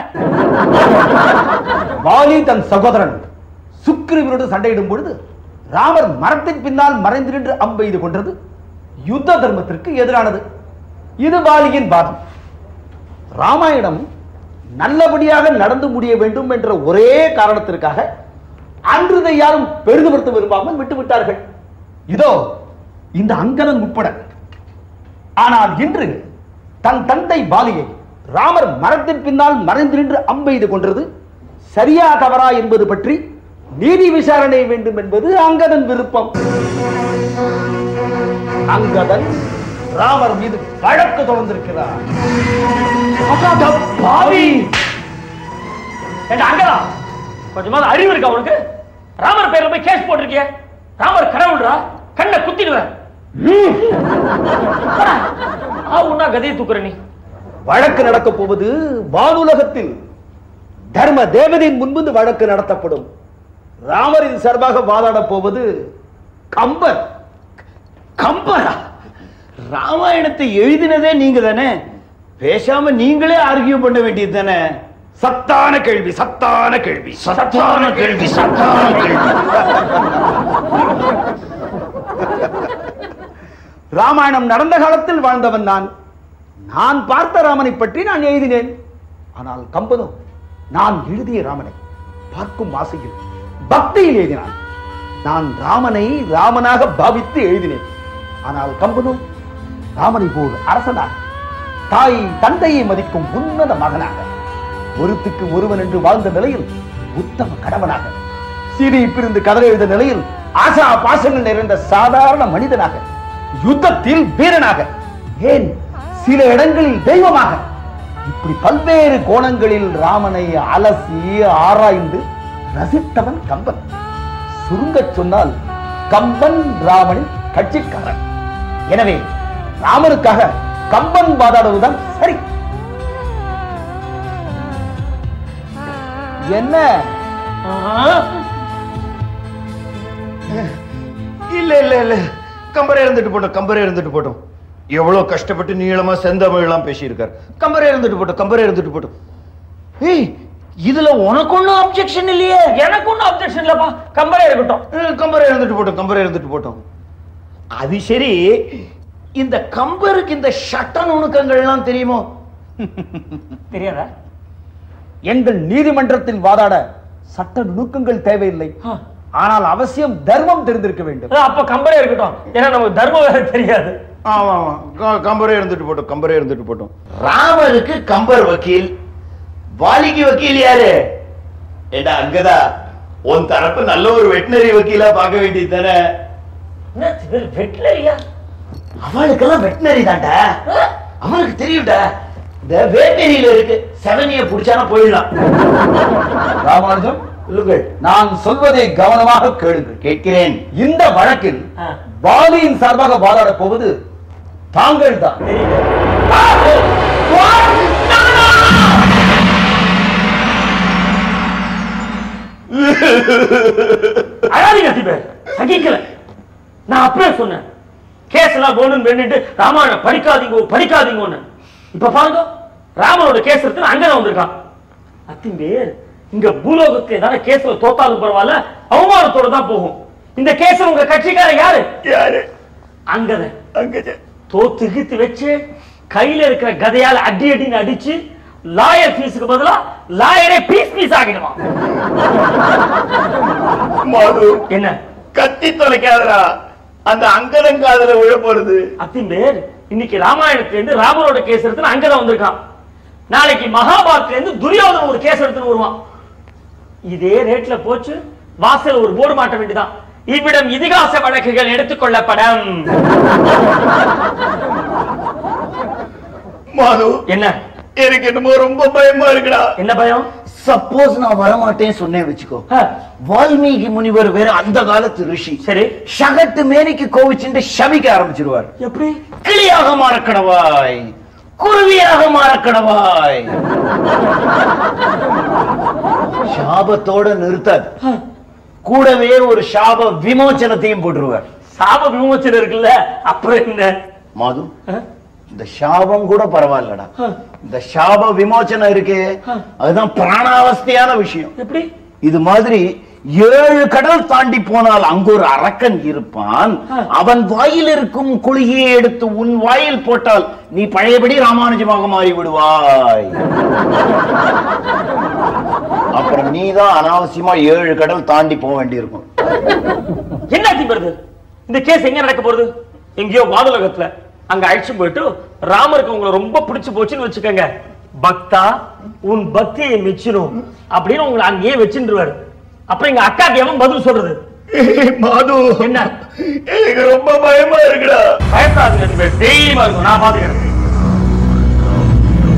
வாலி தன் சகோதரன் சுக்ரீவனோடு சண்டையிடும் பொழுது ராமர் மரத்தின் பின்னால் மறைந்திருந்து அம்பெய்து கொன்றது. யுத்த தர்மத்திற்கு எதிரானது. இது வாலியின் வாதம். ராமாயணம் நல்லபடியாக நடந்து முடிய வேண்டும் என்ற ஒரே காரணத்திற்காக அன்றுதை யாரும் பெரிதுபடுத்த விரும்பாமல் விட்டுவிட்டார்கள் இதோ இந்த அங்கதன் உட்பட. ஆனால் இன்று தன் தந்தை பாலியை ராமர் மரத்தின் பின்னால் மறைந்து நின்று அம்பெய்து கொன்றது சரியா தவறா என்பது பற்றி நீதி விசாரணை வேண்டும் என்பது அங்கதன் விருப்பம். அங்கதன் ராமர் மீது வழக்கு தொடர்ந்திருக்கிறார். அங்கடா கொஞ்சமாவது அறிவு இருக்கா உனக்கு? ராமர் பேர்ல போய் கேஸ் போட்டிருக்கிய. ராமர் கடவுள்டா கண்ணை குத்திடுவேன் ஆவுன்னா கதையை தூக்குற நீ. வழக்கு நடக்க போவது வானுலகத்தில். தர்ம தேவதையின் முன்பு வழக்கு நடத்தப்படும். ராமரின் சார்பாக வாதாடப் போவது கம்பர். கம்பரா? ராமாயணத்தை எழுதினதே நீங்க தானே பேசாம நீங்களே ஆர்கியூ பண்ண வேண்டியது தானே? சத்தான கேள்வி சத்தான கேள்வி. சத்தான கேள்வி சத்தான கேள்வி. ராமாயணம் நடந்த காலத்தில் வாழ்ந்தவன் நான். நான் பார்த்த ராமனை பற்றி நான் எழுதினேன். ஆனால் கம்பனோ நான் எழுதிய ராமனை பார்க்கும் ஆசையில் பக்தியில் எழுதினான். நான் ராமனை ராமனாக பாவித்து எழுதினேன். ஆனால் கம்பனோ தாமரை போல் அரசனாக தாய் தந்தையை மதிக்கும் உன்னத மகனாக ஒருத்துக்கு ஒருவன் என்று வாழ்ந்த நிலையில் உத்தம கணவனாக சீனி பிரிந்து கதற எழுத நிலையில் ஆசா பாசங்கள் நிறைந்த சாதாரண மனிதனாக யுத்தத்தில் வீரனாக ஏன் சில இடங்களில் தெய்வமாக இப்படி பல்வேறு கோணங்களில் ராமனை அலசி ஆராய்ந்து ரசித்தவன் கம்பன். சுருங்கச் சொன்னால் கம்பன் ராமனின் கட்சிக்காரன். எனவே ராமனுக்காக கம்பன் வாதாடுவதுதான் சரி. என்ன? இல்ல இல்ல இல்ல. கம்பரே இருந்துட்டு போட்டோம் கம்பரே இருந்துட்டு போட்டோம். எவ்வளவு கஷ்டப்பட்டு நீளமா செந்தமிழ்லாம் பேசியிருக்காரு. கம்பரே இருந்துட்டு போட்டோம் கம்பரே இருந்துட்டு போட்டோம். ஏய் இதுல உனக்கு ஒண்ணும் அப்செக்ஷன் இல்லையே. எனக்கு ஒன்றும் அப்செக்ஷன் இல்லப்பா. கம்பரே இருக்கட்டும் கம்பரே இருந்துட்டு போட்டோம் கம்பரே இருந்துட்டு போட்டோம். அது சரி இந்த கம்பருக்கு இந்த சட்ட நுணுக்கங்கள்லாம் தெரியுமோ? தெரியாதா? எங்கள் நீதிமன்றத்தில் வாதாட சட்ட நுணுக்கங்கள் தேவையில்லை. ஆனால் அவசியம் தர்மம் தெரிந்திருக்க வேண்டும். அப்ப கம்பரே இருக்கட்டும். ஏன்னா நமக்கு தர்மம் வேற தெரியாது. ஆமா ஆமா. கம்பரே இருந்துட்டு போட்டோம் கம்பரே இருந்துட்டு போட்டோம். ராமருக்கு கம்பர் வக்கீல் வாலிக்கு வக்கீல் யாரு? ஏடா அங்கதா? உன் தரப்பு நல்ல ஒரு வெட்டினரி வக்கீலா பார்க்க வேண்டியது தானே? வெட்டினரியா? அவளுக்கெல்லாம் வெட்டினரி தான்டா. அவனுக்கு தெரியும்டா. இந்த வேட்டரியில இருக்கு. செவனிய புடிச்சானா போயிடலாம். ராமானுஜம் சொல்லுங்கள். நான் சொல்வதை கவனமாக கேளுங்கள். கேட்கிறேன். இந்த வழக்கில் வாலியின் சார்பாக வாதாடப் போவது தாங்கள் தான் அழாதீங்க நான் அப்படியே சொன்னேன். கேஸ் எல்லாம் வேணும்னு வேண்டிட்டு ராமாயணம் படிக்காதீங்க படிக்காதீங்கன்னு. இப்ப பாருங்க ராமனோட கேஸ் எடுத்து அங்க வந்திருக்கான். அத்திம்பேர் இங்க பூலோகத்துல ஏதாவது கேஸ்ல தோத்தாலும் பரவாயில்ல அவமானத்தோட தான் போகும். இந்த கேஸ் உங்க கட்சிக்காரன் யாரு? யாரு? அங்கதான் அங்கஜ தோத்து கித்து வச்சு கையில இருக்கிற கதையால அடி அடின்னு அடிச்சு லாயர் ஃபீஸுக்கு பதிலா லாயரே பீஸ் பீஸ் ஆகிடுவான் என்ன? கத்தி தொலைக்காதடா. அந்த அங்கதன் காதுல விழ போறது. அத்தின் பேர் இன்னைக்கு ராமாயணத்துல இருந்து ராமரோட கேஸ் எடுத்து அங்கதான் வந்திருக்கான். நாளைக்கு மகாபாரத்ல இருந்து துரியோதன ஒரு கேஸ் எடுத்துன்னு வருவான். இதே ரேட்ல போச்சு வாசல் ஒரு போர்டு மாட்ட வேண்டியதான் இவ்விடம் இதிகாச வழக்குகள் எடுத்துக்கொள்ளப்படும். மாது என்ன? எனக்கு என்னமோ ரொம்ப பயமா இருக்குடா. என்ன பயம்? சப்போஸ் நான் வரமாட்டேன் சொன்னேன் வச்சுக்கோ. வால்மீகி முனிவர் வேற அந்த காலத்து ரிஷி. சரி. சகட்டு மேனிக்கு கோவிச்சுட்டு சபிக்க ஆரம்பிச்சிருவார். எப்படி? கிளியாக மாறக்கடவாய். குருவியாக மாறக்கடவாய். சாபத்தோட நிறுத்தாது. கூடவே ஒரு சாப விமோச்சனத்தையும் போட்டுருவார். சாப விமோச்சனம் இருக்குல்ல அப்புறம் என்ன? மாது இந்த சாபம் கூட பரவாயில்லடா. இந்த சாப விமோச்சனம் இருக்கே அதுதான் பிராணாவஸ்தையான விஷயம். எப்படி? இது மாதிரி ஏழு கடல் தாண்டி போனால் அங்கு ஒரு அரக்கன் இருப்பான். அவன் வாயில் இருக்கும் குழியை எடுத்து உன் வாயில் போட்டால் நீ பழையபடி ராமானுஜமாக மாறி விடுவாய் அப்புறம் நீதான் அனாவசியமா ஏழு கடல் தாண்டி போக வேண்டியிருக்கும். என்ன வருது இந்த கேஸ் எங்க நடக்க போறது எங்கேயோ வாதலகத்துல. அங்க அழைச்சு போயிட்டு ராமருக்கு உங்களை ரொம்ப பிடிச்சு போச்சுன்னு வச்சுக்கோங்க. பக்தா உன் பக்தியை மெச்சினும் அப்படின்னு உங்களை அங்கேயே வச்சுருவாரு அப்புறம் எங்க அக்காக்கு எவன் பதில் சொல்றது? மாது. என்ன? எனக்கு ரொம்ப பயமா இருக்குடா. பயப்படாதுங்க தைரியமா இருக்கும் நான் பாத்துக்கிறேன்.